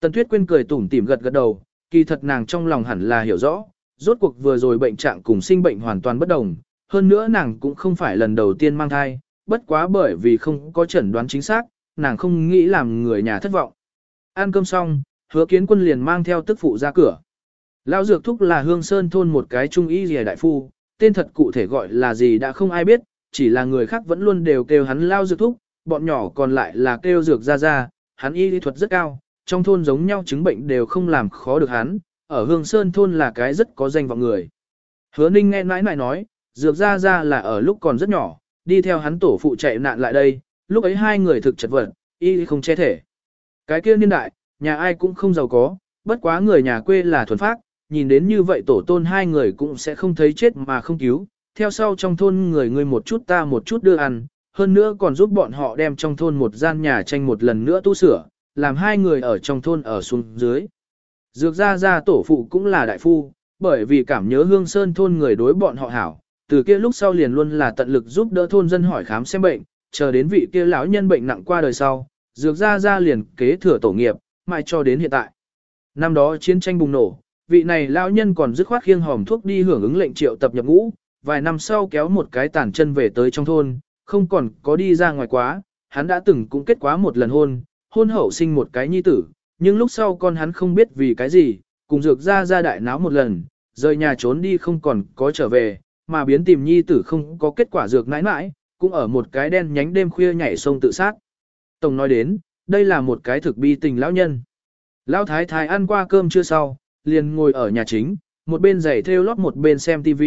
Tần Tuyết Quyên cười tủm tỉm gật gật đầu, kỳ thật nàng trong lòng hẳn là hiểu rõ, rốt cuộc vừa rồi bệnh trạng cùng sinh bệnh hoàn toàn bất đồng, hơn nữa nàng cũng không phải lần đầu tiên mang thai, bất quá bởi vì không có chẩn đoán chính xác, nàng không nghĩ làm người nhà thất vọng. Ăn cơm xong, hứa kiến quân liền mang theo tức phụ ra cửa. Lão Dược Thúc là Hương Sơn thôn một cái trung y rìa đại phu, tên thật cụ thể gọi là gì đã không ai biết, chỉ là người khác vẫn luôn đều kêu hắn Lao Dược Thúc, bọn nhỏ còn lại là kêu Dược Ra Ra, hắn y lý thuật rất cao, trong thôn giống nhau chứng bệnh đều không làm khó được hắn, ở Hương Sơn thôn là cái rất có danh vọng người. Hứa Ninh nghe nãi nãi nói, Dược Ra Ra là ở lúc còn rất nhỏ, đi theo hắn tổ phụ chạy nạn lại đây, lúc ấy hai người thực chật vật, y không che thể. Cái kia niên đại, nhà ai cũng không giàu có, bất quá người nhà quê là thuần phác, nhìn đến như vậy tổ tôn hai người cũng sẽ không thấy chết mà không cứu, theo sau trong thôn người người một chút ta một chút đưa ăn, hơn nữa còn giúp bọn họ đem trong thôn một gian nhà tranh một lần nữa tu sửa, làm hai người ở trong thôn ở xuống dưới. Dược ra ra tổ phụ cũng là đại phu, bởi vì cảm nhớ hương sơn thôn người đối bọn họ hảo, từ kia lúc sau liền luôn là tận lực giúp đỡ thôn dân hỏi khám xem bệnh, chờ đến vị kia lão nhân bệnh nặng qua đời sau, dược ra ra liền kế thừa tổ nghiệp, mãi cho đến hiện tại. Năm đó chiến tranh bùng nổ, vị này lão nhân còn dứt khoát khiêng hòm thuốc đi hưởng ứng lệnh triệu tập nhập ngũ, vài năm sau kéo một cái tàn chân về tới trong thôn, không còn có đi ra ngoài quá, hắn đã từng cũng kết quá một lần hôn, hôn hậu sinh một cái nhi tử, nhưng lúc sau con hắn không biết vì cái gì, cùng dược ra ra đại náo một lần, rời nhà trốn đi không còn có trở về, mà biến tìm nhi tử không có kết quả dược nãi nãi, cũng ở một cái đen nhánh đêm khuya nhảy sông tự sát. Tổng nói đến, đây là một cái thực bi tình lão nhân. Lão thái thái ăn qua cơm chưa sau, liền ngồi ở nhà chính, một bên giày theo lót một bên xem TV,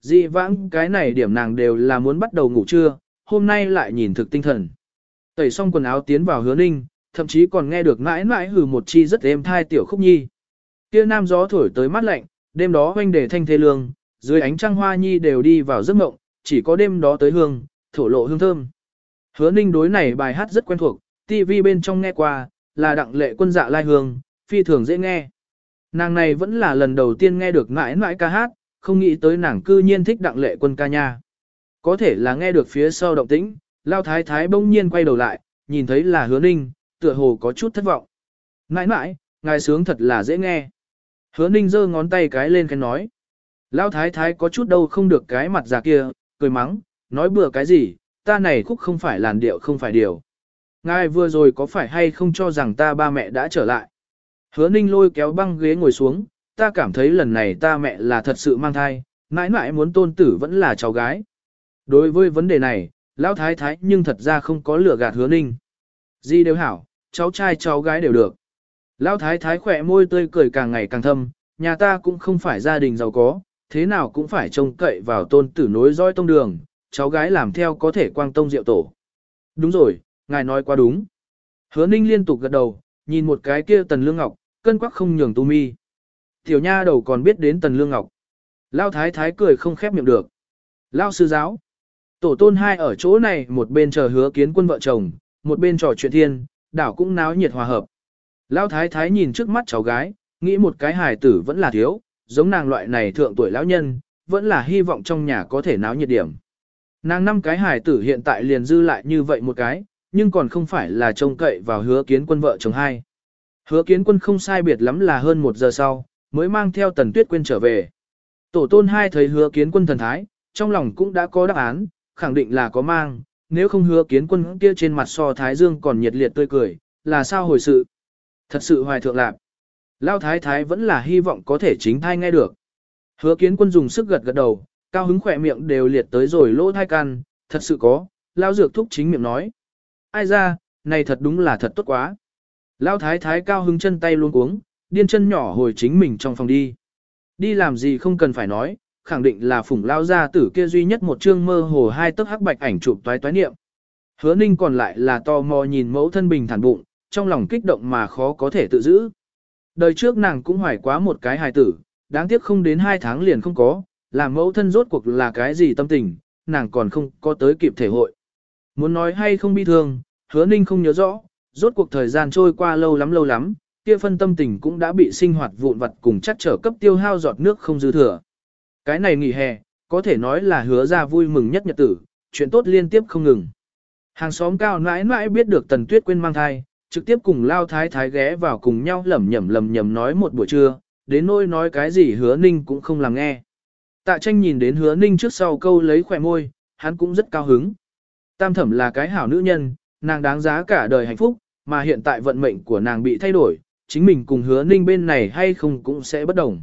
dị vãng cái này điểm nàng đều là muốn bắt đầu ngủ trưa, hôm nay lại nhìn thực tinh thần. Tẩy xong quần áo tiến vào hứa ninh, thậm chí còn nghe được mãi mãi hừ một chi rất êm thai tiểu khúc nhi. Kia nam gió thổi tới mát lạnh, đêm đó hoanh để thanh thế lương, dưới ánh trăng hoa nhi đều đi vào giấc mộng, chỉ có đêm đó tới hương, thổ lộ hương thơm. Hứa ninh đối này bài hát rất quen thuộc, TV bên trong nghe qua, là đặng lệ quân dạ lai hương, phi thường dễ nghe. Nàng này vẫn là lần đầu tiên nghe được mãi mãi ca hát, không nghĩ tới nàng cư nhiên thích đặng lệ quân ca nha. Có thể là nghe được phía sau động tĩnh, lao thái thái bỗng nhiên quay đầu lại, nhìn thấy là hứa ninh, tựa hồ có chút thất vọng. Nãi nãi, ngài sướng thật là dễ nghe. Hứa ninh giơ ngón tay cái lên cái nói. Lao thái thái có chút đâu không được cái mặt già kia, cười mắng, nói bừa cái gì, ta này khúc không phải làn điệu không phải điều. Ngài vừa rồi có phải hay không cho rằng ta ba mẹ đã trở lại. Hứa ninh lôi kéo băng ghế ngồi xuống, ta cảm thấy lần này ta mẹ là thật sự mang thai, mãi mãi muốn tôn tử vẫn là cháu gái. Đối với vấn đề này, lão thái thái nhưng thật ra không có lửa gạt hứa ninh. Gì đều hảo, cháu trai cháu gái đều được. Lão thái thái khỏe môi tươi cười càng ngày càng thâm, nhà ta cũng không phải gia đình giàu có, thế nào cũng phải trông cậy vào tôn tử nối dõi tông đường, cháu gái làm theo có thể quang tông diệu tổ. Đúng rồi, ngài nói quá đúng. Hứa ninh liên tục gật đầu, nhìn một cái kia tần lương ngọc, cân quắc không nhường tu mi. Tiểu nha đầu còn biết đến tần lương ngọc. Lao thái thái cười không khép miệng được. Lao sư giáo. Tổ tôn hai ở chỗ này một bên chờ hứa kiến quân vợ chồng, một bên trò chuyện thiên, đảo cũng náo nhiệt hòa hợp. Lão thái thái nhìn trước mắt cháu gái, nghĩ một cái hài tử vẫn là thiếu, giống nàng loại này thượng tuổi lão nhân, vẫn là hy vọng trong nhà có thể náo nhiệt điểm. Nàng năm cái hài tử hiện tại liền dư lại như vậy một cái, nhưng còn không phải là trông cậy vào hứa kiến quân vợ chồng hai. Hứa kiến quân không sai biệt lắm là hơn một giờ sau, mới mang theo tần tuyết quên trở về. Tổ tôn hai thấy hứa kiến quân thần thái, trong lòng cũng đã có đáp án, khẳng định là có mang, nếu không hứa kiến quân kia trên mặt so thái dương còn nhiệt liệt tươi cười, là sao hồi sự. Thật sự hoài thượng lạc. Lao thái thái vẫn là hy vọng có thể chính thai nghe được. Hứa kiến quân dùng sức gật gật đầu, cao hứng khỏe miệng đều liệt tới rồi lỗ thai can, thật sự có, lao dược thúc chính miệng nói. Ai ra, này thật đúng là thật tốt quá. Lao thái thái cao hứng chân tay luôn cuống điên chân nhỏ hồi chính mình trong phòng đi. Đi làm gì không cần phải nói, khẳng định là phủng lao gia tử kia duy nhất một chương mơ hồ hai tấc hắc bạch ảnh chụp toái toái niệm. Hứa ninh còn lại là to mò nhìn mẫu thân bình thản bụng, trong lòng kích động mà khó có thể tự giữ. Đời trước nàng cũng hoài quá một cái hài tử, đáng tiếc không đến hai tháng liền không có, làm mẫu thân rốt cuộc là cái gì tâm tình, nàng còn không có tới kịp thể hội. Muốn nói hay không bi thương, hứa ninh không nhớ rõ, rốt cuộc thời gian trôi qua lâu lắm lâu lắm, kia phân tâm tình cũng đã bị sinh hoạt vụn vặt cùng chắc trở cấp tiêu hao giọt nước không dư thừa. Cái này nghỉ hè, có thể nói là hứa ra vui mừng nhất nhật tử, chuyện tốt liên tiếp không ngừng. Hàng xóm cao nãi nãi biết được Tần Tuyết quên mang thai, trực tiếp cùng Lao Thái Thái ghé vào cùng nhau lẩm nhẩm lẩm nhẩm nói một buổi trưa, đến nỗi nói cái gì hứa ninh cũng không làm nghe. Tạ tranh nhìn đến hứa ninh trước sau câu lấy khỏe môi, hắn cũng rất cao hứng. Tam thẩm là cái hảo nữ nhân, nàng đáng giá cả đời hạnh phúc, mà hiện tại vận mệnh của nàng bị thay đổi, chính mình cùng hứa ninh bên này hay không cũng sẽ bất đồng.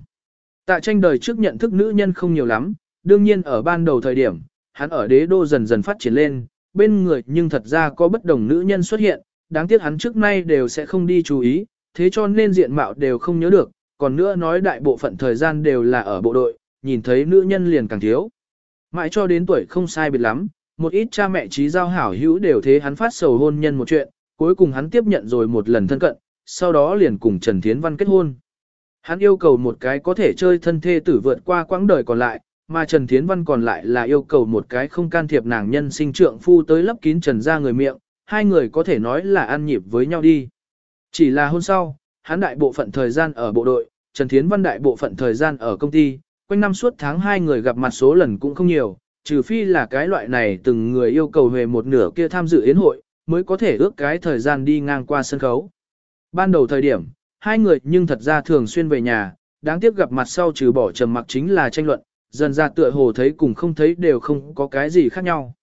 Tạ tranh đời trước nhận thức nữ nhân không nhiều lắm, đương nhiên ở ban đầu thời điểm, hắn ở đế đô dần dần phát triển lên, bên người nhưng thật ra có bất đồng nữ nhân xuất hiện, đáng tiếc hắn trước nay đều sẽ không đi chú ý, thế cho nên diện mạo đều không nhớ được, còn nữa nói đại bộ phận thời gian đều là ở bộ đội, nhìn thấy nữ nhân liền càng thiếu. Mãi cho đến tuổi không sai biệt lắm, một ít cha mẹ trí giao hảo hữu đều thế hắn phát sầu hôn nhân một chuyện, cuối cùng hắn tiếp nhận rồi một lần thân cận, sau đó liền cùng Trần Thiến Văn kết hôn. Hắn yêu cầu một cái có thể chơi thân thê tử vượt qua quãng đời còn lại, mà Trần Thiến Văn còn lại là yêu cầu một cái không can thiệp nàng nhân sinh trượng phu tới lấp kín Trần ra người miệng, hai người có thể nói là ăn nhịp với nhau đi. Chỉ là hôm sau, hắn đại bộ phận thời gian ở bộ đội, Trần Thiến Văn đại bộ phận thời gian ở công ty, quanh năm suốt tháng hai người gặp mặt số lần cũng không nhiều, trừ phi là cái loại này từng người yêu cầu về một nửa kia tham dự yến hội, mới có thể ước cái thời gian đi ngang qua sân khấu. Ban đầu thời điểm, hai người nhưng thật ra thường xuyên về nhà, đáng tiếc gặp mặt sau trừ bỏ trầm mặc chính là tranh luận, dần ra tựa hồ thấy cùng không thấy đều không có cái gì khác nhau.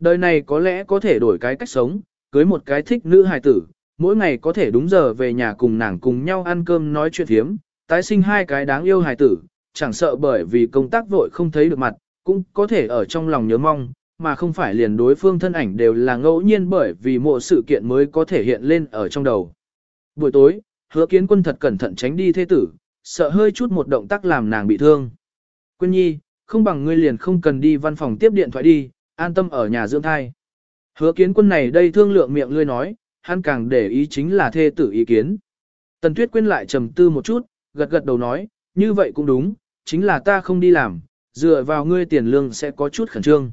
Đời này có lẽ có thể đổi cái cách sống, cưới một cái thích nữ hài tử, mỗi ngày có thể đúng giờ về nhà cùng nàng cùng nhau ăn cơm nói chuyện thiếm, tái sinh hai cái đáng yêu hài tử, chẳng sợ bởi vì công tác vội không thấy được mặt, cũng có thể ở trong lòng nhớ mong, mà không phải liền đối phương thân ảnh đều là ngẫu nhiên bởi vì mộ sự kiện mới có thể hiện lên ở trong đầu. Buổi tối, hứa kiến quân thật cẩn thận tránh đi thế tử, sợ hơi chút một động tác làm nàng bị thương. Quân nhi, không bằng ngươi liền không cần đi văn phòng tiếp điện thoại đi, an tâm ở nhà dưỡng thai. Hứa kiến quân này đây thương lượng miệng ngươi nói, hắn càng để ý chính là thê tử ý kiến. Tần Tuyết Quyên lại trầm tư một chút, gật gật đầu nói, như vậy cũng đúng, chính là ta không đi làm, dựa vào ngươi tiền lương sẽ có chút khẩn trương.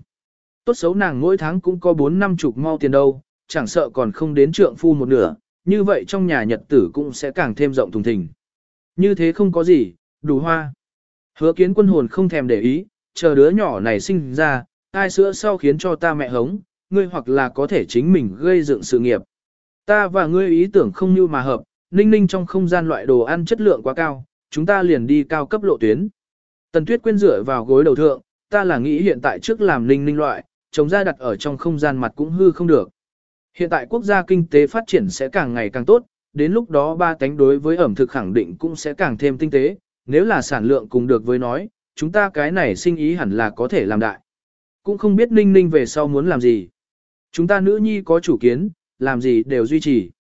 Tốt xấu nàng mỗi tháng cũng có 4 năm chục mau tiền đâu, chẳng sợ còn không đến trượng phu một nửa, như vậy trong nhà nhật tử cũng sẽ càng thêm rộng thùng thình. Như thế không có gì, đủ hoa. Hứa kiến quân hồn không thèm để ý, chờ đứa nhỏ này sinh ra, ai sữa sau khiến cho ta mẹ hống, ngươi hoặc là có thể chính mình gây dựng sự nghiệp. Ta và ngươi ý tưởng không như mà hợp, ninh ninh trong không gian loại đồ ăn chất lượng quá cao, chúng ta liền đi cao cấp lộ tuyến. Tần Tuyết quên rửa vào gối đầu thượng, ta là nghĩ hiện tại trước làm ninh ninh loại, chống ra đặt ở trong không gian mặt cũng hư không được. Hiện tại quốc gia kinh tế phát triển sẽ càng ngày càng tốt, đến lúc đó ba tánh đối với ẩm thực khẳng định cũng sẽ càng thêm tinh tế, nếu là sản lượng cùng được với nói, chúng ta cái này sinh ý hẳn là có thể làm đại. Cũng không biết ninh ninh về sau muốn làm gì. Chúng ta nữ nhi có chủ kiến, làm gì đều duy trì.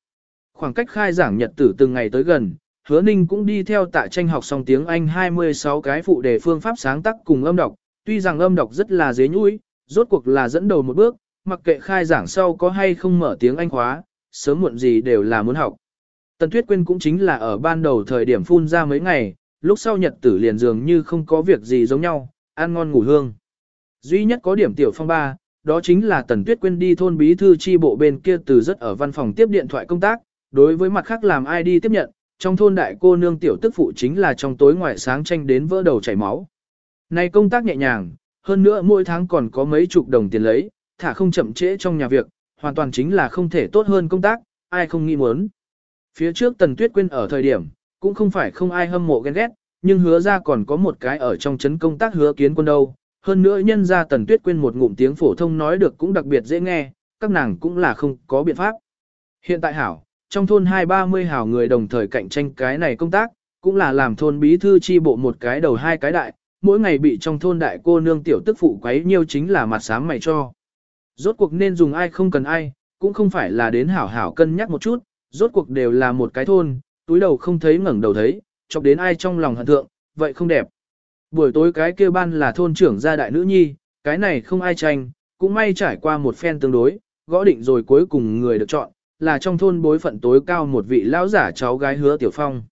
Khoảng cách khai giảng nhật tử từng ngày tới gần, hứa ninh cũng đi theo tạ tranh học xong tiếng Anh 26 cái phụ đề phương pháp sáng tác cùng âm đọc, tuy rằng âm đọc rất là dế nhũi, rốt cuộc là dẫn đầu một bước, mặc kệ khai giảng sau có hay không mở tiếng Anh khóa, sớm muộn gì đều là muốn học. Tần Tuyết Quyên cũng chính là ở ban đầu thời điểm phun ra mấy ngày, lúc sau nhật tử liền dường như không có việc gì giống nhau, ăn ngon ngủ hương. Duy nhất có điểm tiểu phong ba, đó chính là Tần Tuyết Quyên đi thôn bí thư chi bộ bên kia từ rất ở văn phòng tiếp điện thoại công tác, đối với mặt khác làm ai đi tiếp nhận, trong thôn đại cô nương tiểu tức phụ chính là trong tối ngoại sáng tranh đến vỡ đầu chảy máu. Này công tác nhẹ nhàng, hơn nữa mỗi tháng còn có mấy chục đồng tiền lấy, thả không chậm trễ trong nhà việc, hoàn toàn chính là không thể tốt hơn công tác, ai không nghĩ muốn. Phía trước Tần Tuyết Quyên ở thời điểm, cũng không phải không ai hâm mộ ghen ghét, nhưng hứa ra còn có một cái ở trong chấn công tác hứa kiến quân đâu. Hơn nữa nhân ra Tần Tuyết Quyên một ngụm tiếng phổ thông nói được cũng đặc biệt dễ nghe, các nàng cũng là không có biện pháp. Hiện tại hảo, trong thôn hai ba mươi hảo người đồng thời cạnh tranh cái này công tác, cũng là làm thôn bí thư chi bộ một cái đầu hai cái đại, mỗi ngày bị trong thôn đại cô nương tiểu tức phụ quấy nhiêu chính là mặt sáng mày cho. Rốt cuộc nên dùng ai không cần ai, cũng không phải là đến hảo hảo cân nhắc một chút, rốt cuộc đều là một cái thôn, túi đầu không thấy ngẩng đầu thấy, chọc đến ai trong lòng hận thượng, vậy không đẹp. Buổi tối cái kia ban là thôn trưởng gia đại nữ nhi, cái này không ai tranh, cũng may trải qua một phen tương đối, gõ định rồi cuối cùng người được chọn, là trong thôn bối phận tối cao một vị lão giả cháu gái hứa Tiểu Phong.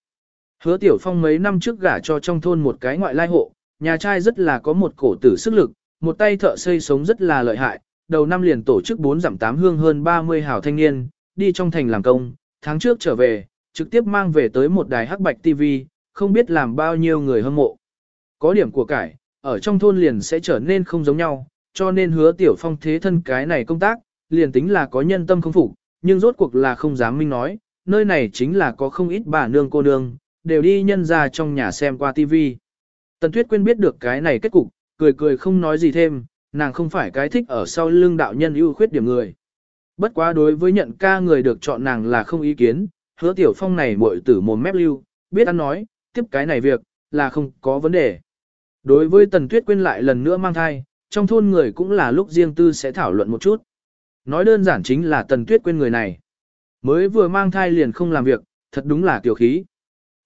Hứa Tiểu Phong mấy năm trước gả cho trong thôn một cái ngoại lai hộ, nhà trai rất là có một cổ tử sức lực, một tay thợ xây sống rất là lợi hại, đầu năm liền tổ chức 4 giảm 8 hương hơn 30 hảo thanh niên, đi trong thành làm công, tháng trước trở về, trực tiếp mang về tới một đài hắc bạch TV, không biết làm bao nhiêu người hâm mộ. Có điểm của cải, ở trong thôn liền sẽ trở nên không giống nhau, cho nên hứa tiểu phong thế thân cái này công tác, liền tính là có nhân tâm không phục, nhưng rốt cuộc là không dám minh nói, nơi này chính là có không ít bà nương cô nương, đều đi nhân ra trong nhà xem qua TV. Tần Tuyết Quyên biết được cái này kết cục, cười cười không nói gì thêm, nàng không phải cái thích ở sau lưng đạo nhân ưu khuyết điểm người. Bất quá đối với nhận ca người được chọn nàng là không ý kiến, hứa tiểu phong này muội tử mồm mép lưu, biết ăn nói, tiếp cái này việc, là không có vấn đề. Đối với Tần Tuyết Quyên lại lần nữa mang thai, trong thôn người cũng là lúc riêng tư sẽ thảo luận một chút. Nói đơn giản chính là Tần Tuyết Quyên người này. Mới vừa mang thai liền không làm việc, thật đúng là tiểu khí.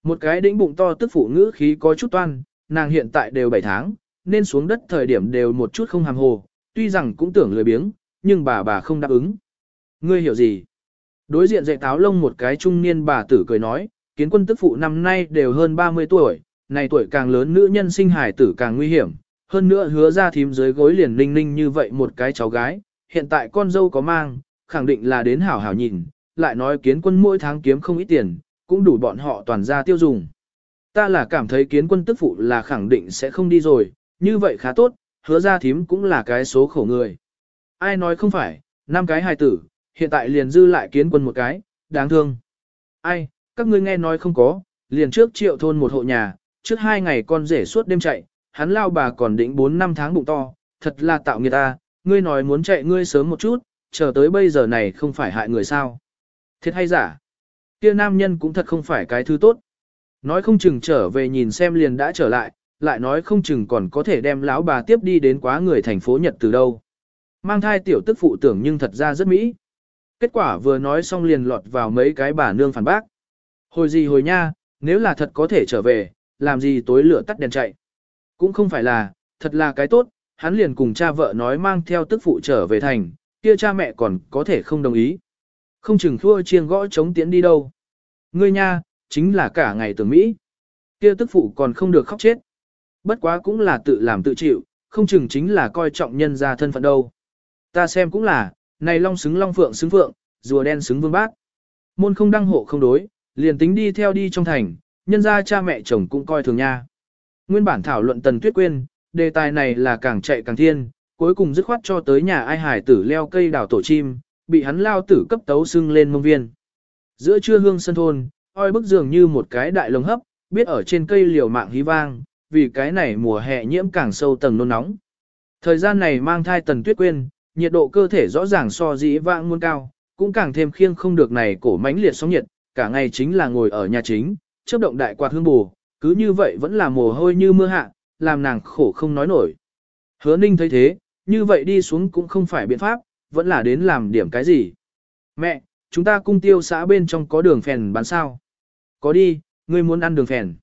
Một cái đĩnh bụng to tức phụ ngữ khí có chút toan, nàng hiện tại đều 7 tháng, nên xuống đất thời điểm đều một chút không hàm hồ, tuy rằng cũng tưởng lười biếng, nhưng bà bà không đáp ứng. Ngươi hiểu gì? Đối diện dạy táo lông một cái trung niên bà tử cười nói, kiến quân tức phụ năm nay đều hơn 30 tuổi, này tuổi càng lớn nữ nhân sinh hài tử càng nguy hiểm, hơn nữa hứa ra thím dưới gối liền ninh ninh như vậy một cái cháu gái, hiện tại con dâu có mang, khẳng định là đến hảo hảo nhìn, lại nói kiến quân mỗi tháng kiếm không ít tiền, cũng đủ bọn họ toàn ra tiêu dùng. Ta là cảm thấy kiến quân tức phụ là khẳng định sẽ không đi rồi, như vậy khá tốt, hứa ra thím cũng là cái số khổ người. Ai nói không phải, năm cái hài tử, hiện tại liền dư lại kiến quân một cái, đáng thương. Ai, các ngươi nghe nói không có, liền trước triệu thôn một hộ nhà, trước hai ngày con rể suốt đêm chạy, hắn lao bà còn định 4 năm tháng bụng to, thật là tạo người ta, ngươi nói muốn chạy ngươi sớm một chút, chờ tới bây giờ này không phải hại người sao. Thiệt hay giả? Kia nam nhân cũng thật không phải cái thứ tốt. Nói không chừng trở về nhìn xem liền đã trở lại, lại nói không chừng còn có thể đem lão bà tiếp đi đến quá người thành phố Nhật từ đâu. Mang thai tiểu tức phụ tưởng nhưng thật ra rất mỹ. Kết quả vừa nói xong liền lọt vào mấy cái bà nương phản bác. Hồi gì hồi nha, nếu là thật có thể trở về, làm gì tối lửa tắt đèn chạy. Cũng không phải là, thật là cái tốt, hắn liền cùng cha vợ nói mang theo tức phụ trở về thành, kia cha mẹ còn có thể không đồng ý. Không chừng thua chiêng gõ chống tiến đi đâu. Ngươi nha, chính là cả ngày tưởng Mỹ. Kia tức phụ còn không được khóc chết. Bất quá cũng là tự làm tự chịu, không chừng chính là coi trọng nhân ra thân phận đâu. Ta xem cũng là, này long xứng long phượng xứng phượng, rùa đen xứng vương bác. Môn không đăng hộ không đối, liền tính đi theo đi trong thành, nhân ra cha mẹ chồng cũng coi thường nha. Nguyên bản thảo luận Tần Tuyết Quyên, đề tài này là càng chạy càng thiên, cuối cùng dứt khoát cho tới nhà ai hải tử leo cây đào tổ chim, bị hắn lao tử cấp tấu xưng lên mông viên. Giữa trưa hương sân thôn, oi bức dường như một cái đại lồng hấp, biết ở trên cây liều mạng hí vang, vì cái này mùa hè nhiễm càng sâu tầng nôn nóng. Thời gian này mang thai Tần Tuyết Quyên, nhiệt độ cơ thể rõ ràng so dĩ vãng muôn cao, cũng càng thêm khiêng không được này cổ mãnh liệt sóng nhiệt, cả ngày chính là ngồi ở nhà chính, chớp động đại quạt hương bù, cứ như vậy vẫn là mồ hôi như mưa hạ, làm nàng khổ không nói nổi. Hứa ninh thấy thế, như vậy đi xuống cũng không phải biện pháp, vẫn là đến làm điểm cái gì. Mẹ, chúng ta cung tiêu xã bên trong có đường phèn bán sao? Có đi, ngươi muốn ăn đường phèn.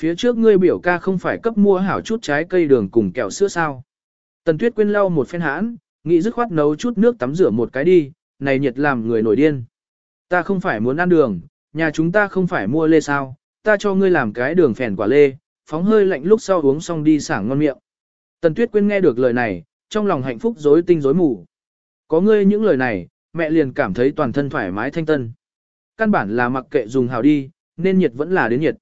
Phía trước ngươi biểu ca không phải cấp mua hảo chút trái cây đường cùng kẹo sữa sao? Tần Tuyết quên lau một phen hãn, nghĩ dứt khoát nấu chút nước tắm rửa một cái đi, này nhiệt làm người nổi điên. Ta không phải muốn ăn đường, nhà chúng ta không phải mua lê sao, ta cho ngươi làm cái đường phèn quả lê, phóng hơi lạnh lúc sau uống xong đi sảng ngon miệng. Tần Tuyết Quyên nghe được lời này, trong lòng hạnh phúc rối tinh rối mù. Có ngươi những lời này, mẹ liền cảm thấy toàn thân thoải mái thanh tân. Căn bản là mặc kệ dùng hào đi, nên nhiệt vẫn là đến nhiệt.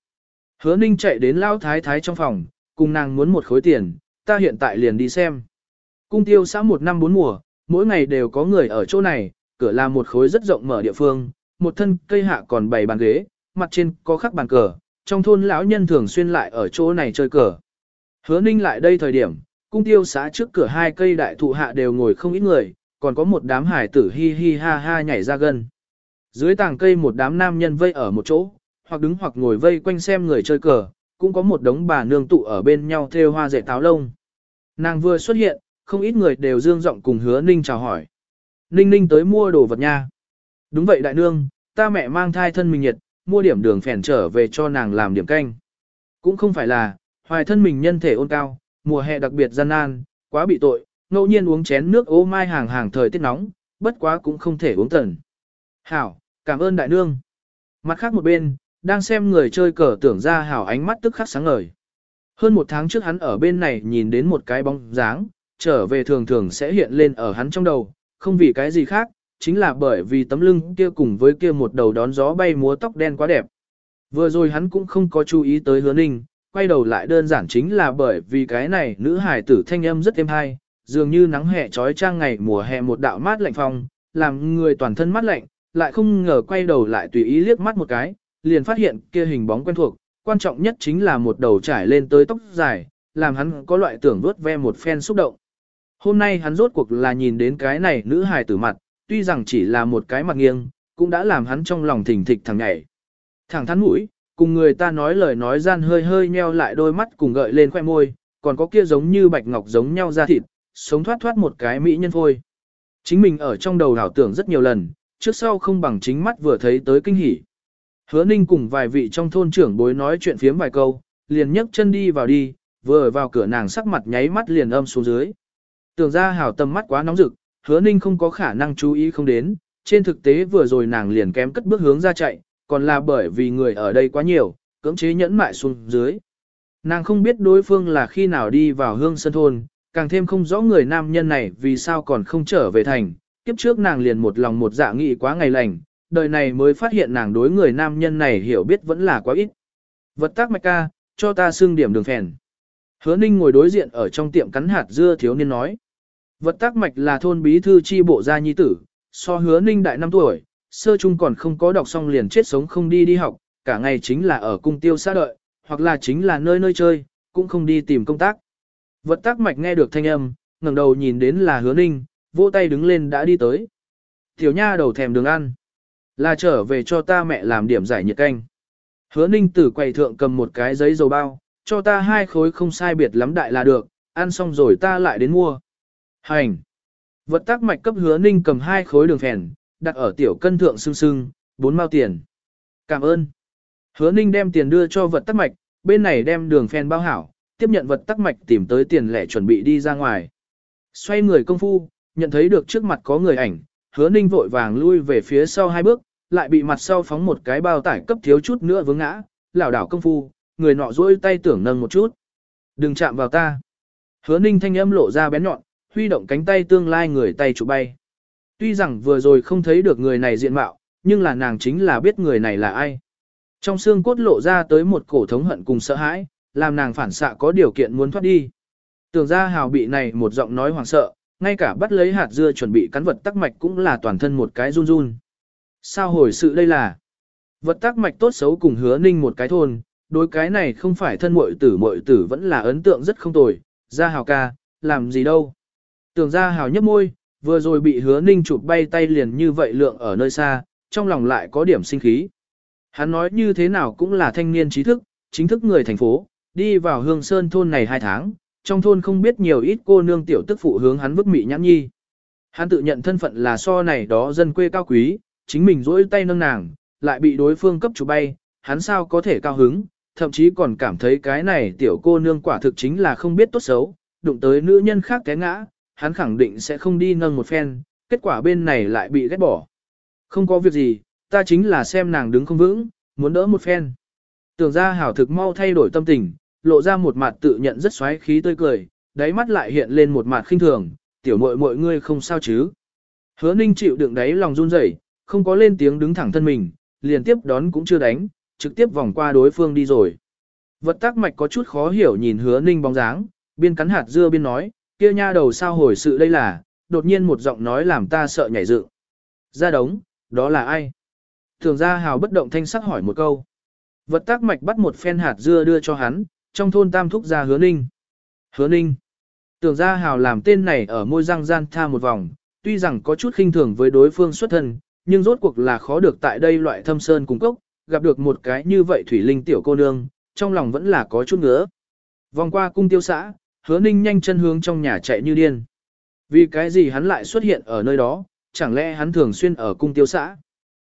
Hứa Ninh chạy đến lao thái thái trong phòng, cùng nàng muốn một khối tiền, ta hiện tại liền đi xem. Cung tiêu xã một năm bốn mùa, mỗi ngày đều có người ở chỗ này, cửa là một khối rất rộng mở địa phương, một thân cây hạ còn bày bàn ghế, mặt trên có khắc bàn cờ, trong thôn lão nhân thường xuyên lại ở chỗ này chơi cờ. Hứa ninh lại đây thời điểm, cung tiêu xã trước cửa hai cây đại thụ hạ đều ngồi không ít người, còn có một đám hải tử hi hi ha ha nhảy ra gần. Dưới tàng cây một đám nam nhân vây ở một chỗ, hoặc đứng hoặc ngồi vây quanh xem người chơi cờ, cũng có một đống bà nương tụ ở bên nhau theo hoa dệt táo lông. Nàng vừa xuất hiện, không ít người đều dương giọng cùng hứa ninh chào hỏi. Ninh ninh tới mua đồ vật nha. Đúng vậy đại nương, ta mẹ mang thai thân mình nhiệt, mua điểm đường phèn trở về cho nàng làm điểm canh. Cũng không phải là, hoài thân mình nhân thể ôn cao, mùa hè đặc biệt gian nan, quá bị tội, ngẫu nhiên uống chén nước ô mai hàng hàng thời tiết nóng, bất quá cũng không thể uống tần. Hảo, cảm ơn đại nương. Mặt khác một bên, đang xem người chơi cờ tưởng ra hảo ánh mắt tức khắc sáng ngời. Hơn một tháng trước hắn ở bên này nhìn đến một cái bóng dáng, trở về thường thường sẽ hiện lên ở hắn trong đầu, không vì cái gì khác, chính là bởi vì tấm lưng kia cùng với kia một đầu đón gió bay múa tóc đen quá đẹp. Vừa rồi hắn cũng không có chú ý tới hứa ninh, quay đầu lại đơn giản chính là bởi vì cái này nữ hải tử thanh âm rất êm hay, dường như nắng hè trói trang ngày mùa hè một đạo mát lạnh phong, làm người toàn thân mát lạnh, lại không ngờ quay đầu lại tùy ý liếc mắt một cái, liền phát hiện kia hình bóng quen thuộc, quan trọng nhất chính là một đầu trải lên tới tóc dài, làm hắn có loại tưởng vớt ve một phen xúc động. Hôm nay hắn rốt cuộc là nhìn đến cái này nữ hài tử mặt, tuy rằng chỉ là một cái mặt nghiêng, cũng đã làm hắn trong lòng thỉnh thịch thằng nhảy. Thẳng thắn mũi, cùng người ta nói lời nói gian hơi hơi nheo lại đôi mắt cùng gợi lên khoe môi, còn có kia giống như bạch ngọc giống nhau da thịt, sống thoát thoát một cái mỹ nhân phôi. Chính mình ở trong đầu đảo tưởng rất nhiều lần, trước sau không bằng chính mắt vừa thấy tới kinh hỉ. Hứa ninh cùng vài vị trong thôn trưởng bối nói chuyện phiếm vài câu, liền nhấc chân đi vào đi, vừa vào cửa nàng sắc mặt nháy mắt liền âm xuống dưới. Tưởng ra hảo tâm mắt quá nóng rực, hứa ninh không có khả năng chú ý không đến, trên thực tế vừa rồi nàng liền kém cất bước hướng ra chạy, còn là bởi vì người ở đây quá nhiều, cưỡng chế nhẫn mại xuống dưới. Nàng không biết đối phương là khi nào đi vào hương sân thôn, càng thêm không rõ người nam nhân này vì sao còn không trở về thành, kiếp trước nàng liền một lòng một dạ nghĩ quá ngày lành, đời này mới phát hiện nàng đối người nam nhân này hiểu biết vẫn là quá ít. Vật tác mạch ca, cho ta xương điểm đường phèn. Hứa ninh ngồi đối diện ở trong tiệm cắn hạt dưa thiếu niên nói. Vật tác mạch là thôn bí thư chi bộ gia nhi tử, so hứa ninh đại năm tuổi, sơ chung còn không có đọc xong liền chết sống không đi đi học, cả ngày chính là ở cung tiêu xa đợi, hoặc là chính là nơi nơi chơi, cũng không đi tìm công tác. Vật tác mạch nghe được thanh âm, ngẩng đầu nhìn đến là hứa ninh, vỗ tay đứng lên đã đi tới. Tiểu nha đầu thèm đường ăn. Là trở về cho ta mẹ làm điểm giải nhiệt canh. Hứa ninh tử quầy thượng cầm một cái giấy dầu bao, cho ta hai khối không sai biệt lắm đại là được, ăn xong rồi ta lại đến mua. Hành. Vật tác mạch cấp hứa ninh cầm hai khối đường phèn, đặt ở tiểu cân thượng sưng sưng, bốn mao tiền. Cảm ơn. Hứa ninh đem tiền đưa cho vật tắc mạch, bên này đem đường phèn bao hảo, tiếp nhận vật tắc mạch tìm tới tiền lẻ chuẩn bị đi ra ngoài. Xoay người công phu, nhận thấy được trước mặt có người ảnh, hứa ninh vội vàng lui về phía sau hai bước, lại bị mặt sau phóng một cái bao tải cấp thiếu chút nữa vướng ngã, lảo đảo công phu, người nọ duỗi tay tưởng nâng một chút. Đừng chạm vào ta. Hứa ninh thanh âm lộ ra bén nhọn, huy động cánh tay tương lai người tay chụp bay. Tuy rằng vừa rồi không thấy được người này diện mạo, nhưng là nàng chính là biết người này là ai. Trong xương cốt lộ ra tới một cổ thống hận cùng sợ hãi, làm nàng phản xạ có điều kiện muốn thoát đi. Tưởng ra hào bị này một giọng nói hoảng sợ, ngay cả bắt lấy hạt dưa chuẩn bị cắn vật tắc mạch cũng là toàn thân một cái run run. Sao hồi sự đây là? Vật tác mạch tốt xấu cùng hứa ninh một cái thôn, đối cái này không phải thân muội tử muội tử vẫn là ấn tượng rất không tồi, ra hào ca, làm gì đâu. Tưởng ra hào nhấp môi, vừa rồi bị hứa ninh chụp bay tay liền như vậy lượng ở nơi xa, trong lòng lại có điểm sinh khí. Hắn nói như thế nào cũng là thanh niên trí thức, chính thức người thành phố, đi vào hương sơn thôn này hai tháng, trong thôn không biết nhiều ít cô nương tiểu tức phụ hướng hắn bức mị nhãn nhi. Hắn tự nhận thân phận là so này đó dân quê cao quý, chính mình rỗi tay nâng nàng, lại bị đối phương cấp chụp bay, hắn sao có thể cao hứng, thậm chí còn cảm thấy cái này tiểu cô nương quả thực chính là không biết tốt xấu, đụng tới nữ nhân khác té ngã, hắn khẳng định sẽ không đi nâng một phen, kết quả bên này lại bị ghét bỏ. Không có việc gì, ta chính là xem nàng đứng không vững, muốn đỡ một phen. Tưởng ra hảo thực mau thay đổi tâm tình, lộ ra một mặt tự nhận rất xoáy khí tươi cười, đáy mắt lại hiện lên một mặt khinh thường, tiểu muội muội ngươi không sao chứ. Hứa ninh chịu đựng đáy lòng run rẩy, không có lên tiếng đứng thẳng thân mình, liền tiếp đón cũng chưa đánh, trực tiếp vòng qua đối phương đi rồi. Vật tác mạch có chút khó hiểu nhìn hứa ninh bóng dáng, biên cắn hạt dưa biên nói, kia nha đầu sao hồi sự đây là, đột nhiên một giọng nói làm ta sợ nhảy dựng. Ra đống, đó là ai? Thường ra hào bất động thanh sắc hỏi một câu. Vật tác mạch bắt một phen hạt dưa đưa cho hắn, trong thôn tam thúc ra hứa ninh. Hứa ninh. Tưởng ra hào làm tên này ở môi răng gian tha một vòng, tuy rằng có chút khinh thường với đối phương xuất thân, nhưng rốt cuộc là khó được tại đây loại thâm sơn cung cốc, gặp được một cái như vậy thủy linh tiểu cô nương, trong lòng vẫn là có chút ngứa. Vòng qua cung tiêu xã, hứa ninh nhanh chân hướng trong nhà chạy như điên. Vì cái gì hắn lại xuất hiện ở nơi đó, chẳng lẽ hắn thường xuyên ở cung tiêu xã?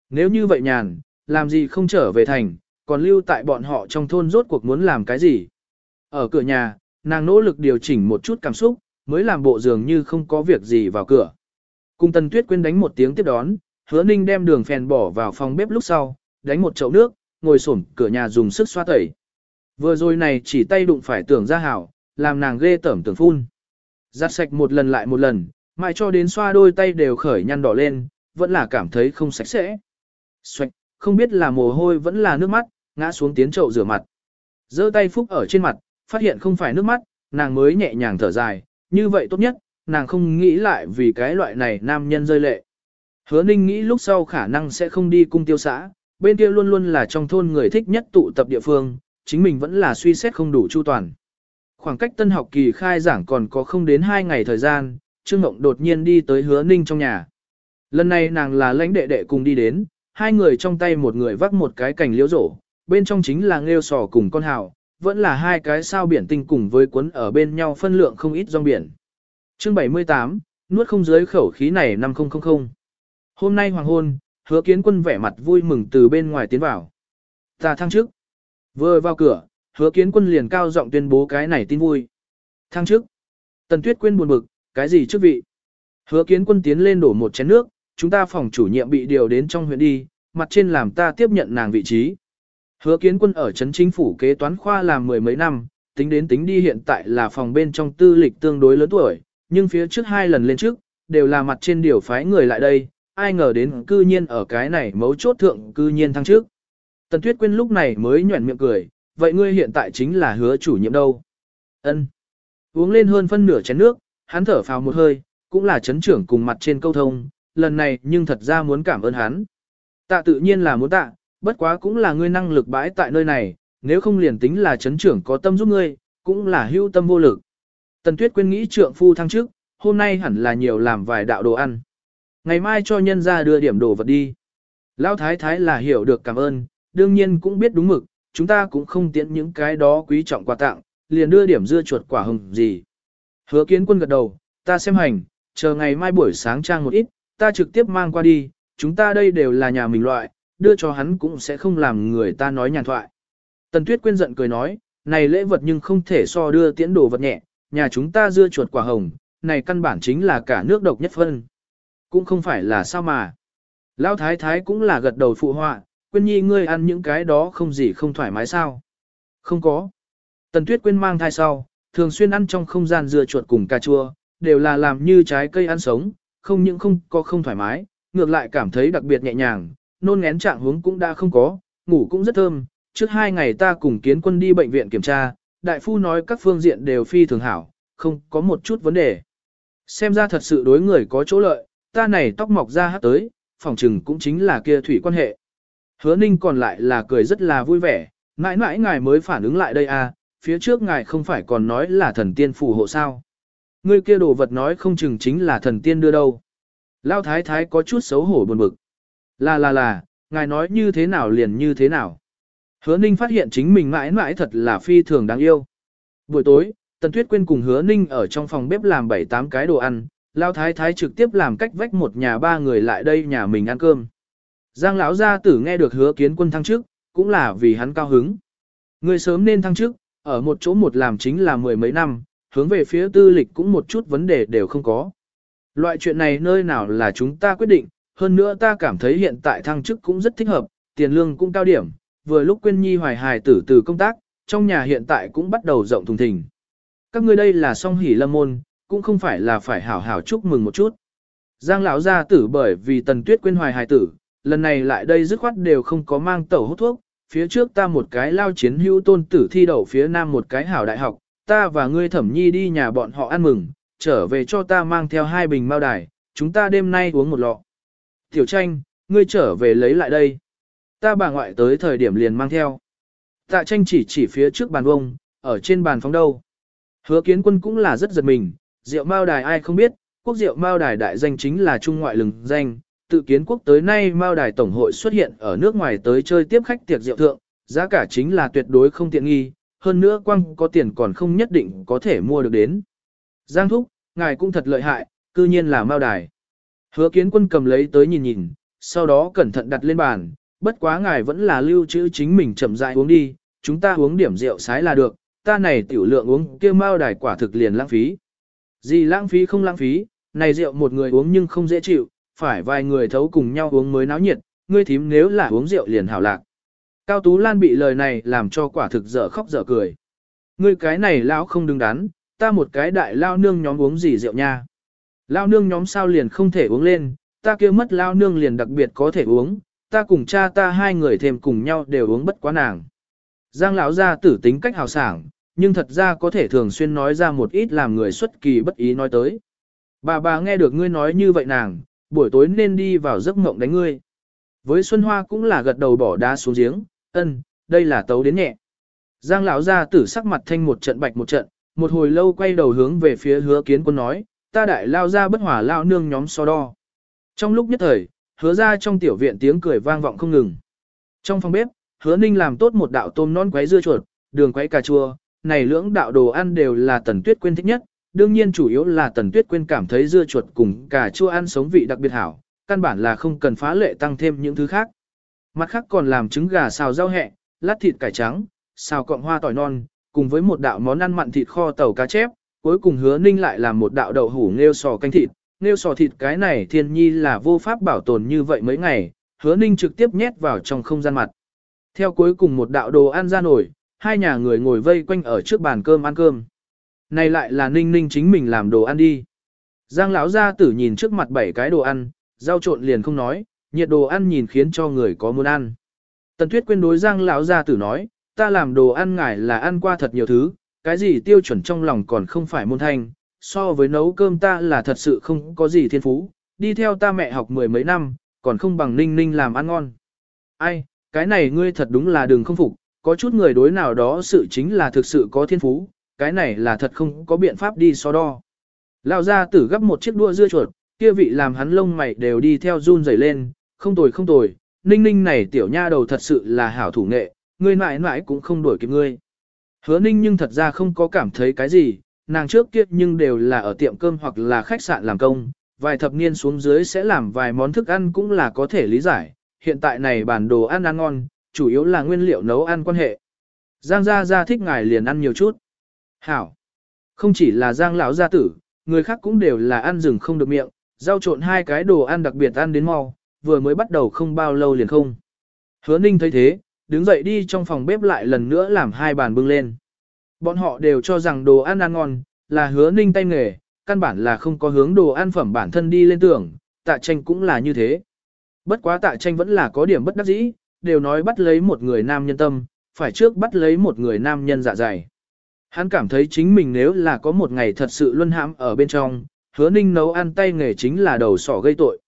Nếu như vậy nhàn, làm gì không trở về thành, còn lưu tại bọn họ trong thôn rốt cuộc muốn làm cái gì. Ở cửa nhà, nàng nỗ lực điều chỉnh một chút cảm xúc, mới làm bộ dường như không có việc gì vào cửa. Cung Tần Tuyết quên đánh một tiếng tiếp đón, hứa ninh đem đường phèn bỏ vào phòng bếp lúc sau, đánh một chậu nước, ngồi xổm cửa nhà dùng sức xoa tẩy. Vừa rồi này chỉ tay đụng phải tưởng ra hảo, làm nàng ghê tởm tưởng phun. Giặt sạch một lần lại một lần, mãi cho đến xoa đôi tay đều khởi nhăn đỏ lên, vẫn là cảm thấy không sạch sẽ. Xoạch, không biết là mồ hôi vẫn là nước mắt, ngã xuống tiến chậu rửa mặt. giơ tay phúc ở trên mặt, phát hiện không phải nước mắt, nàng mới nhẹ nhàng thở dài, như vậy tốt nhất, nàng không nghĩ lại vì cái loại này nam nhân rơi lệ. Hứa ninh nghĩ lúc sau khả năng sẽ không đi cung tiêu xã, bên kia luôn luôn là trong thôn người thích nhất tụ tập địa phương, chính mình vẫn là suy xét không đủ chu toàn. Khoảng cách tân học kỳ khai giảng còn có không đến 2 ngày thời gian, Trương Ngộng đột nhiên đi tới hứa ninh trong nhà. Lần này nàng là lãnh đệ đệ cùng đi đến, hai người trong tay một người vác một cái cành liễu rổ, bên trong chính là nghêu sò cùng con hào, vẫn là hai cái sao biển tinh cùng với cuốn ở bên nhau phân lượng không ít rong biển. Chương 78, nuốt không dưới khẩu khí này 5000. Hôm nay hoàng hôn, hứa kiến quân vẻ mặt vui mừng từ bên ngoài tiến vào. Ta thăng trước. Vừa vào cửa, hứa kiến quân liền cao giọng tuyên bố cái này tin vui. Thăng trước. Tần tuyết quên buồn bực, cái gì chức vị? Hứa kiến quân tiến lên đổ một chén nước, chúng ta phòng chủ nhiệm bị điều đến trong huyện đi, mặt trên làm ta tiếp nhận nàng vị trí. Hứa kiến quân ở trấn chính phủ kế toán khoa làm mười mấy năm, tính đến tính đi hiện tại là phòng bên trong tư lịch tương đối lớn tuổi, nhưng phía trước hai lần lên trước, đều là mặt trên điều phái người lại đây, ai ngờ đến cư nhiên ở cái này mấu chốt thượng cư nhiên thăng trước. Tần Tuyết Quyên lúc này mới nhuẩn miệng cười, vậy ngươi hiện tại chính là hứa chủ nhiệm đâu? Ân. Uống lên hơn phân nửa chén nước, hắn thở phào một hơi, cũng là chấn trưởng cùng mặt trên câu thông, lần này nhưng thật ra muốn cảm ơn hắn. Tạ tự nhiên là muốn tạ, bất quá cũng là ngươi năng lực bãi tại nơi này, nếu không liền tính là chấn trưởng có tâm giúp ngươi, cũng là hưu tâm vô lực. Tần Tuyết Quyên nghĩ trượng phu thăng trước, hôm nay hẳn là nhiều làm vài đạo đồ ăn. Ngày mai cho nhân ra đưa điểm đồ vật đi. Lão thái thái là hiểu được cảm ơn, đương nhiên cũng biết đúng mực, chúng ta cũng không tiễn những cái đó quý trọng quà tặng, liền đưa điểm dưa chuột quả hồng gì. Hứa kiến quân gật đầu, ta xem hành, chờ ngày mai buổi sáng trang một ít, ta trực tiếp mang qua đi, chúng ta đây đều là nhà mình loại, đưa cho hắn cũng sẽ không làm người ta nói nhàn thoại. Tần Tuyết Quyên giận cười nói, này lễ vật nhưng không thể so đưa tiễn đồ vật nhẹ, nhà chúng ta dưa chuột quả hồng, này căn bản chính là cả nước độc nhất phân. Cũng không phải là sao mà. Lão thái thái cũng là gật đầu phụ họa, quên nhi ngươi ăn những cái đó không gì không thoải mái sao. Không có. Tần Tuyết Quyên mang thai sau, thường xuyên ăn trong không gian dưa chuột cùng cà chua, đều là làm như trái cây ăn sống, không những không có không thoải mái, ngược lại cảm thấy đặc biệt nhẹ nhàng, nôn ngén trạng hướng cũng đã không có, ngủ cũng rất thơm. Trước hai ngày ta cùng kiến quân đi bệnh viện kiểm tra, đại phu nói các phương diện đều phi thường hảo, không có một chút vấn đề. Xem ra thật sự đối người có chỗ lợi, ta này tóc mọc ra hát tới, phòng trừng cũng chính là kia thủy quan hệ. Hứa ninh còn lại là cười rất là vui vẻ, mãi mãi ngài mới phản ứng lại đây à, phía trước ngài không phải còn nói là thần tiên phù hộ sao. Ngươi kia đồ vật nói không chừng chính là thần tiên đưa đâu. Lao thái thái có chút xấu hổ buồn bực. Là là là, ngài nói như thế nào liền như thế nào. Hứa ninh phát hiện chính mình mãi mãi thật là phi thường đáng yêu. Buổi tối, Tần Tuyết Quyên cùng hứa ninh ở trong phòng bếp làm 7-8 cái đồ ăn, Lao thái thái trực tiếp làm cách vách một nhà ba người lại đây nhà mình ăn cơm. Giang lão gia tử nghe được hứa kiến quân thăng chức, cũng là vì hắn cao hứng. Người sớm nên thăng chức, ở một chỗ một làm chính là mười mấy năm, hướng về phía tư lịch cũng một chút vấn đề đều không có. Loại chuyện này nơi nào là chúng ta quyết định, hơn nữa ta cảm thấy hiện tại thăng chức cũng rất thích hợp, tiền lương cũng cao điểm, vừa lúc quên nhi hoài hài tử từ công tác, trong nhà hiện tại cũng bắt đầu rộng thùng thình. Các ngươi đây là song hỷ lâm môn, cũng không phải là phải hảo hảo chúc mừng một chút. Giang lão gia tử bởi vì tần tuyết quên hoài hài tử, lần này lại đây dứt khoát đều không có mang tẩu hút thuốc, phía trước ta một cái lao chiến hữu tôn tử thi đậu phía nam một cái hảo đại học, ta và ngươi thẩm nhi đi nhà bọn họ ăn mừng, trở về cho ta mang theo hai bình mao đài, chúng ta đêm nay uống một lọ. Tiểu tranh, ngươi trở về lấy lại đây. Ta bà ngoại tới thời điểm liền mang theo. Tạ tranh chỉ chỉ phía trước bàn vông, ở trên bàn phóng đâu. Hứa kiến quân cũng là rất giật mình, rượu mao đài ai không biết, quốc rượu mao đài đại danh chính là trung ngoại lừng danh. Tự kiến quốc tới nay mao đài tổng hội xuất hiện ở nước ngoài tới chơi tiếp khách tiệc rượu thượng, giá cả chính là tuyệt đối không tiện nghi, hơn nữa quăng có tiền còn không nhất định có thể mua được đến. Giang thúc, ngài cũng thật lợi hại, cư nhiên là mao đài. Hứa kiến quân cầm lấy tới nhìn nhìn, sau đó cẩn thận đặt lên bàn, Bất quá ngài vẫn là lưu trữ chính mình chậm rãi uống đi, chúng ta uống điểm rượu sái là được, ta này tiểu lượng uống kia mao đài quả thực liền lãng phí. Gì lãng phí không lãng phí, này rượu một người uống nhưng không dễ chịu, phải vài người thấu cùng nhau uống mới náo nhiệt, ngươi thím nếu là uống rượu liền hảo lạc. Cao Tú Lan bị lời này làm cho quả thực dở khóc dở cười. Ngươi cái này lão không đứng đắn, ta một cái đại lao nương nhóm uống gì rượu nha. Lao nương nhóm sao liền không thể uống lên, ta kia mất lao nương liền đặc biệt có thể uống, ta cùng cha ta hai người thêm cùng nhau đều uống bất quá nàng. Giang lão gia tử tính cách hào sảng, nhưng thật ra có thể thường xuyên nói ra một ít làm người xuất kỳ bất ý nói tới. Bà bà nghe được ngươi nói như vậy nàng, buổi tối nên đi vào giấc mộng đánh ngươi. Với Xuân Hoa cũng là gật đầu bỏ đá xuống giếng, ân, đây là tấu đến nhẹ. Giang lão gia tử sắc mặt thanh một trận bạch một trận, một hồi lâu quay đầu hướng về phía hứa kiến quân nói, ta đại lao ra bất hỏa lao nương nhóm so đo. Trong lúc nhất thời, hứa ra trong tiểu viện tiếng cười vang vọng không ngừng. Trong phòng bếp, hứa ninh làm tốt một đạo tôm non quấy dưa chuột, đường quấy cà chua, này lưỡng đạo đồ ăn đều là tần tuyết quên thích nhất, đương nhiên chủ yếu là tần tuyết quên cảm thấy dưa chuột cùng cà chua ăn sống vị đặc biệt hảo, căn bản là không cần phá lệ tăng thêm những thứ khác. Mặt khác còn làm trứng gà xào rau hẹ, lát thịt cải trắng, xào cọng hoa tỏi non, cùng với một đạo món ăn mặn thịt kho tàu cá chép, cuối cùng hứa ninh lại làm một đạo đậu hủ nêu sò canh thịt, nêu sò thịt cái này thiên nhi là vô pháp bảo tồn như vậy mấy ngày, hứa ninh trực tiếp nhét vào trong không gian mặt. Theo cuối cùng một đạo đồ ăn ra nổi, hai nhà người ngồi vây quanh ở trước bàn cơm ăn cơm. Này lại là ninh ninh chính mình làm đồ ăn đi. Giang lão gia tử nhìn trước mặt bảy cái đồ ăn, rau trộn liền không nói, nhiệt đồ ăn nhìn khiến cho người có muốn ăn. Tần Tuyết quên đối Giang lão gia tử nói, ta làm đồ ăn ngài là ăn qua thật nhiều thứ, cái gì tiêu chuẩn trong lòng còn không phải môn thanh, so với nấu cơm ta là thật sự không có gì thiên phú, đi theo ta mẹ học mười mấy năm, còn không bằng ninh ninh làm ăn ngon. Ai, cái này ngươi thật đúng là đừng không phục, có chút người đối nào đó sự chính là thực sự có thiên phú, cái này là thật không có biện pháp đi so đo. Lão gia tử gấp một chiếc đua dưa chuột, kia vị làm hắn lông mày đều đi theo run rẩy lên, không tồi không tồi, ninh ninh này tiểu nha đầu thật sự là hảo thủ nghệ, ngươi mãi mãi cũng không đuổi kịp ngươi. Hứa ninh nhưng thật ra không có cảm thấy cái gì, nàng trước kia nhưng đều là ở tiệm cơm hoặc là khách sạn làm công, vài thập niên xuống dưới sẽ làm vài món thức ăn cũng là có thể lý giải, hiện tại này bản đồ ăn ăn ngon, chủ yếu là nguyên liệu nấu ăn quan hệ. Giang gia gia thích ngài liền ăn nhiều chút. Hảo. Không chỉ là Giang lão gia tử, người khác cũng đều là ăn rừng không được miệng, rau trộn hai cái đồ ăn đặc biệt ăn đến mau, vừa mới bắt đầu không bao lâu liền không. Hứa Ninh thấy thế, đứng dậy đi trong phòng bếp lại lần nữa làm hai bàn bưng lên. Bọn họ đều cho rằng đồ ăn ăn ngon, là hứa ninh tay nghề, căn bản là không có hướng đồ ăn phẩm bản thân đi lên tưởng, tạ tranh cũng là như thế. Bất quá tạ tranh vẫn là có điểm bất đắc dĩ, đều nói bắt lấy một người nam nhân tâm, phải trước bắt lấy một người nam nhân dạ dày. Hắn cảm thấy chính mình nếu là có một ngày thật sự luân hãm ở bên trong, hứa ninh nấu ăn tay nghề chính là đầu sỏ gây tội.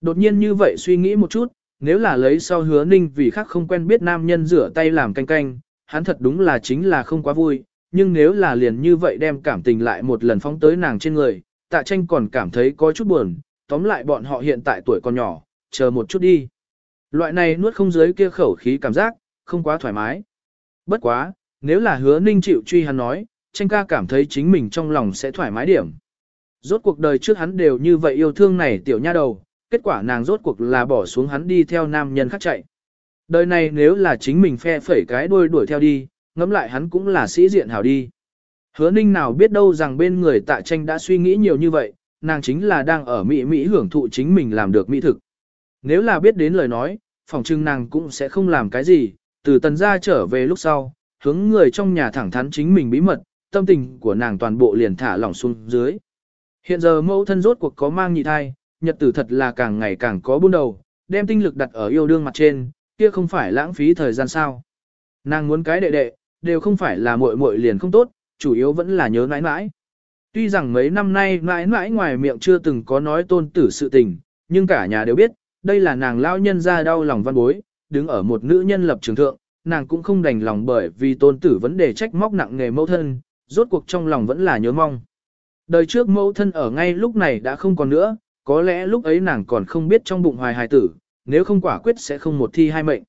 Đột nhiên như vậy suy nghĩ một chút, nếu là lấy sau hứa ninh vì khác không quen biết nam nhân rửa tay làm canh canh, hắn thật đúng là chính là không quá vui, nhưng nếu là liền như vậy đem cảm tình lại một lần phóng tới nàng trên người, tạ tranh còn cảm thấy có chút buồn, tóm lại bọn họ hiện tại tuổi còn nhỏ, chờ một chút đi. Loại này nuốt không dưới kia khẩu khí cảm giác, không quá thoải mái. Bất quá, nếu là hứa ninh chịu truy hắn nói, tranh ca cảm thấy chính mình trong lòng sẽ thoải mái điểm. Rốt cuộc đời trước hắn đều như vậy yêu thương này tiểu nha đầu, kết quả nàng rốt cuộc là bỏ xuống hắn đi theo nam nhân khác chạy. Đời này nếu là chính mình phe phẩy cái đuôi đuổi theo đi, ngẫm lại hắn cũng là sĩ diện hảo đi. Hứa ninh nào biết đâu rằng bên người tạ tranh đã suy nghĩ nhiều như vậy, nàng chính là đang ở Mỹ Mỹ hưởng thụ chính mình làm được mỹ thực. Nếu là biết đến lời nói, phòng trưng nàng cũng sẽ không làm cái gì, từ tần gia trở về lúc sau, hướng người trong nhà thẳng thắn chính mình bí mật, tâm tình của nàng toàn bộ liền thả lỏng xuống dưới. Hiện giờ mẫu thân rốt cuộc có mang nhị thai, nhật tử thật là càng ngày càng có buôn đầu, đem tinh lực đặt ở yêu đương mặt trên, kia không phải lãng phí thời gian sao. Nàng muốn cái đệ đệ, đều không phải là muội muội liền không tốt, chủ yếu vẫn là nhớ nãi nãi. Tuy rằng mấy năm nay nãi nãi ngoài miệng chưa từng có nói tôn tử sự tình, nhưng cả nhà đều biết, đây là nàng lao nhân ra đau lòng văn bối, đứng ở một nữ nhân lập trường thượng, nàng cũng không đành lòng bởi vì tôn tử vấn đề trách móc nặng nghề mẫu thân, rốt cuộc trong lòng vẫn là nhớ mong. Đời trước mẫu thân ở ngay lúc này đã không còn nữa, có lẽ lúc ấy nàng còn không biết trong bụng hoài hài tử, nếu không quả quyết sẽ không một thi hai mệnh.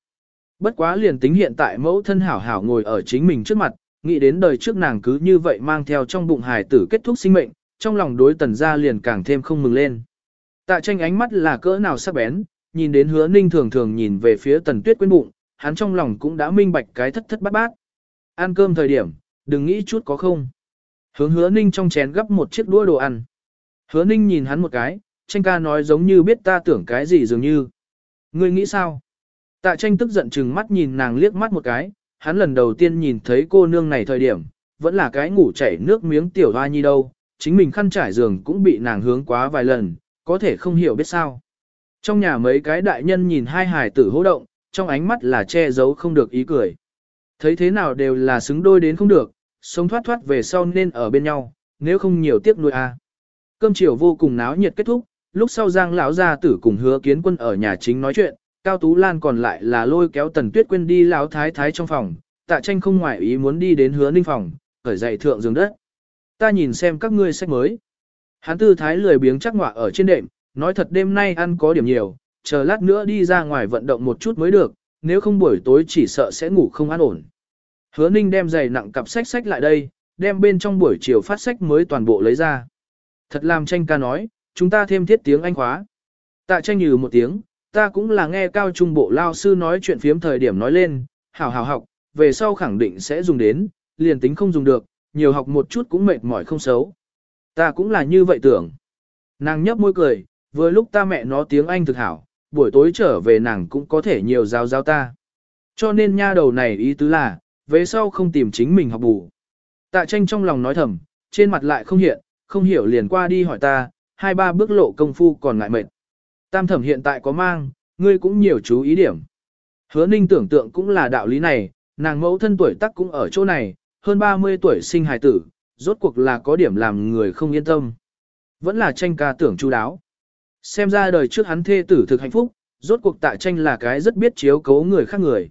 Bất quá liền tính hiện tại mẫu thân hảo hảo ngồi ở chính mình trước mặt, nghĩ đến đời trước nàng cứ như vậy mang theo trong bụng hài tử kết thúc sinh mệnh, trong lòng đối tần gia liền càng thêm không mừng lên. Tạ tranh ánh mắt là cỡ nào sắc bén, nhìn đến hứa ninh thường thường nhìn về phía tần tuyết quên bụng, hắn trong lòng cũng đã minh bạch cái thất thất bát bát. Ăn cơm thời điểm, đừng nghĩ chút có không. Hướng hứa ninh trong chén gấp một chiếc đũa đồ ăn. Hứa ninh nhìn hắn một cái, tranh ca nói giống như biết ta tưởng cái gì dường như. Ngươi nghĩ sao? Tạ tranh tức giận chừng mắt nhìn nàng liếc mắt một cái, hắn lần đầu tiên nhìn thấy cô nương này thời điểm, vẫn là cái ngủ chảy nước miếng tiểu hoa nhi đâu, chính mình khăn trải giường cũng bị nàng hướng quá vài lần, có thể không hiểu biết sao. Trong nhà mấy cái đại nhân nhìn hai hài tử hô động, trong ánh mắt là che giấu không được ý cười. Thấy thế nào đều là xứng đôi đến không được, sống thoát thoát về sau nên ở bên nhau, nếu không nhiều tiếc nuôi a. Cơm chiều vô cùng náo nhiệt kết thúc, lúc sau Giang lão gia tử cùng Hứa Kiến Quân ở nhà chính nói chuyện, Cao Tú Lan còn lại là lôi kéo Tần Tuyết quên đi lão thái thái trong phòng, Tạ Tranh không ngoại ý muốn đi đến Hứa Ninh phòng, khởi dậy thượng giường đất. Ta nhìn xem các ngươi sách mới. Hán tư thái lười biếng chắc ngọa ở trên đệm, nói thật đêm nay ăn có điểm nhiều, chờ lát nữa đi ra ngoài vận động một chút mới được, nếu không buổi tối chỉ sợ sẽ ngủ không an ổn. Hứa Ninh đem giày nặng cặp sách sách lại đây, đem bên trong buổi chiều phát sách mới toàn bộ lấy ra. Thật làm tranh ca nói, chúng ta thêm thiết tiếng Anh khóa. Tạ tranh nhừ một tiếng, ta cũng là nghe cao trung bộ lao sư nói chuyện phiếm thời điểm nói lên, hảo hảo học, về sau khẳng định sẽ dùng đến, liền tính không dùng được, nhiều học một chút cũng mệt mỏi không xấu. Ta cũng là như vậy tưởng. Nàng nhấp môi cười, vừa lúc ta mẹ nó tiếng Anh thực hảo, buổi tối trở về nàng cũng có thể nhiều giáo giáo ta. Cho nên nha đầu này ý tứ là, về sau không tìm chính mình học bù. Tạ tranh trong lòng nói thầm, trên mặt lại không hiện, không hiểu liền qua đi hỏi ta, hai ba bước lộ công phu còn ngại mệt. Tam thẩm hiện tại có mang, ngươi cũng nhiều chú ý điểm. Hứa ninh tưởng tượng cũng là đạo lý này, nàng mẫu thân tuổi tác cũng ở chỗ này, hơn 30 tuổi sinh hài tử, rốt cuộc là có điểm làm người không yên tâm. Vẫn là tranh ca tưởng chu đáo. Xem ra đời trước hắn thê tử thực hạnh phúc, rốt cuộc tạ tranh là cái rất biết chiếu cố người khác người.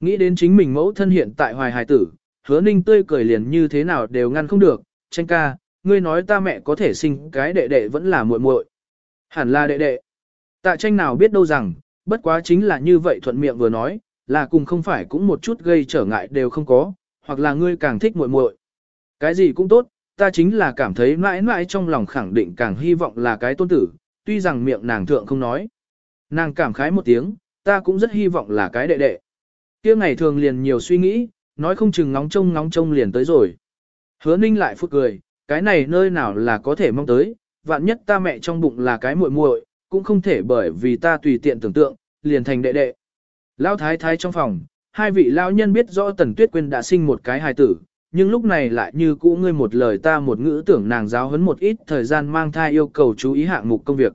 Nghĩ đến chính mình mẫu thân hiện tại hoài hài tử, hứa ninh tươi cười liền như thế nào đều ngăn không được, tranh ca, ngươi nói ta mẹ có thể sinh cái đệ đệ vẫn là muội muội. Hẳn là đệ đệ. Tạ tranh nào biết đâu rằng, bất quá chính là như vậy thuận miệng vừa nói, là cùng không phải cũng một chút gây trở ngại đều không có, hoặc là ngươi càng thích muội muội. Cái gì cũng tốt, ta chính là cảm thấy mãi mãi trong lòng khẳng định càng hy vọng là cái tôn tử, tuy rằng miệng nàng thượng không nói. Nàng cảm khái một tiếng, ta cũng rất hy vọng là cái đệ đệ. kia ngày thường liền nhiều suy nghĩ, nói không chừng ngóng trông ngóng trông liền tới rồi. Hứa ninh lại phút cười, cái này nơi nào là có thể mong tới, vạn nhất ta mẹ trong bụng là cái muội muội, cũng không thể bởi vì ta tùy tiện tưởng tượng, liền thành đệ đệ. Lão thái thái trong phòng, hai vị lão nhân biết rõ Tần Tuyết Quyên đã sinh một cái hài tử, nhưng lúc này lại như cũ ngươi một lời ta một ngữ tưởng nàng giáo huấn một ít thời gian mang thai yêu cầu chú ý hạng mục công việc.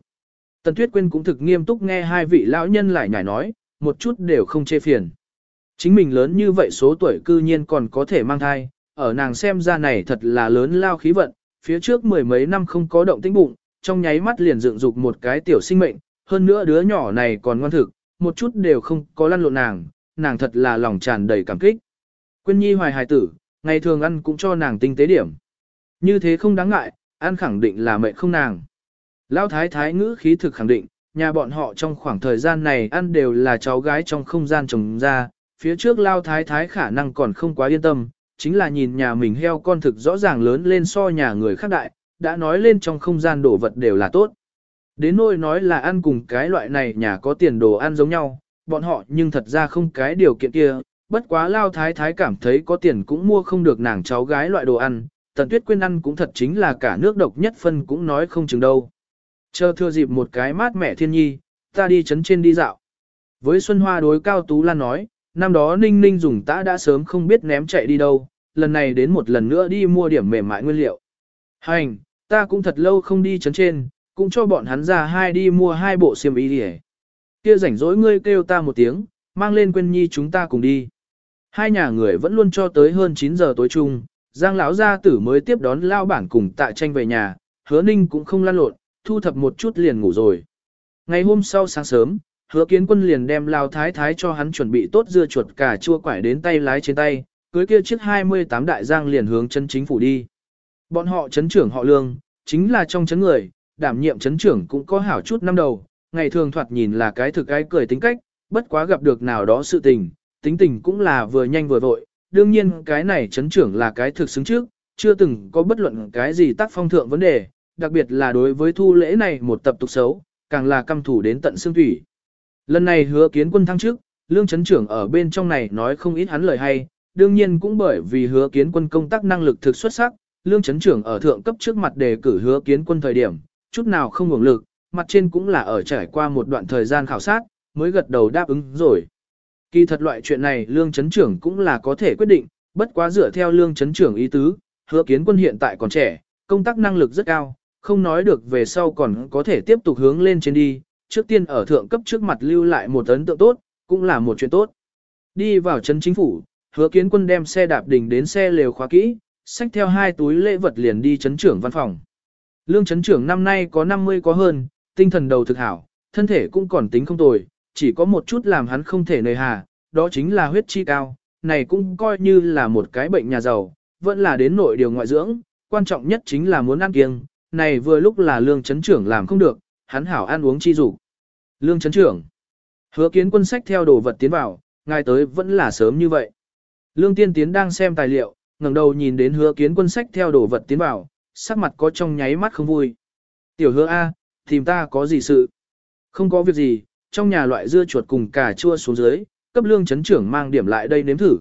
Tần Tuyết Quyên cũng thực nghiêm túc nghe hai vị lão nhân lại nhảy nói, một chút đều không chê phiền. Chính mình lớn như vậy số tuổi cư nhiên còn có thể mang thai, ở nàng xem ra này thật là lớn lao khí vận, phía trước mười mấy năm không có động tĩnh bụng, trong nháy mắt liền dựng dục một cái tiểu sinh mệnh, hơn nữa đứa nhỏ này còn ngoan thực, một chút đều không có lăn lộn nàng, nàng thật là lòng tràn đầy cảm kích. Quyên nhi hoài hài tử, ngày thường ăn cũng cho nàng tinh tế điểm. Như thế không đáng ngại, ăn khẳng định là mệnh không nàng. Lão thái thái ngữ khí thực khẳng định, nhà bọn họ trong khoảng thời gian này ăn đều là cháu gái trong không gian trồng ra, phía trước lao thái thái khả năng còn không quá yên tâm, chính là nhìn nhà mình heo con thực rõ ràng lớn lên so nhà người khác đại, đã nói lên trong không gian đồ vật đều là tốt. Đến nỗi nói là ăn cùng cái loại này nhà có tiền đồ ăn giống nhau, bọn họ nhưng thật ra không cái điều kiện kia, bất quá lao thái thái cảm thấy có tiền cũng mua không được nàng cháu gái loại đồ ăn, tần tuyết quên ăn cũng thật chính là cả nước độc nhất phân cũng nói không chừng đâu. Chờ thưa dịp một cái mát mẻ thiên nhi, ta đi chấn trên đi dạo. Với Xuân Hoa đối Cao Tú Lan nói, năm đó Ninh Ninh dùng tã đã sớm không biết ném chạy đi đâu, lần này đến một lần nữa đi mua điểm mềm mại nguyên liệu. Hành, ta cũng thật lâu không đi chấn trên, cũng cho bọn hắn ra hai đi mua hai bộ xiêm y đi Kia rảnh rỗi ngươi kêu ta một tiếng, mang lên quên nhi chúng ta cùng đi. Hai nhà người vẫn luôn cho tới hơn 9 giờ tối chung, Giang lão gia tử mới tiếp đón lao bản cùng tạ tranh về nhà, hứa ninh cũng không lan lộn, thu thập một chút liền ngủ rồi. Ngày hôm sau sáng sớm, hứa kiến quân liền đem lao thái thái cho hắn chuẩn bị tốt dưa chuột cả chua quải đến tay lái trên tay, cưới kia chiếc 28 đại giang liền hướng chân chính phủ đi. Bọn họ chấn trưởng họ lương, chính là trong chấn người, đảm nhiệm chấn trưởng cũng có hảo chút năm đầu, ngày thường thoạt nhìn là cái thực cái cười tính cách, bất quá gặp được nào đó sự tình, tính tình cũng là vừa nhanh vừa vội, đương nhiên cái này chấn trưởng là cái thực xứng trước, chưa từng có bất luận cái gì tác phong thượng vấn đề, đặc biệt là đối với thu lễ này một tập tục xấu, càng là căm thủ đến tận xương thủy. Lần này hứa kiến quân thăng trước, lương chấn trưởng ở bên trong này nói không ít hắn lời hay, đương nhiên cũng bởi vì hứa kiến quân công tác năng lực thực xuất sắc, lương chấn trưởng ở thượng cấp trước mặt đề cử hứa kiến quân thời điểm, chút nào không hưởng lực, mặt trên cũng là ở trải qua một đoạn thời gian khảo sát, mới gật đầu đáp ứng rồi. Kỳ thật loại chuyện này lương chấn trưởng cũng là có thể quyết định, bất quá dựa theo lương chấn trưởng ý tứ, hứa kiến quân hiện tại còn trẻ, công tác năng lực rất cao, không nói được về sau còn có thể tiếp tục hướng lên trên đi, trước tiên ở thượng cấp trước mặt lưu lại một ấn tượng tốt, cũng là một chuyện tốt. Đi vào chấn chính phủ, hứa kiến quân đem xe đạp đình đến xe lều khóa kỹ, xách theo hai túi lễ vật liền đi chấn trưởng văn phòng. Lương chấn trưởng năm nay có 50 có hơn, tinh thần đầu thực hảo, thân thể cũng còn tính không tồi, chỉ có một chút làm hắn không thể nơi hà, đó chính là huyết chi cao, này cũng coi như là một cái bệnh nhà giàu, vẫn là đến nội điều ngoại dưỡng, quan trọng nhất chính là muốn ăn kiêng, này vừa lúc là lương chấn trưởng làm không được, hắn hảo ăn uống chi dục Lương chấn trưởng, hứa kiến quân sách theo đồ vật tiến vào, ngài tới vẫn là sớm như vậy. Lương tiên tiến đang xem tài liệu, ngẩng đầu nhìn đến hứa kiến quân sách theo đồ vật tiến vào, sắc mặt có trong nháy mắt không vui. Tiểu hứa A, tìm ta có gì sự? Không có việc gì, trong nhà loại dưa chuột cùng cà chua xuống dưới, cấp lương chấn trưởng mang điểm lại đây nếm thử.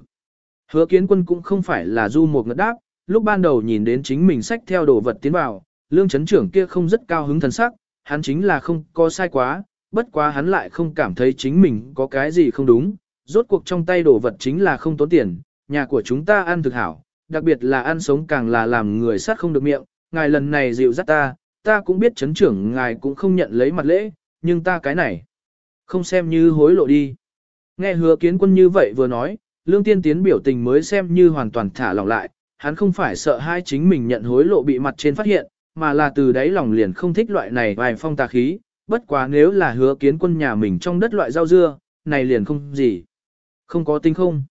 Hứa kiến quân cũng không phải là du một ngất đáp, lúc ban đầu nhìn đến chính mình sách theo đồ vật tiến vào, lương chấn trưởng kia không rất cao hứng thần sắc, hắn chính là không có sai quá, bất quá hắn lại không cảm thấy chính mình có cái gì không đúng, rốt cuộc trong tay đồ vật chính là không tốn tiền, nhà của chúng ta ăn thực hảo, đặc biệt là ăn sống càng là làm người sát không được miệng, ngài lần này dịu dắt ta, ta cũng biết chấn trưởng ngài cũng không nhận lấy mặt lễ, nhưng ta cái này, không xem như hối lộ đi. Nghe hứa kiến quân như vậy vừa nói, lương tiên tiến biểu tình mới xem như hoàn toàn thả lỏng lại, hắn không phải sợ hai chính mình nhận hối lộ bị mặt trên phát hiện, mà là từ đáy lòng liền không thích loại này vài phong tà khí, bất quá nếu là hứa kiến quân nhà mình trong đất loại rau dưa, này liền không gì. Không có tính không.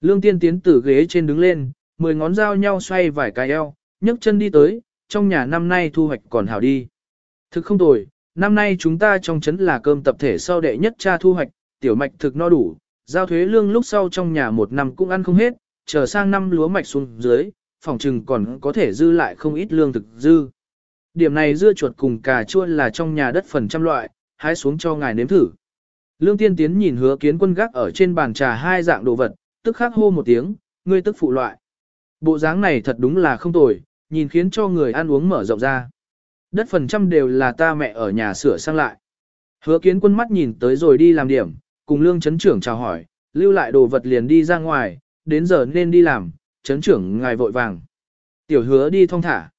Lương tiên tiến từ ghế trên đứng lên, mười ngón dao nhau xoay vài cái eo, nhấc chân đi tới, trong nhà năm nay thu hoạch còn hảo đi. Thực không tồi, năm nay chúng ta trong chấn là cơm tập thể sau đệ nhất cha thu hoạch, tiểu mạch thực no đủ, giao thuế lương lúc sau trong nhà một năm cũng ăn không hết, chờ sang năm lúa mạch xuống dưới, phòng trừng còn có thể dư lại không ít lương thực dư. Điểm này dưa chuột cùng cà chua là trong nhà đất phần trăm loại, hái xuống cho ngài nếm thử. Lương tiên tiến nhìn hứa kiến quân gác ở trên bàn trà hai dạng đồ vật, tức khắc hô một tiếng, ngươi tức phụ loại. Bộ dáng này thật đúng là không tồi, nhìn khiến cho người ăn uống mở rộng ra. Đất phần trăm đều là ta mẹ ở nhà sửa sang lại. Hứa kiến quân mắt nhìn tới rồi đi làm điểm, cùng lương chấn trưởng chào hỏi, lưu lại đồ vật liền đi ra ngoài, đến giờ nên đi làm, chấn trưởng ngài vội vàng. Tiểu hứa đi thong thả.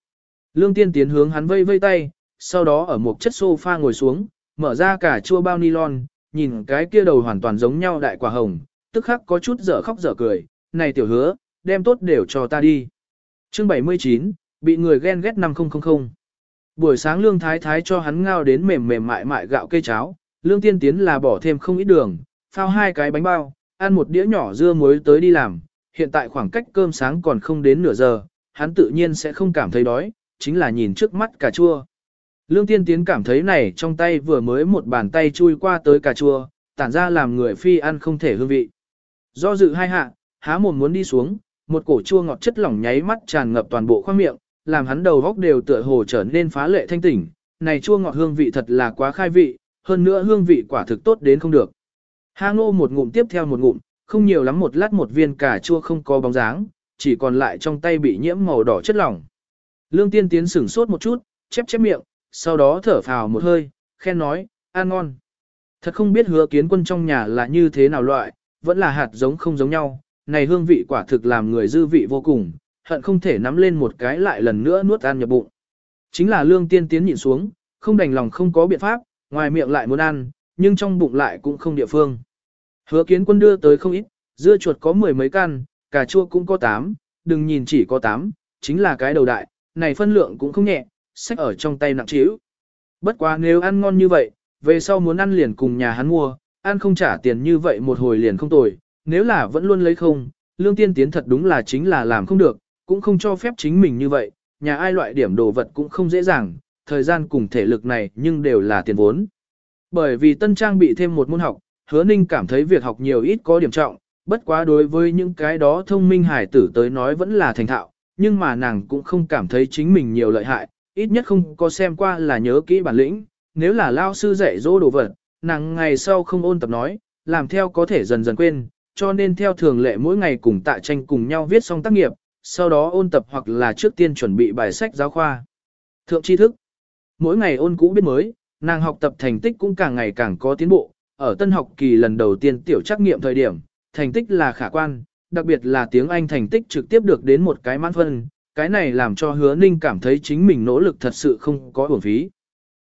Lương tiên tiến hướng hắn vây vây tay, sau đó ở một chất sofa ngồi xuống, mở ra cả chua bao nylon, nhìn cái kia đầu hoàn toàn giống nhau đại quả hồng, tức khắc có chút dở khóc dở cười, này tiểu hứa, đem tốt đều cho ta đi. Chương 79, bị người ghen ghét 5000. Buổi sáng lương thái thái cho hắn ngao đến mềm mềm mại mại gạo cây cháo, lương tiên tiến là bỏ thêm không ít đường, phao hai cái bánh bao, ăn một đĩa nhỏ dưa muối tới đi làm, hiện tại khoảng cách cơm sáng còn không đến nửa giờ, hắn tự nhiên sẽ không cảm thấy đói, chính là nhìn trước mắt cà chua. Lương tiên tiến cảm thấy này trong tay vừa mới một bàn tay chui qua tới cà chua, tản ra làm người phi ăn không thể hương vị. Do dự hai hạ, há mồm muốn đi xuống, một cổ chua ngọt chất lỏng nháy mắt tràn ngập toàn bộ khoang miệng, làm hắn đầu góc đều tựa hồ trở nên phá lệ thanh tỉnh. Này chua ngọt hương vị thật là quá khai vị, hơn nữa hương vị quả thực tốt đến không được. Hà ngô một ngụm tiếp theo một ngụm, không nhiều lắm một lát một viên cà chua không có bóng dáng, chỉ còn lại trong tay bị nhiễm màu đỏ chất lỏng. Lương tiên tiến sửng sốt một chút, chép chép miệng, sau đó thở phào một hơi, khen nói, ăn ngon. Thật không biết hứa kiến quân trong nhà là như thế nào loại, vẫn là hạt giống không giống nhau, này hương vị quả thực làm người dư vị vô cùng, hận không thể nắm lên một cái lại lần nữa nuốt ăn nhập bụng. Chính là lương tiên tiến nhìn xuống, không đành lòng không có biện pháp, ngoài miệng lại muốn ăn, nhưng trong bụng lại cũng không địa phương. Hứa kiến quân đưa tới không ít, dưa chuột có mười mấy căn, cà chua cũng có tám, đừng nhìn chỉ có tám, chính là cái đầu đại, này phân lượng cũng không nhẹ, sách ở trong tay nặng trĩu. Bất quá nếu ăn ngon như vậy, về sau muốn ăn liền cùng nhà hắn mua, ăn không trả tiền như vậy một hồi liền không tồi, nếu là vẫn luôn lấy không, lương tiên tiến thật đúng là chính là làm không được, cũng không cho phép chính mình như vậy, nhà ai loại điểm đồ vật cũng không dễ dàng, thời gian cùng thể lực này nhưng đều là tiền vốn. Bởi vì tân trang bị thêm một môn học, hứa ninh cảm thấy việc học nhiều ít có điểm trọng, bất quá đối với những cái đó thông minh hải tử tới nói vẫn là thành thạo, nhưng mà nàng cũng không cảm thấy chính mình nhiều lợi hại, ít nhất không có xem qua là nhớ kỹ bản lĩnh, nếu là lao sư dạy dỗ đồ vật, nàng ngày sau không ôn tập nói, làm theo có thể dần dần quên, cho nên theo thường lệ mỗi ngày cùng tạ tranh cùng nhau viết xong tác nghiệp, sau đó ôn tập hoặc là trước tiên chuẩn bị bài sách giáo khoa. Thượng tri thức. Mỗi ngày ôn cũ biết mới, nàng học tập thành tích cũng càng ngày càng có tiến bộ, ở tân học kỳ lần đầu tiên tiểu trắc nghiệm thời điểm, thành tích là khả quan, đặc biệt là tiếng Anh thành tích trực tiếp được đến một cái mãn phân, cái này làm cho hứa ninh cảm thấy chính mình nỗ lực thật sự không có uổng phí.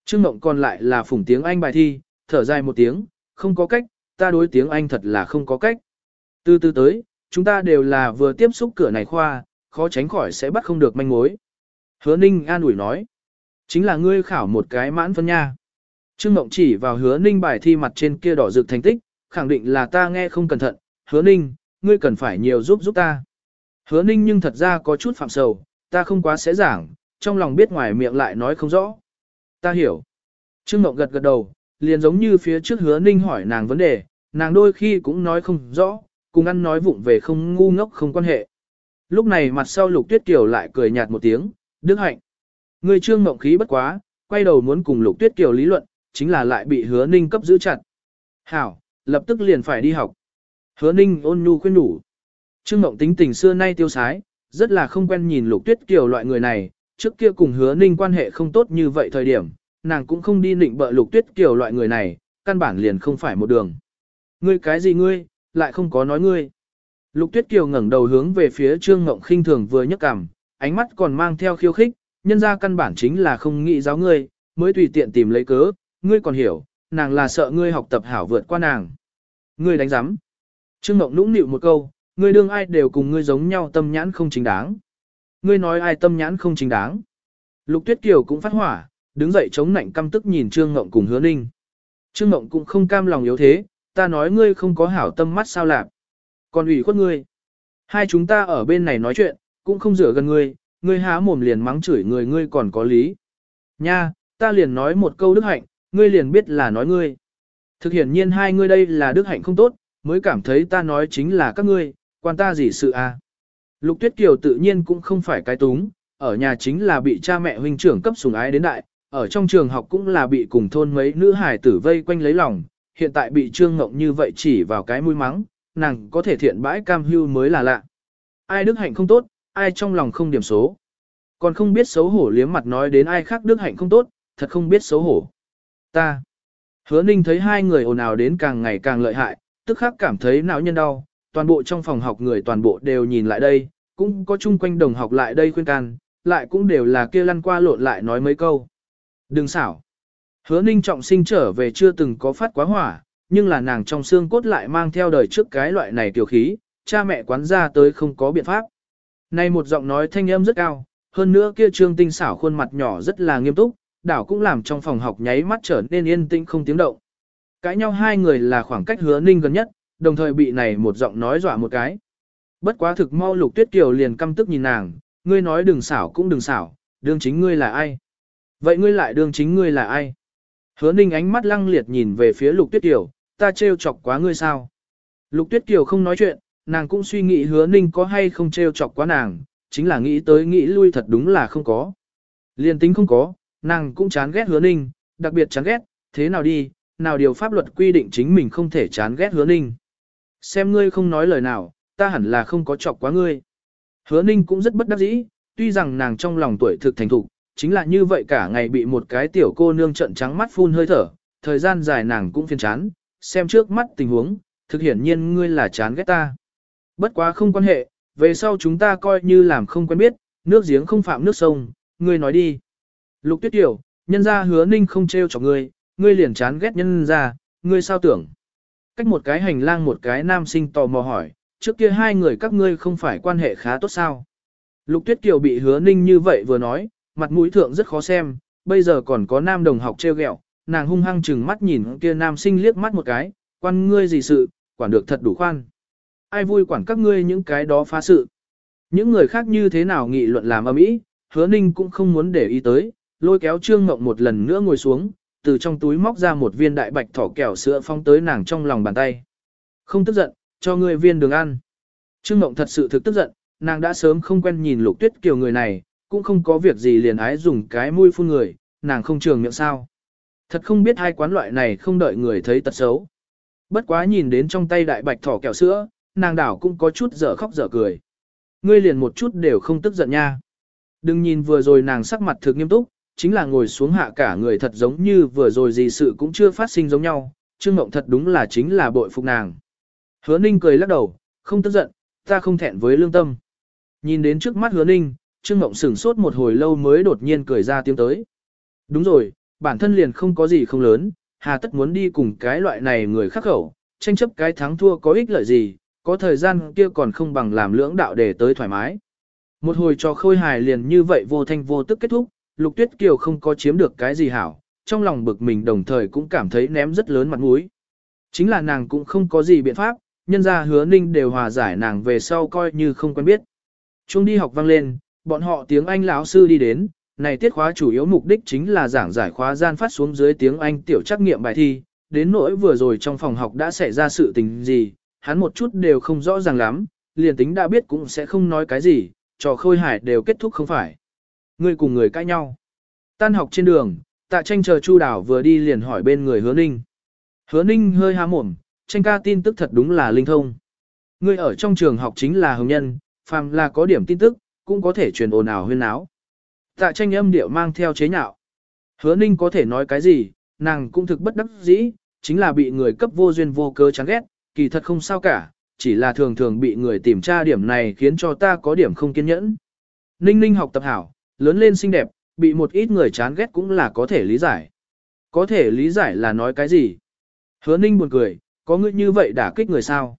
Trương Mộng còn lại là phủng tiếng Anh bài thi, thở dài một tiếng, không có cách, ta đối tiếng Anh thật là không có cách. Từ từ tới, chúng ta đều là vừa tiếp xúc cửa này khoa, khó tránh khỏi sẽ bắt không được manh mối. Hứa ninh an ủi nói, chính là ngươi khảo một cái mãn phân nha. Trương Mộng chỉ vào hứa ninh bài thi mặt trên kia đỏ rực thành tích, khẳng định là ta nghe không cẩn thận, hứa ninh, ngươi cần phải nhiều giúp giúp ta. Hứa ninh nhưng thật ra có chút phạm sầu, ta không quá sẽ giảng, trong lòng biết ngoài miệng lại nói không rõ. Ta hiểu. Trương Mộng gật gật đầu, liền giống như phía trước hứa ninh hỏi nàng vấn đề, nàng đôi khi cũng nói không rõ, cùng ăn nói vụng về không ngu ngốc không quan hệ. Lúc này mặt sau lục tuyết kiều lại cười nhạt một tiếng, đức hạnh. Người trương mộng khí bất quá, quay đầu muốn cùng lục tuyết kiều lý luận, chính là lại bị hứa ninh cấp giữ chặt. Hảo, lập tức liền phải đi học. Hứa ninh ôn nhu khuyên nhủ. Trương mộng tính tình xưa nay tiêu sái, rất là không quen nhìn lục tuyết kiều loại người này, trước kia cùng hứa ninh quan hệ không tốt như vậy thời điểm, nàng cũng không đi nịnh bợ lục tuyết kiều loại người này, căn bản liền không phải một đường. Ngươi cái gì ngươi, lại không có nói ngươi. Lục tuyết kiều ngẩng đầu hướng về phía trương ngộng khinh thường vừa nhấc cằm, ánh mắt còn mang theo khiêu khích, nhân ra căn bản chính là không nghĩ giáo ngươi, mới tùy tiện tìm lấy cớ, ngươi còn hiểu, nàng là sợ ngươi học tập hảo vượt qua nàng. Ngươi đánh giám. Trương ngộng nũng nịu một câu, ngươi đương ai đều cùng ngươi giống nhau tâm nhãn không chính đáng. Ngươi nói ai tâm nhãn không chính đáng. Lục tuyết kiều cũng phát hỏa, đứng dậy chống nạnh căm tức nhìn Trương Ngộng cùng hứa ninh. Trương Ngộng cũng không cam lòng yếu thế, ta nói ngươi không có hảo tâm mắt sao lạc. Còn ủy khuất ngươi. Hai chúng ta ở bên này nói chuyện, cũng không rửa gần ngươi, ngươi há mồm liền mắng chửi người ngươi còn có lý. Nha, ta liền nói một câu đức hạnh, ngươi liền biết là nói ngươi. Thực hiện nhiên hai ngươi đây là đức hạnh không tốt, mới cảm thấy ta nói chính là các ngươi, quan ta gì sự à. Lục Tuyết Kiều tự nhiên cũng không phải cái túng, ở nhà chính là bị cha mẹ huynh trưởng cấp sủng ái đến đại, ở trong trường học cũng là bị cùng thôn mấy nữ hải tử vây quanh lấy lòng, hiện tại bị trương ngộng như vậy chỉ vào cái mũi mắng, nàng có thể thiện bãi cam hưu mới là lạ. Ai đức hạnh không tốt, ai trong lòng không điểm số. Còn không biết xấu hổ liếm mặt nói đến ai khác đức hạnh không tốt, thật không biết xấu hổ. Ta. Hứa ninh thấy hai người ồn ào đến càng ngày càng lợi hại, tức khắc cảm thấy não nhân đau, toàn bộ trong phòng học người toàn bộ đều nhìn lại đây, cũng có chung quanh đồng học lại đây khuyên can, lại cũng đều là kia lăn qua lộn lại nói mấy câu. Đừng xảo. Hứa ninh trọng sinh trở về chưa từng có phát quá hỏa, nhưng là nàng trong xương cốt lại mang theo đời trước cái loại này tiểu khí, cha mẹ quán ra tới không có biện pháp. Này một giọng nói thanh âm rất cao, hơn nữa kia trương tinh xảo khuôn mặt nhỏ rất là nghiêm túc, đảo cũng làm trong phòng học nháy mắt trở nên yên tĩnh không tiếng động. Cãi nhau hai người là khoảng cách hứa ninh gần nhất, đồng thời bị này một giọng nói dọa một cái. Bất quá thực mau lục tuyết kiều liền căm tức nhìn nàng, ngươi nói đừng xảo cũng đừng xảo, đương chính ngươi là ai. Vậy ngươi lại đương chính ngươi là ai? Hứa ninh ánh mắt lăng liệt nhìn về phía lục tuyết kiều, ta trêu chọc quá ngươi sao? Lục tuyết kiều không nói chuyện, nàng cũng suy nghĩ hứa ninh có hay không trêu chọc quá nàng, chính là nghĩ tới nghĩ lui thật đúng là không có. Liên tính không có, nàng cũng chán ghét hứa ninh, đặc biệt chán ghét, thế nào đi, nào điều pháp luật quy định chính mình không thể chán ghét hứa ninh. Xem ngươi không nói lời nào, ta hẳn là không có chọc quá ngươi. Hứa ninh cũng rất bất đắc dĩ, tuy rằng nàng trong lòng tuổi thực thành thục, chính là như vậy cả ngày bị một cái tiểu cô nương trận trắng mắt phun hơi thở, thời gian dài nàng cũng phiền chán, xem trước mắt tình huống, thực hiển nhiên ngươi là chán ghét ta. Bất quá không quan hệ, về sau chúng ta coi như làm không quen biết, nước giếng không phạm nước sông, ngươi nói đi. Lục tuyết tiểu, nhân ra hứa ninh không trêu cho ngươi, ngươi liền chán ghét nhân ra, ngươi sao tưởng. Cách một cái hành lang một cái nam sinh tò mò hỏi, trước kia hai người các ngươi không phải quan hệ khá tốt sao. Lục tuyết kiều bị hứa ninh như vậy vừa nói, mặt mũi thượng rất khó xem, bây giờ còn có nam đồng học treo ghẹo, nàng hung hăng chừng mắt nhìn kia nam sinh liếc mắt một cái, quan ngươi gì sự, quản được thật đủ khoan. Ai vui quản các ngươi những cái đó phá sự. Những người khác như thế nào nghị luận làm ầm ĩ, hứa ninh cũng không muốn để ý tới, lôi kéo trương ngộng một lần nữa ngồi xuống, từ trong túi móc ra một viên đại bạch thỏ kẹo sữa phong tới nàng trong lòng bàn tay. Không tức giận, cho ngươi viên đường ăn. Trương ngộng thật sự thực tức giận, nàng đã sớm không quen nhìn lục tuyết kiều người này, cũng không có việc gì liền ái dùng cái mũi phun người, nàng không trường miệng sao. Thật không biết hai quán loại này không đợi người thấy tật xấu. Bất quá nhìn đến trong tay đại bạch thỏ kẹo sữa, nàng đảo cũng có chút dở khóc dở cười. Ngươi liền một chút đều không tức giận nha. Đừng nhìn vừa rồi nàng sắc mặt thực nghiêm túc, chính là ngồi xuống hạ cả người thật giống như vừa rồi gì sự cũng chưa phát sinh giống nhau, Trương Mộng thật đúng là chính là bội phục nàng. Hứa Ninh cười lắc đầu, không tức giận, ta không thẹn với lương tâm. Nhìn đến trước mắt Hứa Ninh, Trương Ngộng sửng sốt một hồi lâu mới đột nhiên cười ra tiếng tới. Đúng rồi, bản thân liền không có gì không lớn, hà tất muốn đi cùng cái loại này người khắc khẩu, tranh chấp cái thắng thua có ích lợi gì, có thời gian kia còn không bằng làm lưỡng đạo để tới thoải mái. Một hồi cho khôi hài liền như vậy vô thanh vô tức kết thúc, Lục Tuyết Kiều không có chiếm được cái gì hảo, trong lòng bực mình đồng thời cũng cảm thấy ném rất lớn mặt mũi. Chính là nàng cũng không có gì biện pháp, nhân ra hứa ninh đều hòa giải nàng về sau coi như không quen biết. Trung đi học vang lên, bọn họ tiếng Anh lão sư đi đến, này tiết khóa chủ yếu mục đích chính là giảng giải khóa gian phát xuống dưới tiếng Anh tiểu trắc nghiệm bài thi, đến nỗi vừa rồi trong phòng học đã xảy ra sự tình gì, hắn một chút đều không rõ ràng lắm, liền tính đã biết cũng sẽ không nói cái gì, trò khôi hải đều kết thúc không phải. Người cùng người cãi nhau. Tan học trên đường, tạ tranh chờ Chu Đảo vừa đi liền hỏi bên người hứa ninh. Hứa ninh hơi há mồm, tranh ca tin tức thật đúng là linh thông. Người ở trong trường học chính là hồng nhân, phàm là có điểm tin tức, cũng có thể truyền ồn ào huyên náo Tạ tranh âm điệu mang theo chế nhạo. Hứa ninh có thể nói cái gì, nàng cũng thực bất đắc dĩ, chính là bị người cấp vô duyên vô cớ chán ghét, kỳ thật không sao cả, chỉ là thường thường bị người tìm tra điểm này khiến cho ta có điểm không kiên nhẫn. Ninh ninh học tập hảo, lớn lên xinh đẹp, bị một ít người chán ghét cũng là có thể lý giải. Có thể lý giải là nói cái gì? Hứa ninh buồn cười, có người như vậy đả kích người sao?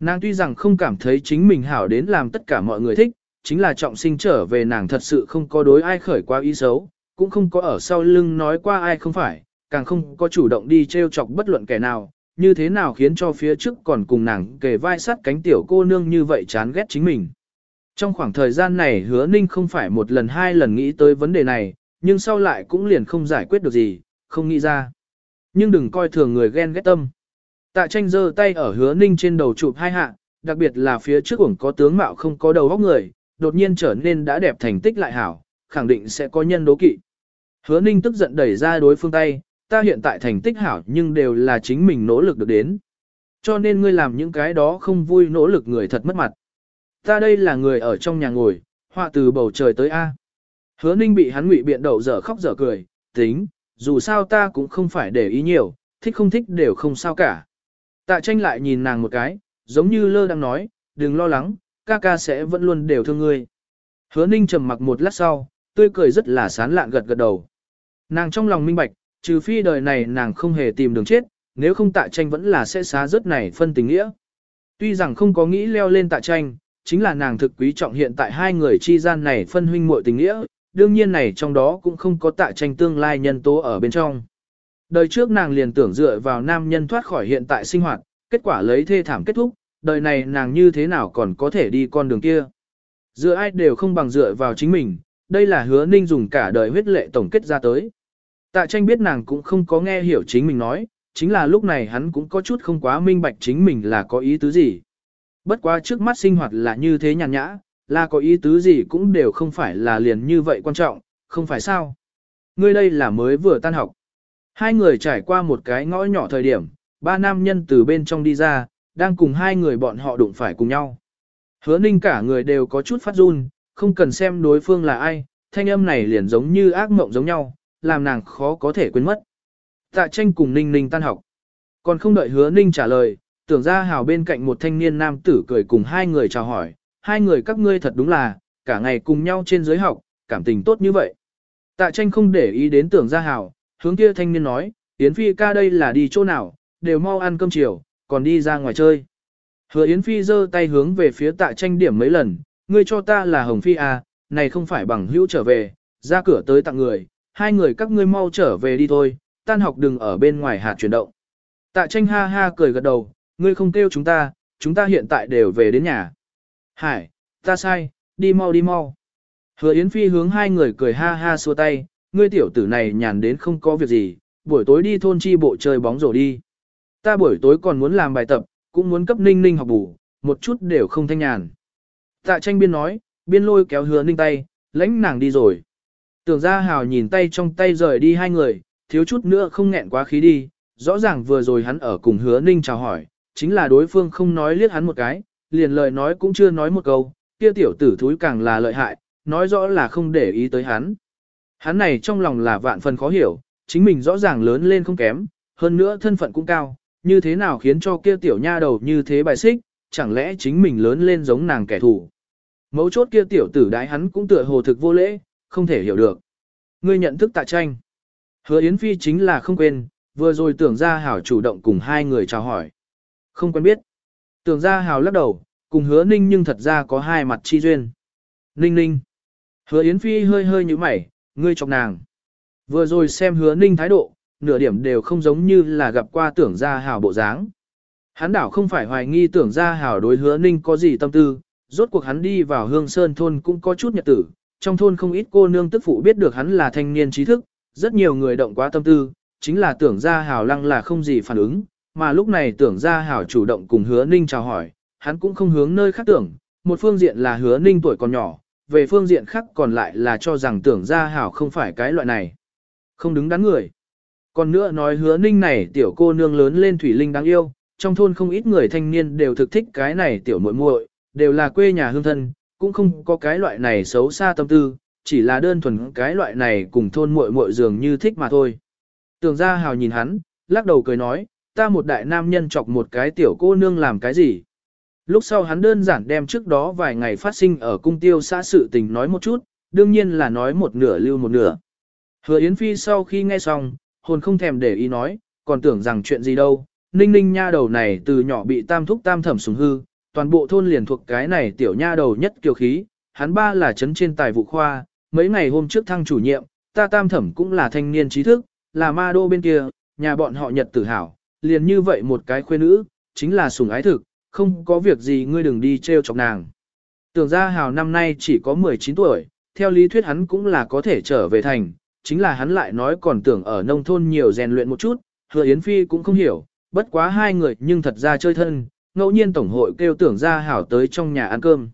Nàng tuy rằng không cảm thấy chính mình hảo đến làm tất cả mọi người thích, chính là trọng sinh trở về nàng thật sự không có đối ai khởi qua ý xấu, cũng không có ở sau lưng nói qua ai không phải, càng không có chủ động đi trêu chọc bất luận kẻ nào, như thế nào khiến cho phía trước còn cùng nàng kề vai sát cánh tiểu cô nương như vậy chán ghét chính mình. Trong khoảng thời gian này hứa ninh không phải một lần hai lần nghĩ tới vấn đề này, nhưng sau lại cũng liền không giải quyết được gì, không nghĩ ra. Nhưng đừng coi thường người ghen ghét tâm. Tạ tranh giơ tay ở hứa ninh trên đầu chụp hai hạ, đặc biệt là phía trước ủng có tướng mạo không có đầu óc người, đột nhiên trở nên đã đẹp thành tích lại hảo, khẳng định sẽ có nhân đố kỵ. Hứa ninh tức giận đẩy ra đối phương tay, ta hiện tại thành tích hảo nhưng đều là chính mình nỗ lực được đến. Cho nên ngươi làm những cái đó không vui nỗ lực người thật mất mặt. Ta đây là người ở trong nhà ngồi, họa từ bầu trời tới A. Hứa ninh bị hắn ngụy biện đậu dở khóc dở cười, tính, dù sao ta cũng không phải để ý nhiều, thích không thích đều không sao cả. Tạ tranh lại nhìn nàng một cái, giống như lơ đang nói, đừng lo lắng, ca ca sẽ vẫn luôn đều thương ngươi. Hứa ninh trầm mặc một lát sau, tươi cười rất là sán lạn gật gật đầu. Nàng trong lòng minh bạch, trừ phi đời này nàng không hề tìm đường chết, nếu không tạ tranh vẫn là sẽ xá rớt này phân tình nghĩa. Tuy rằng không có nghĩ leo lên tạ tranh, chính là nàng thực quý trọng hiện tại hai người chi gian này phân huynh muội tình nghĩa, đương nhiên này trong đó cũng không có tạ tranh tương lai nhân tố ở bên trong. Đời trước nàng liền tưởng dựa vào nam nhân thoát khỏi hiện tại sinh hoạt, kết quả lấy thê thảm kết thúc, đời này nàng như thế nào còn có thể đi con đường kia. Dựa ai đều không bằng dựa vào chính mình, đây là hứa ninh dùng cả đời huyết lệ tổng kết ra tới. Tạ tranh biết nàng cũng không có nghe hiểu chính mình nói, chính là lúc này hắn cũng có chút không quá minh bạch chính mình là có ý tứ gì. Bất quá trước mắt sinh hoạt là như thế nhàn nhã, là có ý tứ gì cũng đều không phải là liền như vậy quan trọng, không phải sao. Ngươi đây là mới vừa tan học. Hai người trải qua một cái ngõ nhỏ thời điểm, ba nam nhân từ bên trong đi ra, đang cùng hai người bọn họ đụng phải cùng nhau. Hứa ninh cả người đều có chút phát run, không cần xem đối phương là ai, thanh âm này liền giống như ác mộng giống nhau, làm nàng khó có thể quên mất. Tạ tranh cùng ninh ninh tan học. Còn không đợi hứa ninh trả lời, tưởng ra hào bên cạnh một thanh niên nam tử cười cùng hai người chào hỏi, hai người các ngươi thật đúng là, cả ngày cùng nhau trên giới học, cảm tình tốt như vậy. Tạ tranh không để ý đến tưởng ra hào, hướng kia thanh niên nói, Yến Phi ca đây là đi chỗ nào, đều mau ăn cơm chiều, còn đi ra ngoài chơi. Hứa Yến Phi giơ tay hướng về phía tạ tranh điểm mấy lần, ngươi cho ta là Hồng Phi à, này không phải bằng hữu trở về, ra cửa tới tặng người, hai người các ngươi mau trở về đi thôi, tan học đừng ở bên ngoài hạt chuyển động. Tạ tranh ha ha cười gật đầu, ngươi không kêu chúng ta, chúng ta hiện tại đều về đến nhà. Hải, ta sai, đi mau đi mau. Hứa Yến Phi hướng hai người cười ha ha xua tay, ngươi tiểu tử này nhàn đến không có việc gì, buổi tối đi thôn chi bộ chơi bóng rổ đi. Ta buổi tối còn muốn làm bài tập, cũng muốn cấp ninh ninh học bù, một chút đều không thanh nhàn. Tạ tranh biên nói, biên lôi kéo hứa ninh tay, lãnh nàng đi rồi. Tưởng ra hào nhìn tay trong tay rời đi hai người, thiếu chút nữa không nghẹn quá khí đi, rõ ràng vừa rồi hắn ở cùng hứa ninh chào hỏi, chính là đối phương không nói liếc hắn một cái, liền lời nói cũng chưa nói một câu, kia tiểu tử thúi càng là lợi hại, nói rõ là không để ý tới hắn. Hắn này trong lòng là vạn phần khó hiểu, chính mình rõ ràng lớn lên không kém, hơn nữa thân phận cũng cao, như thế nào khiến cho kia tiểu nha đầu như thế bài xích, chẳng lẽ chính mình lớn lên giống nàng kẻ thù. Mấu chốt kia tiểu tử đái hắn cũng tựa hồ thực vô lễ, không thể hiểu được. Ngươi nhận thức tạ tranh. Hứa Yến Phi chính là không quên, vừa rồi tưởng ra hảo chủ động cùng hai người chào hỏi. Không quen biết. Tưởng ra hảo lắc đầu, cùng hứa ninh nhưng thật ra có hai mặt chi duyên. Ninh ninh. Hứa Yến Phi hơi hơi như mày, ngươi chọc nàng. Vừa rồi xem hứa ninh thái độ, nửa điểm đều không giống như là gặp qua tưởng gia hào bộ dáng. Hắn đảo không phải hoài nghi tưởng gia hào đối hứa ninh có gì tâm tư, rốt cuộc hắn đi vào hương sơn thôn cũng có chút nhật tử, trong thôn không ít cô nương tức phụ biết được hắn là thanh niên trí thức, rất nhiều người động quá tâm tư, chính là tưởng gia hào lăng là không gì phản ứng, mà lúc này tưởng gia hảo chủ động cùng hứa ninh chào hỏi, hắn cũng không hướng nơi khác tưởng, một phương diện là hứa ninh tuổi còn nhỏ, về phương diện khác còn lại là cho rằng tưởng gia hảo không phải cái loại này. Không đứng đắn người. Còn nữa nói hứa ninh này tiểu cô nương lớn lên thủy linh đáng yêu, trong thôn không ít người thanh niên đều thực thích cái này tiểu muội muội, đều là quê nhà hương thân, cũng không có cái loại này xấu xa tâm tư, chỉ là đơn thuần cái loại này cùng thôn muội muội dường như thích mà thôi. tường ra hào nhìn hắn, lắc đầu cười nói, ta một đại nam nhân chọc một cái tiểu cô nương làm cái gì. Lúc sau hắn đơn giản đem trước đó vài ngày phát sinh ở cung tiêu xã sự tình nói một chút, đương nhiên là nói một nửa lưu một nửa. Hứa Yến Phi sau khi nghe xong, hồn không thèm để ý nói, còn tưởng rằng chuyện gì đâu, ninh ninh nha đầu này từ nhỏ bị tam thúc tam thẩm sùng hư, toàn bộ thôn liền thuộc cái này tiểu nha đầu nhất kiều khí, hắn ba là chấn trên tài vụ khoa, mấy ngày hôm trước thăng chủ nhiệm, ta tam thẩm cũng là thanh niên trí thức, là ma đô bên kia, nhà bọn họ nhật tử hảo, liền như vậy một cái khuê nữ, chính là sùng ái thực, không có việc gì ngươi đừng đi treo chọc nàng. Tưởng ra hào năm nay chỉ có 19 tuổi, theo lý thuyết hắn cũng là có thể trở về thành, chính là hắn lại nói còn tưởng ở nông thôn nhiều rèn luyện một chút, hứa Yến Phi cũng không hiểu, bất quá hai người nhưng thật ra chơi thân, ngẫu nhiên tổng hội kêu tưởng gia hảo tới trong nhà ăn cơm.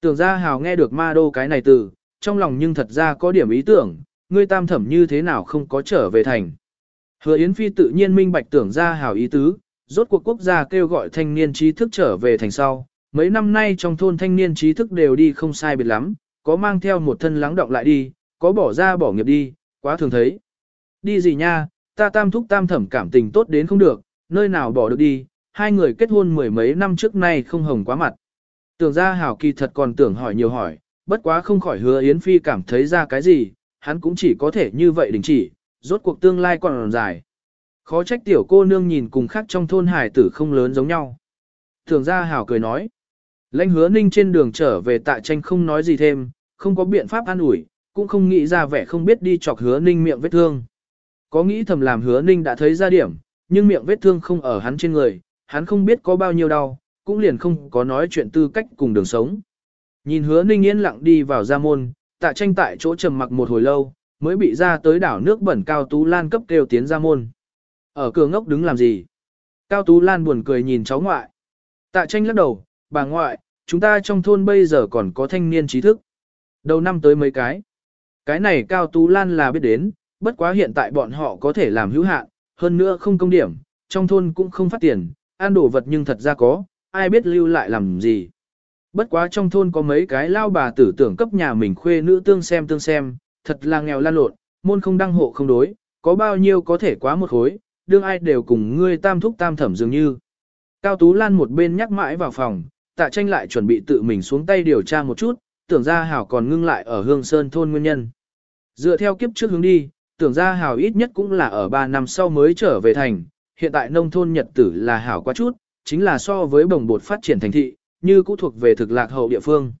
Tưởng gia hảo nghe được ma đô cái này từ, trong lòng nhưng thật ra có điểm ý tưởng, ngươi tam thẩm như thế nào không có trở về thành. Hứa Yến Phi tự nhiên minh bạch tưởng gia hảo ý tứ, rốt cuộc quốc gia kêu gọi thanh niên trí thức trở về thành sau. Mấy năm nay trong thôn thanh niên trí thức đều đi không sai biệt lắm, có mang theo một thân lắng động lại đi, có bỏ ra bỏ nghiệp đi, quá thường thấy. Đi gì nha, ta tam thúc tam thẩm cảm tình tốt đến không được, nơi nào bỏ được đi, hai người kết hôn mười mấy năm trước nay không hồng quá mặt. Tưởng ra hảo kỳ thật còn tưởng hỏi nhiều hỏi, bất quá không khỏi hứa Yến Phi cảm thấy ra cái gì, hắn cũng chỉ có thể như vậy đình chỉ, rốt cuộc tương lai còn dài. Khó trách tiểu cô nương nhìn cùng khác trong thôn hải tử không lớn giống nhau. Tưởng ra hảo cười nói. Lãnh hứa ninh trên đường trở về tại tranh không nói gì thêm, không có biện pháp an ủi, cũng không nghĩ ra vẻ không biết đi chọc hứa ninh miệng vết thương. Có nghĩ thầm làm hứa ninh đã thấy ra điểm, nhưng miệng vết thương không ở hắn trên người, hắn không biết có bao nhiêu đau, cũng liền không có nói chuyện tư cách cùng đường sống. Nhìn hứa ninh yên lặng đi vào ra môn, tạ tranh tại chỗ trầm mặc một hồi lâu, mới bị ra tới đảo nước bẩn Cao Tú Lan cấp kêu tiến ra môn. Ở cửa ngốc đứng làm gì? Cao Tú Lan buồn cười nhìn cháu ngoại. Tạ tranh lắc đầu, bà ngoại, chúng ta trong thôn bây giờ còn có thanh niên trí thức. Đầu năm tới mấy cái. Cái này Cao Tú Lan là biết đến, bất quá hiện tại bọn họ có thể làm hữu hạn, hơn nữa không công điểm, trong thôn cũng không phát tiền, ăn đồ vật nhưng thật ra có, ai biết lưu lại làm gì. Bất quá trong thôn có mấy cái lao bà tử tưởng cấp nhà mình khuê nữ tương xem tương xem, thật là nghèo lan lộn, môn không đăng hộ không đối, có bao nhiêu có thể quá một khối, đương ai đều cùng ngươi tam thúc tam thẩm dường như. Cao Tú Lan một bên nhắc mãi vào phòng, tạ tranh lại chuẩn bị tự mình xuống tay điều tra một chút, tưởng ra hảo còn ngưng lại ở hương sơn thôn nguyên nhân. Dựa theo kiếp trước hướng đi, tưởng ra hảo ít nhất cũng là ở 3 năm sau mới trở về thành, hiện tại nông thôn nhật tử là hảo quá chút, chính là so với bồng bột phát triển thành thị, như cũ thuộc về thực lạc hậu địa phương.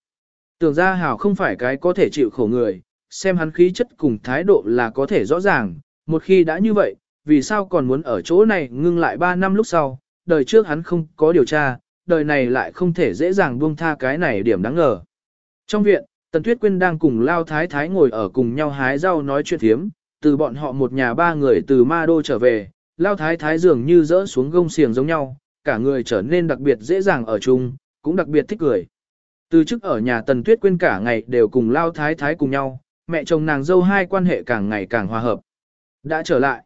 Tưởng ra hảo không phải cái có thể chịu khổ người, xem hắn khí chất cùng thái độ là có thể rõ ràng, một khi đã như vậy, vì sao còn muốn ở chỗ này ngưng lại 3 năm lúc sau, đời trước hắn không có điều tra, đời này lại không thể dễ dàng buông tha cái này điểm đáng ngờ. Trong viện, Tần Tuyết Quyên đang cùng Lao Thái Thái ngồi ở cùng nhau hái rau nói chuyện thiếm, từ bọn họ một nhà ba người từ Ma Đô trở về, Lao Thái Thái dường như rỡ xuống gông xiềng giống nhau, cả người trở nên đặc biệt dễ dàng ở chung, cũng đặc biệt thích cười. Từ trước ở nhà Tần Tuyết Quyên cả ngày đều cùng Lao Thái Thái cùng nhau, mẹ chồng nàng dâu hai quan hệ càng ngày càng hòa hợp. Đã trở lại.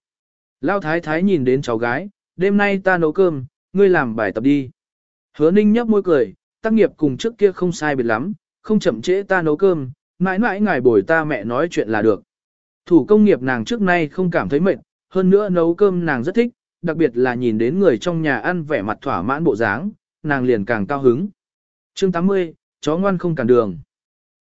Lao thái thái nhìn đến cháu gái, đêm nay ta nấu cơm, ngươi làm bài tập đi. Hứa ninh nhấp môi cười, tác nghiệp cùng trước kia không sai biệt lắm, không chậm trễ ta nấu cơm, mãi mãi ngài bồi ta mẹ nói chuyện là được. Thủ công nghiệp nàng trước nay không cảm thấy mệt, hơn nữa nấu cơm nàng rất thích, đặc biệt là nhìn đến người trong nhà ăn vẻ mặt thỏa mãn bộ dáng, nàng liền càng cao hứng. Chương 80, chó ngoan không cản đường.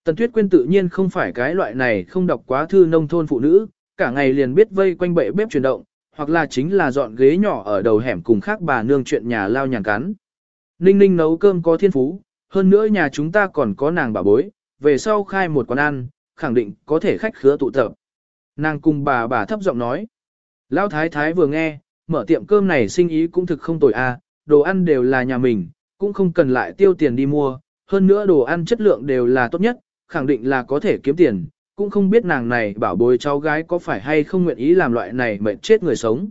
Tần Tuyết Quyên tự nhiên không phải cái loại này không đọc quá thư nông thôn phụ nữ, cả ngày liền biết vây quanh bệ bếp chuyển động, hoặc là chính là dọn ghế nhỏ ở đầu hẻm cùng khác bà nương chuyện nhà lao nhàn cắn. Ninh ninh nấu cơm có thiên phú, hơn nữa nhà chúng ta còn có nàng bà bối, về sau khai một quán ăn, khẳng định có thể khách khứa tụ tập. Nàng cùng bà bà thấp giọng nói. Lão thái thái vừa nghe, mở tiệm cơm này sinh ý cũng thực không tồi a, à, đồ ăn đều là nhà mình, cũng không cần lại tiêu tiền đi mua, hơn nữa đồ ăn chất lượng đều là tốt nhất, khẳng định là có thể kiếm tiền, cũng không biết nàng này bảo bối cháu gái có phải hay không nguyện ý làm loại này mệt chết người sống.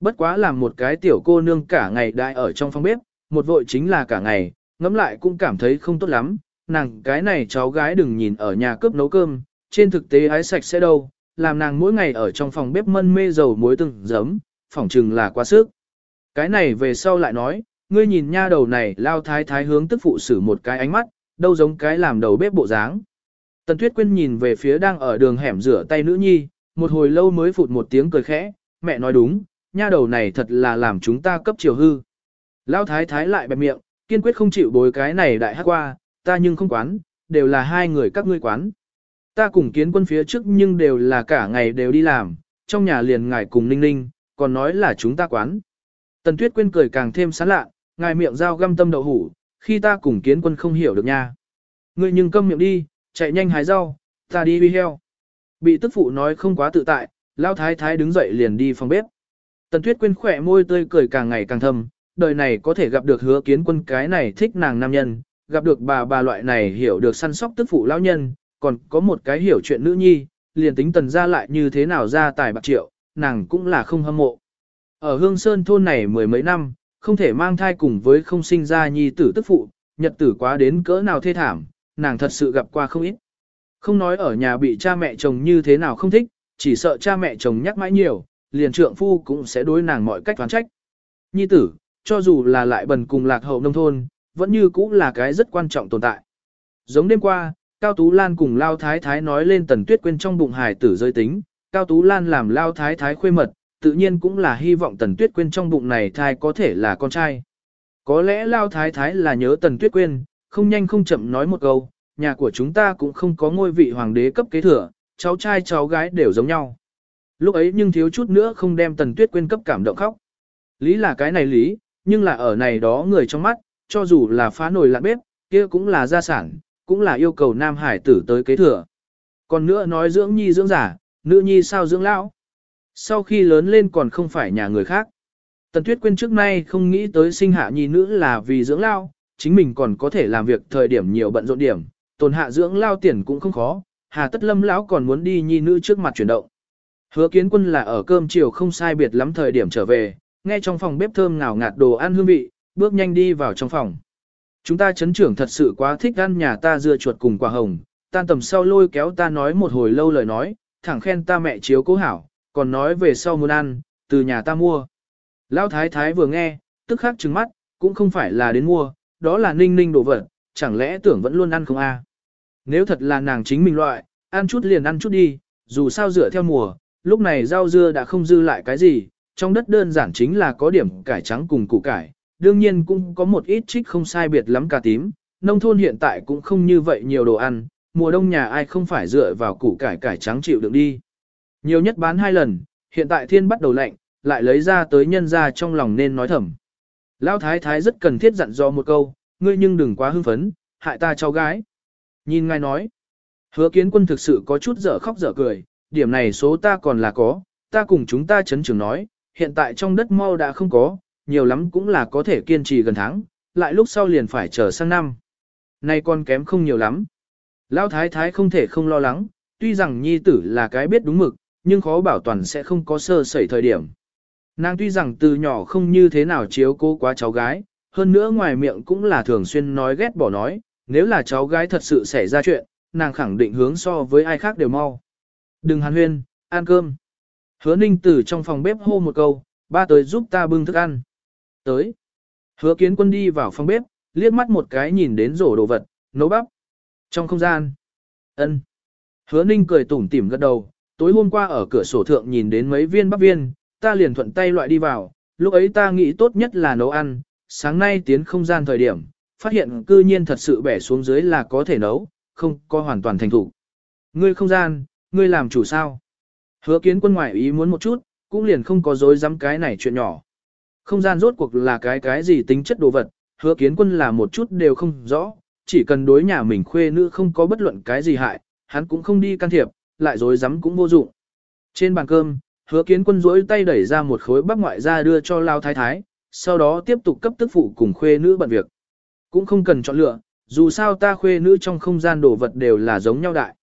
Bất quá làm một cái tiểu cô nương cả ngày đại ở trong phòng bếp, một vội chính là cả ngày, ngẫm lại cũng cảm thấy không tốt lắm, nàng cái này cháu gái đừng nhìn ở nhà cướp nấu cơm, trên thực tế ái sạch sẽ đâu, làm nàng mỗi ngày ở trong phòng bếp mân mê dầu muối từng giấm, phỏng chừng là quá sức. Cái này về sau lại nói, ngươi nhìn nha đầu này lao thái thái hướng tức phụ xử một cái ánh mắt, đâu giống cái làm đầu bếp bộ dáng. Tần Tuyết Quyên nhìn về phía đang ở đường hẻm rửa tay nữ nhi, một hồi lâu mới phụt một tiếng cười khẽ, mẹ nói đúng, nha đầu này thật là làm chúng ta cấp chiều hư. Lão thái thái lại bẹp miệng, kiên quyết không chịu bối cái này đại hát qua, ta nhưng không quán, đều là hai người các ngươi quán. Ta cùng kiến quân phía trước nhưng đều là cả ngày đều đi làm, trong nhà liền ngài cùng ninh ninh, còn nói là chúng ta quán. Tần Tuyết Quyên cười càng thêm sán lạ, ngài miệng dao găm tâm đậu hủ, khi ta cùng kiến quân không hiểu được nha. Ngươi nhưng câm miệng đi, chạy nhanh hái rau, ta đi uy heo. Bị tức phụ nói không quá tự tại, lao thái thái đứng dậy liền đi phòng bếp. Tần Tuyết Quyên khỏe môi tươi cười càng ngày càng thâm, đời này có thể gặp được hứa kiến quân cái này thích nàng nam nhân, gặp được bà bà loại này hiểu được săn sóc tức phụ lão nhân, còn có một cái hiểu chuyện nữ nhi, liền tính tần ra lại như thế nào ra tài bạc triệu, nàng cũng là không hâm mộ. Ở Hương Sơn thôn này mười mấy năm, không thể mang thai cùng với không sinh ra nhi tử tức phụ, nhật tử quá đến cỡ nào thê thảm, nàng thật sự gặp qua không ít. Không nói ở nhà bị cha mẹ chồng như thế nào không thích, chỉ sợ cha mẹ chồng nhắc mãi nhiều, liền trượng phu cũng sẽ đối nàng mọi cách phán trách. Nhi tử, cho dù là lại bần cùng lạc hậu nông thôn, vẫn như cũng là cái rất quan trọng tồn tại. Giống đêm qua, Cao Tú Lan cùng Lao Thái Thái nói lên tần tuyết quên trong bụng hài tử rơi tính, Cao Tú Lan làm Lao Thái Thái khuê mật, tự nhiên cũng là hy vọng tần tuyết quên trong bụng này thai có thể là con trai. Có lẽ Lao Thái Thái là nhớ tần tuyết quên, không nhanh không chậm nói một câu, nhà của chúng ta cũng không có ngôi vị hoàng đế cấp kế thừa, cháu trai cháu gái đều giống nhau. Lúc ấy nhưng thiếu chút nữa không đem tần tuyết quên cấp cảm động khóc. Lý là cái này lý, nhưng là ở này đó người trong mắt, cho dù là phá nồi lạn bếp, kia cũng là gia sản, cũng là yêu cầu nam hải tử tới kế thừa. Còn nữa nói dưỡng nhi dưỡng giả, nữ nhi sao dưỡng lão. Sau khi lớn lên còn không phải nhà người khác. Tần Tuyết Quyên trước nay không nghĩ tới sinh hạ nhi nữ là vì dưỡng lao, chính mình còn có thể làm việc thời điểm nhiều bận rộn điểm, tồn hạ dưỡng lao tiền cũng không khó, hà tất lâm lão còn muốn đi nhi nữ trước mặt chuyển động. Hứa kiến quân là ở cơm chiều không sai biệt lắm thời điểm trở về, nghe trong phòng bếp thơm ngào ngạt đồ ăn hương vị, bước nhanh đi vào trong phòng. Chúng ta chấn trưởng thật sự quá thích ăn nhà ta dưa chuột cùng quả hồng, tan tầm sau lôi kéo ta nói một hồi lâu lời nói, thẳng khen ta mẹ chiếu cố hảo, còn nói về sau muốn ăn, từ nhà ta mua. Lão thái thái vừa nghe, tức khắc trừng mắt, cũng không phải là đến mua, đó là ninh ninh đồ vật, chẳng lẽ tưởng vẫn luôn ăn không a? Nếu thật là nàng chính mình loại, ăn chút liền ăn chút đi, dù sao dựa theo mùa, lúc này rau dưa đã không dư lại cái gì, trong đất đơn giản chính là có điểm cải trắng cùng củ cải, đương nhiên cũng có một ít trích không sai biệt lắm cà tím, nông thôn hiện tại cũng không như vậy nhiều đồ ăn, mùa đông nhà ai không phải dựa vào củ cải cải trắng chịu đựng đi. Nhiều nhất bán hai lần, hiện tại thiên bắt đầu lạnh, lại lấy ra tới nhân ra trong lòng nên nói thầm. Lão thái thái rất cần thiết dặn dò một câu, ngươi nhưng đừng quá hưng phấn, hại ta cháu gái. Nhìn ngài nói, hứa kiến quân thực sự có chút dở khóc dở cười, điểm này số ta còn là có, ta cùng chúng ta chấn trưởng nói, hiện tại trong đất mau đã không có, nhiều lắm cũng là có thể kiên trì gần tháng, lại lúc sau liền phải chờ sang năm. Nay con kém không nhiều lắm. Lão thái thái không thể không lo lắng, tuy rằng nhi tử là cái biết đúng mực, nhưng khó bảo toàn sẽ không có sơ sẩy thời điểm. Nàng tuy rằng từ nhỏ không như thế nào chiếu cố quá cháu gái, hơn nữa ngoài miệng cũng là thường xuyên nói ghét bỏ nói, nếu là cháu gái thật sự xảy ra chuyện, nàng khẳng định hướng so với ai khác đều mau. Đừng hàn huyên, ăn cơm. Hứa ninh từ trong phòng bếp hô một câu, ba tới giúp ta bưng thức ăn. Tới. Hứa kiến quân đi vào phòng bếp, liếc mắt một cái nhìn đến rổ đồ vật, nấu bắp. Trong không gian. ân. Hứa ninh cười tủm tỉm gật đầu, tối hôm qua ở cửa sổ thượng nhìn đến mấy viên bắp viên, ta liền thuận tay loại đi vào, lúc ấy ta nghĩ tốt nhất là nấu ăn, sáng nay tiến không gian thời điểm, phát hiện cư nhiên thật sự bẻ xuống dưới là có thể nấu, không có hoàn toàn thành thủ. Ngươi không gian, ngươi làm chủ sao? Hứa kiến quân ngoại ý muốn một chút, cũng liền không có dối dám cái này chuyện nhỏ. Không gian rốt cuộc là cái cái gì tính chất đồ vật, hứa kiến quân là một chút đều không rõ, chỉ cần đối nhà mình khuê nữ không có bất luận cái gì hại, hắn cũng không đi can thiệp, lại dối dám cũng vô dụng. Trên bàn cơm, hứa kiến quân rỗi tay đẩy ra một khối bắp ngoại ra đưa cho lao thái thái, sau đó tiếp tục cấp tức phụ cùng khuê nữ bận việc. Cũng không cần chọn lựa, dù sao ta khuê nữ trong không gian đồ vật đều là giống nhau đại.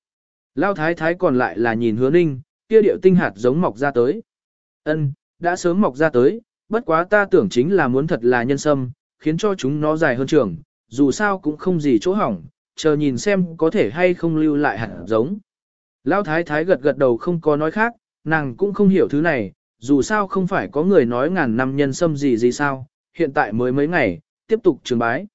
Lao thái thái còn lại là nhìn hứa ninh, kia điệu tinh hạt giống mọc ra tới. ân đã sớm mọc ra tới, bất quá ta tưởng chính là muốn thật là nhân sâm, khiến cho chúng nó dài hơn trường, dù sao cũng không gì chỗ hỏng, chờ nhìn xem có thể hay không lưu lại hạt giống. Lão thái thái gật gật đầu không có nói khác, nàng cũng không hiểu thứ này, dù sao không phải có người nói ngàn năm nhân sâm gì gì sao, hiện tại mới mấy ngày, tiếp tục trường bái.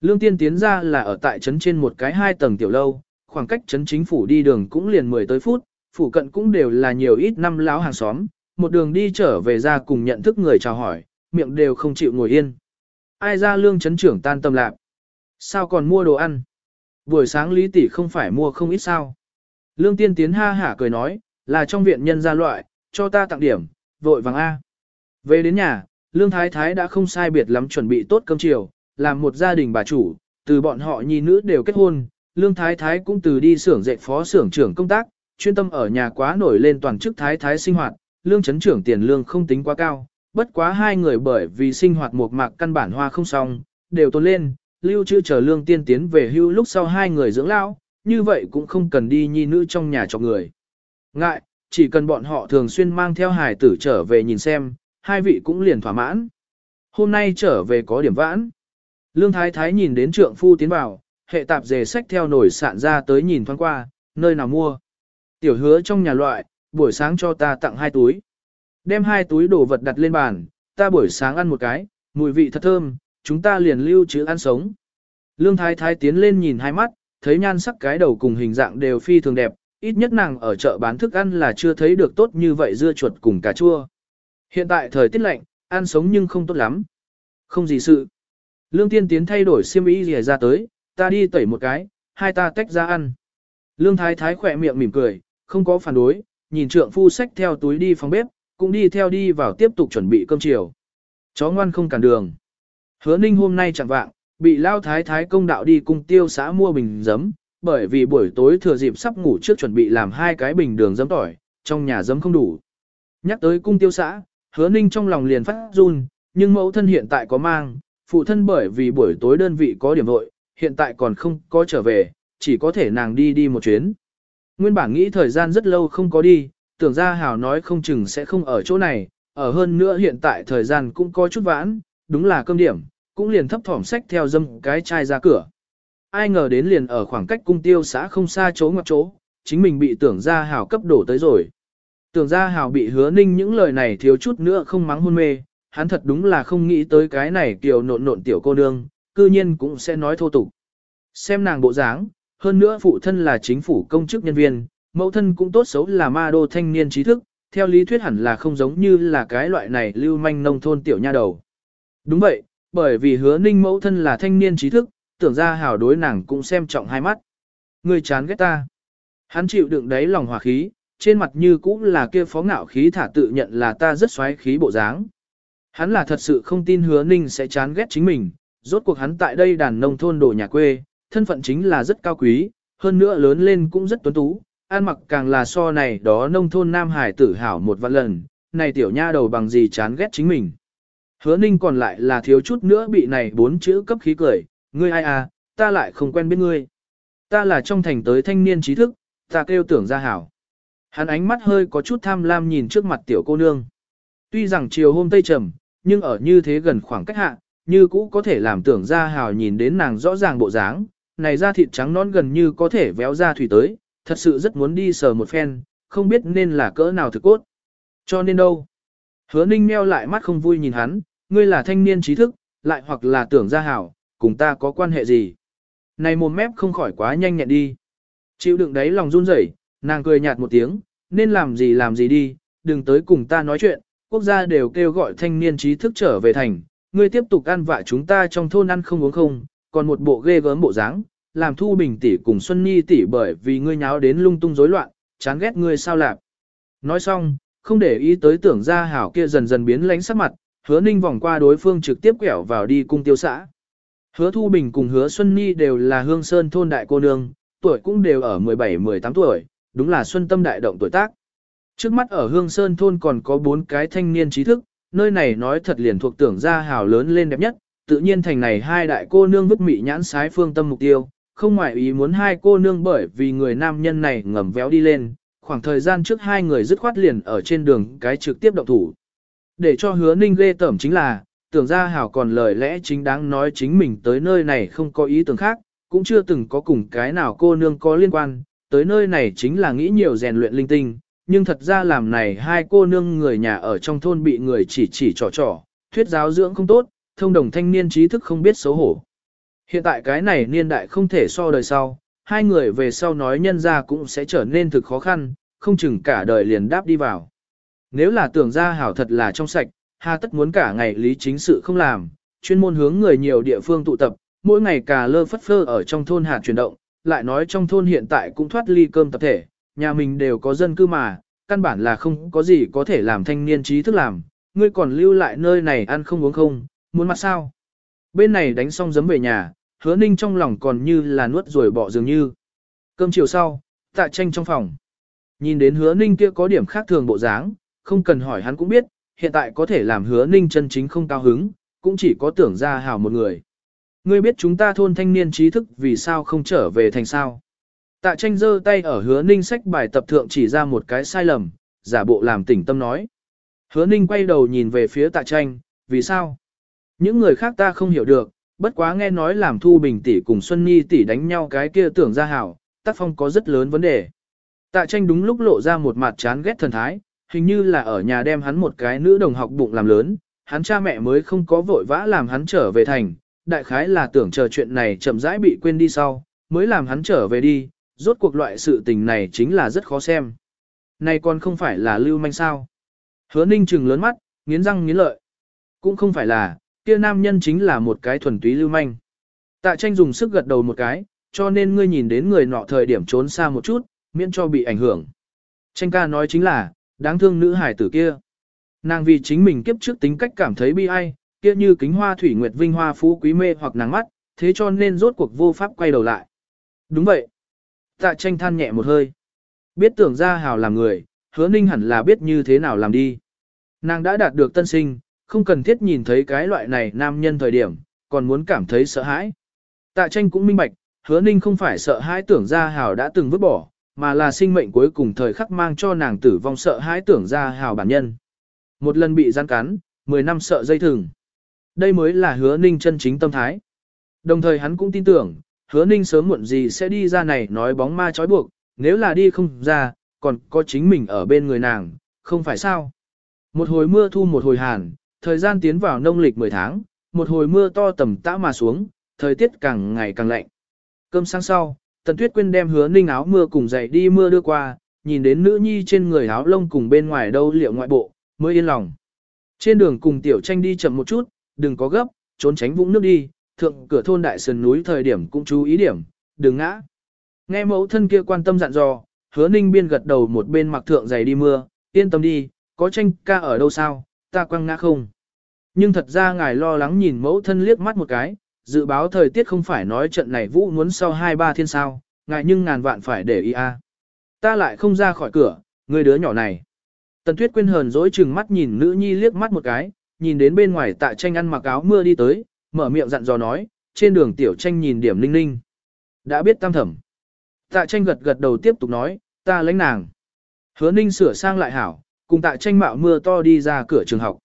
Lương tiên tiến ra là ở tại trấn trên một cái hai tầng tiểu lâu, khoảng cách trấn chính phủ đi đường cũng liền 10 tới phút, phủ cận cũng đều là nhiều ít năm lão hàng xóm, một đường đi trở về ra cùng nhận thức người chào hỏi, miệng đều không chịu ngồi yên. Ai ra lương chấn trưởng tan tâm lạc? Sao còn mua đồ ăn? Buổi sáng Lý tỷ không phải mua không ít sao? Lương tiên tiến ha hả cười nói, là trong viện nhân gia loại, cho ta tặng điểm, vội vàng A. Về đến nhà, Lương Thái Thái đã không sai biệt lắm chuẩn bị tốt cơm chiều, làm một gia đình bà chủ, từ bọn họ nhi nữ đều kết hôn, Lương Thái Thái cũng từ đi xưởng dạy phó xưởng trưởng công tác, chuyên tâm ở nhà quá nổi lên toàn chức Thái Thái sinh hoạt, Lương chấn trưởng tiền lương không tính quá cao, bất quá hai người bởi vì sinh hoạt một mạc căn bản hoa không xong, đều tồn lên, lưu trữ chờ lương tiên tiến về hưu lúc sau hai người dưỡng lão, như vậy cũng không cần đi nhi nữ trong nhà cho người. Ngại, chỉ cần bọn họ thường xuyên mang theo hài tử trở về nhìn xem, hai vị cũng liền thỏa mãn. Hôm nay trở về có điểm vãn. Lương Thái Thái nhìn đến trượng phu tiến vào, hệ tạp dề sách theo nổi sạn ra tới nhìn thoáng qua, nơi nào mua. Tiểu hứa trong nhà loại, buổi sáng cho ta tặng hai túi. Đem hai túi đồ vật đặt lên bàn, ta buổi sáng ăn một cái, mùi vị thật thơm, chúng ta liền lưu trữ ăn sống. Lương Thái Thái tiến lên nhìn hai mắt, thấy nhan sắc cái đầu cùng hình dạng đều phi thường đẹp, ít nhất nàng ở chợ bán thức ăn là chưa thấy được tốt như vậy dưa chuột cùng cà chua. Hiện tại thời tiết lạnh, ăn sống nhưng không tốt lắm. Không gì sự. Lương Tiên Tiến thay đổi xiêm y rìa ra tới, ta đi tẩy một cái, hai ta tách ra ăn. Lương Thái Thái khỏe miệng mỉm cười, không có phản đối, nhìn trượng phu xách theo túi đi phòng bếp, cũng đi theo đi vào tiếp tục chuẩn bị cơm chiều. Chó ngoan không cản đường. Hứa ninh hôm nay chẳng vạng, bị lao thái thái công đạo đi cung tiêu xã mua bình giấm, bởi vì buổi tối thừa dịp sắp ngủ trước chuẩn bị làm hai cái bình đường giấm tỏi, trong nhà giấm không đủ. Nhắc tới cung tiêu xã, hứa ninh trong lòng liền phát run, nhưng mẫu thân hiện tại có mang, phụ thân bởi vì buổi tối đơn vị có điểm vội, hiện tại còn không có trở về, chỉ có thể nàng đi đi một chuyến. Nguyên bản nghĩ thời gian rất lâu không có đi, tưởng ra hào nói không chừng sẽ không ở chỗ này, ở hơn nữa hiện tại thời gian cũng có chút vãn, đúng là cơm điểm, cũng liền thấp thỏm sách theo dâm cái chai ra cửa. Ai ngờ đến liền ở khoảng cách cung tiêu xã không xa chỗ ngoặc chỗ, chính mình bị tưởng ra hào cấp đổ tới rồi. Tưởng ra hào bị hứa ninh những lời này thiếu chút nữa không mắng hôn mê, hắn thật đúng là không nghĩ tới cái này kiều nộn nộn tiểu cô nương, cư nhiên cũng sẽ nói thô tục. Xem nàng bộ dáng, hơn nữa phụ thân là chính phủ công chức nhân viên, mẫu thân cũng tốt xấu là ma đô thanh niên trí thức, theo lý thuyết hẳn là không giống như là cái loại này lưu manh nông thôn tiểu nha đầu. Đúng vậy, bởi vì hứa ninh mẫu thân là thanh niên trí thức, tưởng ra hảo đối nàng cũng xem trọng hai mắt. Người chán ghét ta. Hắn chịu đựng đấy lòng hòa khí, trên mặt như cũng là kia phó ngạo khí thả tự nhận là ta rất xoáy khí bộ dáng. Hắn là thật sự không tin hứa ninh sẽ chán ghét chính mình, rốt cuộc hắn tại đây đàn nông thôn đồ nhà quê, thân phận chính là rất cao quý, hơn nữa lớn lên cũng rất tuấn tú, ăn mặc càng là so này đó nông thôn Nam Hải tử hảo một vạn lần, này tiểu nha đầu bằng gì chán ghét chính mình. Hứa ninh còn lại là thiếu chút nữa bị này bốn chữ cấp khí cười, ngươi ai à, ta lại không quen biết ngươi. Ta là trong thành tới thanh niên trí thức, ta kêu tưởng ra hảo. Hắn ánh mắt hơi có chút tham lam nhìn trước mặt tiểu cô nương. Tuy rằng chiều hôm tây trầm, nhưng ở như thế gần khoảng cách hạ, như cũ có thể làm tưởng ra hào nhìn đến nàng rõ ràng bộ dáng, này da thịt trắng non gần như có thể véo ra thủy tới, thật sự rất muốn đi sờ một phen, không biết nên là cỡ nào thực cốt. Cho nên đâu? Hứa ninh meo lại mắt không vui nhìn hắn, ngươi là thanh niên trí thức, lại hoặc là tưởng gia hảo, cùng ta có quan hệ gì? Này mồm mép không khỏi quá nhanh nhẹn đi. Chịu đựng đấy lòng run rẩy, nàng cười nhạt một tiếng, nên làm gì làm gì đi, đừng tới cùng ta nói chuyện, quốc gia đều kêu gọi thanh niên trí thức trở về thành, ngươi tiếp tục ăn vạ chúng ta trong thôn ăn không uống không, còn một bộ ghê gớm bộ dáng, làm Thu Bình tỷ cùng Xuân Nhi tỷ bởi vì ngươi nháo đến lung tung rối loạn, chán ghét ngươi sao lạc. Nói xong, không để ý tới tưởng ra hảo kia dần dần biến lánh sắc mặt, hứa ninh vòng qua đối phương trực tiếp quẹo vào đi cung tiêu xã. Hứa Thu Bình cùng hứa Xuân Nhi đều là hương sơn thôn đại cô nương, tuổi cũng đều ở 17-18 tuổi, đúng là xuân tâm đại động tuổi tác. Trước mắt ở hương sơn thôn còn có bốn cái thanh niên trí thức, nơi này nói thật liền thuộc tưởng ra hào lớn lên đẹp nhất, tự nhiên thành này hai đại cô nương vứt mị nhãn sái phương tâm mục tiêu, không ngoại ý muốn hai cô nương bởi vì người nam nhân này ngầm véo đi lên, khoảng thời gian trước hai người dứt khoát liền ở trên đường cái trực tiếp động thủ. Để cho hứa ninh ghê tởm chính là, tưởng ra hảo còn lời lẽ chính đáng nói chính mình tới nơi này không có ý tưởng khác, cũng chưa từng có cùng cái nào cô nương có liên quan, tới nơi này chính là nghĩ nhiều rèn luyện linh tinh, nhưng thật ra làm này hai cô nương người nhà ở trong thôn bị người chỉ chỉ trò trò, thuyết giáo dưỡng không tốt, thông đồng thanh niên trí thức không biết xấu hổ. Hiện tại cái này niên đại không thể so đời sau, hai người về sau nói nhân ra cũng sẽ trở nên thực khó khăn, không chừng cả đời liền đáp đi vào. Nếu là tưởng ra hảo thật là trong sạch, hà tất muốn cả ngày lý chính sự không làm, chuyên môn hướng người nhiều địa phương tụ tập, mỗi ngày cà lơ phất phơ ở trong thôn hạt chuyển động, lại nói trong thôn hiện tại cũng thoát ly cơm tập thể, nhà mình đều có dân cư mà, căn bản là không có gì có thể làm thanh niên trí thức làm, ngươi còn lưu lại nơi này ăn không uống không, muốn mặt sao? Bên này đánh xong giấm về nhà, hứa ninh trong lòng còn như là nuốt rồi bỏ dường như. Cơm chiều sau, tạ tranh trong phòng. Nhìn đến hứa ninh kia có điểm khác thường bộ dáng, không cần hỏi hắn cũng biết, hiện tại có thể làm hứa ninh chân chính không cao hứng, cũng chỉ có tưởng ra hào một người. Ngươi biết chúng ta thôn thanh niên trí thức vì sao không trở về thành sao? Tạ tranh giơ tay ở hứa ninh sách bài tập thượng chỉ ra một cái sai lầm, giả bộ làm tỉnh tâm nói. Hứa ninh quay đầu nhìn về phía tạ tranh, vì sao? Những người khác ta không hiểu được, bất quá nghe nói làm Thu Bình tỷ cùng Xuân Nhi tỷ đánh nhau cái kia tưởng ra hảo, tác phong có rất lớn vấn đề. Tạ tranh đúng lúc lộ ra một mặt chán ghét thần thái, hình như là ở nhà đem hắn một cái nữ đồng học bụng làm lớn, hắn cha mẹ mới không có vội vã làm hắn trở về thành, đại khái là tưởng chờ chuyện này chậm rãi bị quên đi sau, mới làm hắn trở về đi, rốt cuộc loại sự tình này chính là rất khó xem. Này còn không phải là lưu manh sao. Hứa ninh trừng lớn mắt, nghiến răng nghiến lợi. Cũng không phải là, kia nam nhân chính là một cái thuần túy lưu manh. Tạ tranh dùng sức gật đầu một cái, cho nên ngươi nhìn đến người nọ thời điểm trốn xa một chút, miễn cho bị ảnh hưởng. Tranh ca nói chính là, đáng thương nữ hải tử kia. Nàng vì chính mình kiếp trước tính cách cảm thấy bi ai, kia như kính hoa thủy nguyệt vinh hoa phú quý mê hoặc nàng mắt, thế cho nên rốt cuộc vô pháp quay đầu lại. Đúng vậy. Tạ tranh than nhẹ một hơi. Biết tưởng ra hào làm người, hứa ninh hẳn là biết như thế nào làm đi. Nàng đã đạt được tân sinh, không cần thiết nhìn thấy cái loại này nam nhân thời điểm, còn muốn cảm thấy sợ hãi. Tạ tranh cũng minh bạch, hứa ninh không phải sợ hãi tưởng ra hào đã từng vứt bỏ, mà là sinh mệnh cuối cùng thời khắc mang cho nàng tử vong sợ hãi tưởng ra hào bản nhân. Một lần bị gian cắn, 10 năm sợ dây thừng. Đây mới là hứa ninh chân chính tâm thái. Đồng thời hắn cũng tin tưởng, hứa ninh sớm muộn gì sẽ đi ra này nói bóng ma trói buộc, nếu là đi không ra, còn có chính mình ở bên người nàng, không phải sao. Một hồi mưa thu một hồi hàn, thời gian tiến vào nông lịch 10 tháng, một hồi mưa to tầm tã mà xuống, thời tiết càng ngày càng lạnh. Cơm sáng sau, Tần Tuyết Quyên đem hứa ninh áo mưa cùng dậy đi mưa đưa qua, nhìn đến nữ nhi trên người áo lông cùng bên ngoài đâu liệu ngoại bộ, mới yên lòng. Trên đường cùng tiểu tranh đi chậm một chút, đừng có gấp, trốn tránh vũng nước đi, thượng cửa thôn đại sườn núi thời điểm cũng chú ý điểm, đừng ngã. Nghe mẫu thân kia quan tâm dặn dò, hứa ninh biên gật đầu một bên mặc thượng giày đi mưa, yên tâm đi, có tranh ca ở đâu sao, ta quăng ngã không. Nhưng thật ra ngài lo lắng nhìn mẫu thân liếc mắt một cái, dự báo thời tiết không phải nói trận này vũ muốn sau 2-3 thiên sao, ngài nhưng ngàn vạn phải để ý a. À. Ta lại không ra khỏi cửa, người đứa nhỏ này. Tần Tuyết quên hờn dỗi chừng mắt nhìn nữ nhi liếc mắt một cái, nhìn đến bên ngoài tạ tranh ăn mặc áo mưa đi tới, mở miệng dặn dò nói, trên đường tiểu tranh nhìn điểm linh linh. Đã biết tam thẩm. Tạ tranh gật gật đầu tiếp tục nói, ta lãnh nàng. Hứa ninh sửa sang lại hảo, cùng tạ tranh mạo mưa to đi ra cửa trường học.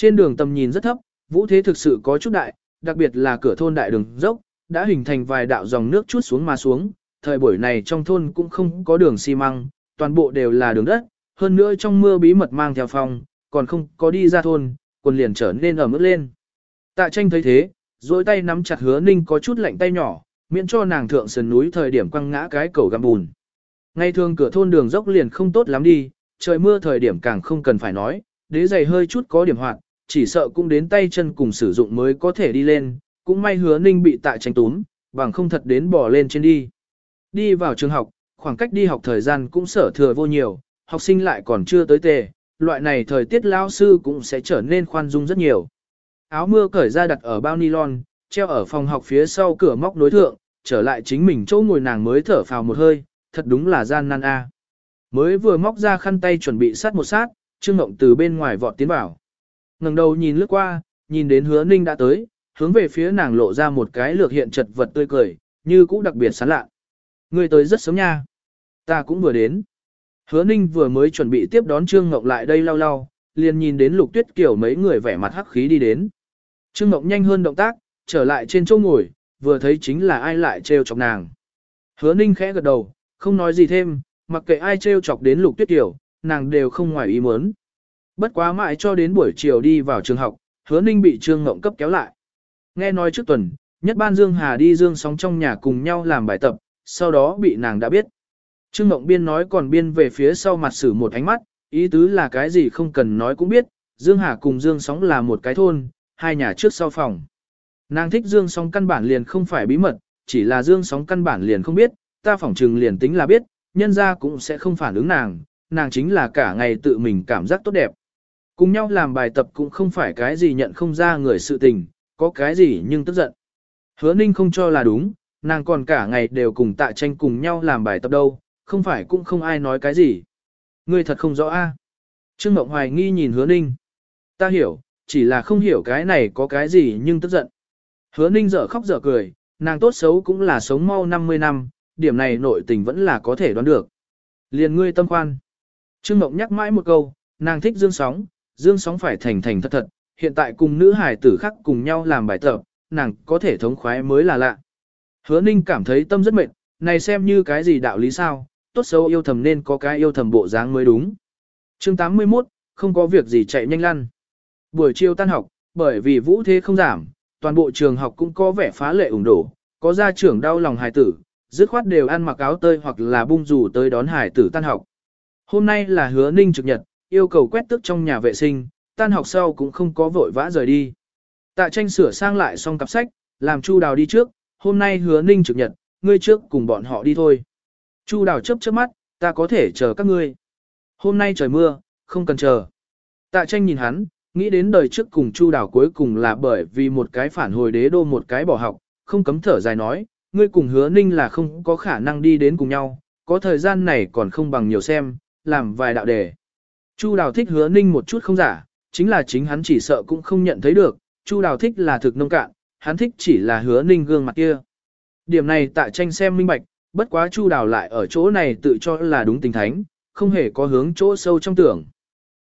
Trên đường tầm nhìn rất thấp, vũ thế thực sự có chút đại, đặc biệt là cửa thôn đại đường dốc, đã hình thành vài đạo dòng nước chút xuống mà xuống. Thời buổi này trong thôn cũng không có đường xi măng, toàn bộ đều là đường đất, hơn nữa trong mưa bí mật mang theo phong, còn không có đi ra thôn, quần liền trở nên ẩm ướt lên. Tạ tranh thấy thế, dối tay nắm chặt hứa ninh có chút lạnh tay nhỏ, miễn cho nàng thượng sườn núi thời điểm quăng ngã cái cầu găm bùn. Ngay thường cửa thôn đường dốc liền không tốt lắm đi, trời mưa thời điểm càng không cần phải nói, đế giày hơi chút có điểm hoạt, chỉ sợ cũng đến tay chân cùng sử dụng mới có thể đi lên, cũng may hứa ninh bị tạ tranh túm, bằng không thật đến bỏ lên trên đi. Đi vào trường học, khoảng cách đi học thời gian cũng sở thừa vô nhiều, học sinh lại còn chưa tới tề, loại này thời tiết lao sư cũng sẽ trở nên khoan dung rất nhiều. Áo mưa cởi ra đặt ở bao nylon, treo ở phòng học phía sau cửa móc nối thượng, trở lại chính mình chỗ ngồi nàng mới thở phào một hơi, thật đúng là gian nan a. Mới vừa móc ra khăn tay chuẩn bị sát một sát, Trương Ngộng từ bên ngoài vọt tiến vào ngẩng đầu nhìn lướt qua, nhìn đến Hứa Ninh đã tới, hướng về phía nàng lộ ra một cái lược hiện chật vật tươi cười, như cũ đặc biệt sán lạ. Người tới rất sớm nha. Ta cũng vừa đến. Hứa Ninh vừa mới chuẩn bị tiếp đón Trương Ngộng lại đây lau lau, liền nhìn đến Lục Tuyết Kiều mấy người vẻ mặt hắc khí đi đến. Trương Ngộng nhanh hơn động tác, trở lại trên chỗ ngồi, vừa thấy chính là ai lại trêu chọc nàng. Hứa Ninh khẽ gật đầu, không nói gì thêm, mặc kệ ai trêu chọc đến Lục Tuyết Kiều, nàng đều không ngoài ý muốn. Bất quá mãi cho đến buổi chiều đi vào trường học, Hứa Ninh bị Trương Ngộng cấp kéo lại. Nghe nói trước tuần, nhất ban Dương Hà đi Dương sóng trong nhà cùng nhau làm bài tập, sau đó bị nàng đã biết. Trương Ngộng Biên nói còn biên về phía sau mặt sử một ánh mắt, ý tứ là cái gì không cần nói cũng biết, Dương Hà cùng Dương Sóng là một cái thôn, hai nhà trước sau phòng. Nàng thích Dương Sóng căn bản liền không phải bí mật, chỉ là Dương Sóng căn bản liền không biết, ta phỏng trừng liền tính là biết, nhân ra cũng sẽ không phản ứng nàng, nàng chính là cả ngày tự mình cảm giác tốt đẹp. Cùng nhau làm bài tập cũng không phải cái gì nhận không ra người sự tình, có cái gì nhưng tức giận. Hứa Ninh không cho là đúng, nàng còn cả ngày đều cùng tạ tranh cùng nhau làm bài tập đâu, không phải cũng không ai nói cái gì. Ngươi thật không rõ a. Trương Mộng Hoài nghi nhìn hứa ninh. Ta hiểu, chỉ là không hiểu cái này có cái gì nhưng tức giận. Hứa ninh dở khóc dở cười, nàng tốt xấu cũng là sống mau 50 năm, điểm này nội tình vẫn là có thể đoán được. Liền ngươi tâm khoan. Trương Mộng nhắc mãi một câu, nàng thích dương sóng, dương sóng phải thành thành thật thật, hiện tại cùng nữ hải tử khác cùng nhau làm bài tập, nàng có thể thống khoái mới là lạ. Hứa ninh cảm thấy tâm rất mệt, này xem như cái gì đạo lý sao, tốt xấu yêu thầm nên có cái yêu thầm bộ dáng mới đúng. chương 81, không có việc gì chạy nhanh lăn. Buổi chiều tan học, bởi vì vũ thế không giảm, toàn bộ trường học cũng có vẻ phá lệ ủng đổ, có gia trưởng đau lòng hài tử, dứt khoát đều ăn mặc áo tơi hoặc là bung rủ tới đón hài tử tan học. Hôm nay là hứa ninh trực nhật, yêu cầu quét tước trong nhà vệ sinh, tan học sau cũng không có vội vã rời đi. Tạ tranh sửa sang lại xong cặp sách, làm chu đào đi trước, hôm nay hứa ninh trực nhật, ngươi trước cùng bọn họ đi thôi. Chu đào chớp chớp mắt, ta có thể chờ các ngươi. Hôm nay trời mưa, không cần chờ. Tạ tranh nhìn hắn, nghĩ đến đời trước cùng Chu đào cuối cùng là bởi vì một cái phản hồi đế đô một cái bỏ học, không cấm thở dài nói, ngươi cùng hứa ninh là không có khả năng đi đến cùng nhau, có thời gian này còn không bằng nhiều xem, làm vài đạo đề. Chu đào thích hứa ninh một chút không giả, chính là chính hắn chỉ sợ cũng không nhận thấy được, Chu đào thích là thực nông cạn, hắn thích chỉ là hứa ninh gương mặt kia. Điểm này tạ tranh xem minh bạch, bất quá Chu Đào lại ở chỗ này tự cho là đúng tình thánh, không hề có hướng chỗ sâu trong tưởng.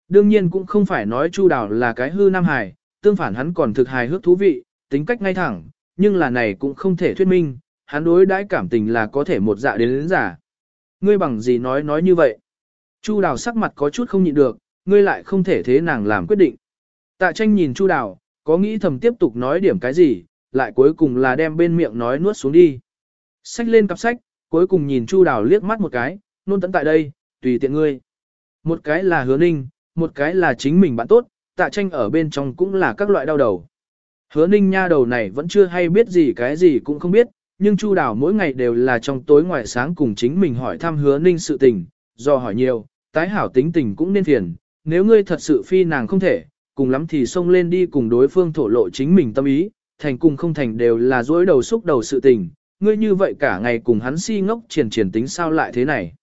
Đương nhiên cũng không phải nói Chu Đào là cái hư nam hài, tương phản hắn còn thực hài hước thú vị, tính cách ngay thẳng, nhưng là này cũng không thể thuyết minh, hắn đối đãi cảm tình là có thể một dạ đến đến giả. Ngươi bằng gì nói nói như vậy? Chu Đào sắc mặt có chút không nhịn được, ngươi lại không thể thế nàng làm quyết định. Tạ tranh nhìn Chu Đào, có nghĩ thầm tiếp tục nói điểm cái gì, lại cuối cùng là đem bên miệng nói nuốt xuống đi. Xách lên cặp sách, cuối cùng nhìn Chu Đào liếc mắt một cái, nôn tận tại đây, tùy tiện ngươi. Một cái là hứa ninh, một cái là chính mình bạn tốt, tạ tranh ở bên trong cũng là các loại đau đầu. Hứa ninh nha đầu này vẫn chưa hay biết gì cái gì cũng không biết, nhưng Chu Đào mỗi ngày đều là trong tối ngoài sáng cùng chính mình hỏi thăm hứa ninh sự tình, do hỏi nhiều, tái hảo tính tình cũng nên phiền, nếu ngươi thật sự phi nàng không thể, cùng lắm thì xông lên đi cùng đối phương thổ lộ chính mình tâm ý, thành cùng không thành đều là dối đầu xúc đầu sự tình, ngươi như vậy cả ngày cùng hắn si ngốc triển triển tính sao lại thế này.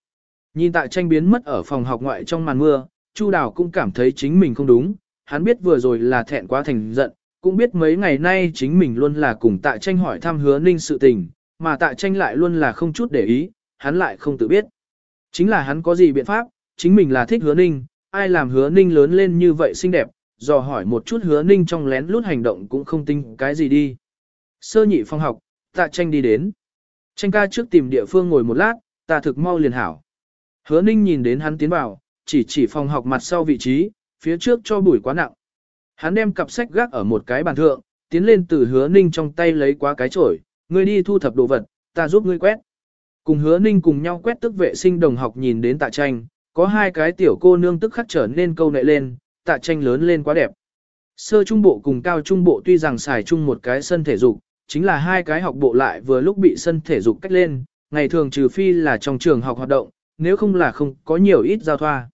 Nhìn tại tranh biến mất ở phòng học ngoại trong màn mưa, Chu Đào cũng cảm thấy chính mình không đúng, hắn biết vừa rồi là thẹn quá thành giận, cũng biết mấy ngày nay chính mình luôn là cùng tại tranh hỏi thăm hứa ninh sự tình, mà tại tranh lại luôn là không chút để ý, hắn lại không tự biết. Chính là hắn có gì biện pháp, chính mình là thích hứa ninh, ai làm hứa ninh lớn lên như vậy xinh đẹp, dò hỏi một chút hứa ninh trong lén lút hành động cũng không tính cái gì đi. Sơ nhị phong học, tạ tranh đi đến. Tranh ca trước tìm địa phương ngồi một lát, ta thực mau liền hảo. Hứa ninh nhìn đến hắn tiến vào, chỉ chỉ phòng học mặt sau vị trí, phía trước cho bụi quá nặng. Hắn đem cặp sách gác ở một cái bàn thượng, tiến lên từ hứa ninh trong tay lấy quá cái chổi, ngươi đi thu thập đồ vật, ta giúp ngươi quét. Cùng hứa ninh cùng nhau quét tức vệ sinh đồng học nhìn đến tạ tranh, có hai cái tiểu cô nương tức khắc trở nên câu nệ lên, tạ tranh lớn lên quá đẹp. Sơ trung bộ cùng cao trung bộ tuy rằng xài chung một cái sân thể dục, chính là hai cái học bộ lại vừa lúc bị sân thể dục cách lên, ngày thường trừ phi là trong trường học hoạt động, nếu không là không có nhiều ít giao thoa.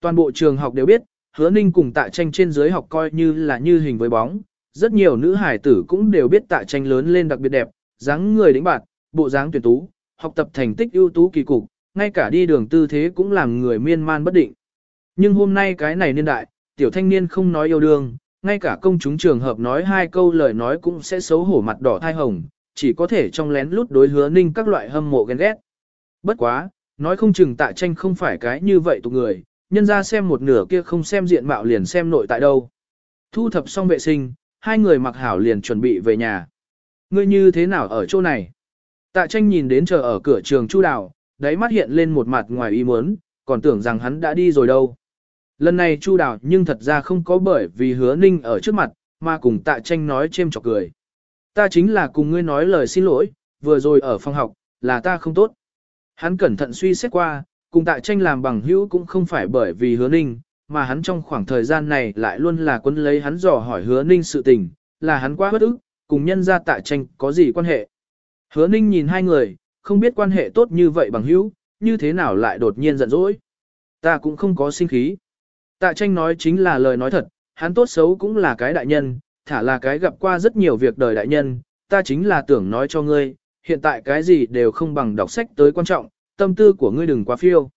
Toàn bộ trường học đều biết, hứa ninh cùng tạ tranh trên dưới học coi như là như hình với bóng, rất nhiều nữ hải tử cũng đều biết tạ tranh lớn lên đặc biệt đẹp, dáng người đĩnh bạt, bộ dáng tuyển tú, học tập thành tích ưu tú kỳ cục, ngay cả đi đường tư thế cũng làm người miên man bất định. Nhưng hôm nay cái này niên đại, tiểu thanh niên không nói yêu đương, ngay cả công chúng trường hợp nói hai câu lời nói cũng sẽ xấu hổ mặt đỏ thai hồng, chỉ có thể trong lén lút đối hứa ninh các loại hâm mộ ghen ghét. Bất quá, nói không chừng tạ tranh không phải cái như vậy tụ người, nhân ra xem một nửa kia không xem diện mạo liền xem nội tại đâu. Thu thập xong vệ sinh, hai người mặc hảo liền chuẩn bị về nhà. Ngươi như thế nào ở chỗ này? Tạ tranh nhìn đến chờ ở cửa trường Chu Đào, đáy mắt hiện lên một mặt ngoài ý muốn, còn tưởng rằng hắn đã đi rồi đâu. Lần này Chu Đào nhưng thật ra không có bởi vì hứa ninh ở trước mặt, mà cùng tạ tranh nói chêm chọc cười. Ta chính là cùng ngươi nói lời xin lỗi, vừa rồi ở phòng học, là ta không tốt. Hắn cẩn thận suy xét qua, cùng tạ tranh làm bằng hữu cũng không phải bởi vì hứa ninh, mà hắn trong khoảng thời gian này lại luôn là quân lấy hắn dò hỏi hứa ninh sự tình, là hắn quá bất ức, cùng nhân ra tạ tranh có gì quan hệ. Hứa ninh nhìn hai người, không biết quan hệ tốt như vậy bằng hữu, như thế nào lại đột nhiên giận dỗi. Ta cũng không có sinh khí. Tạ tranh nói chính là lời nói thật, hắn tốt xấu cũng là cái đại nhân, thả là cái gặp qua rất nhiều việc đời đại nhân, ta chính là tưởng nói cho ngươi, hiện tại cái gì đều không bằng đọc sách tới quan trọng, tâm tư của ngươi đừng quá phiêu.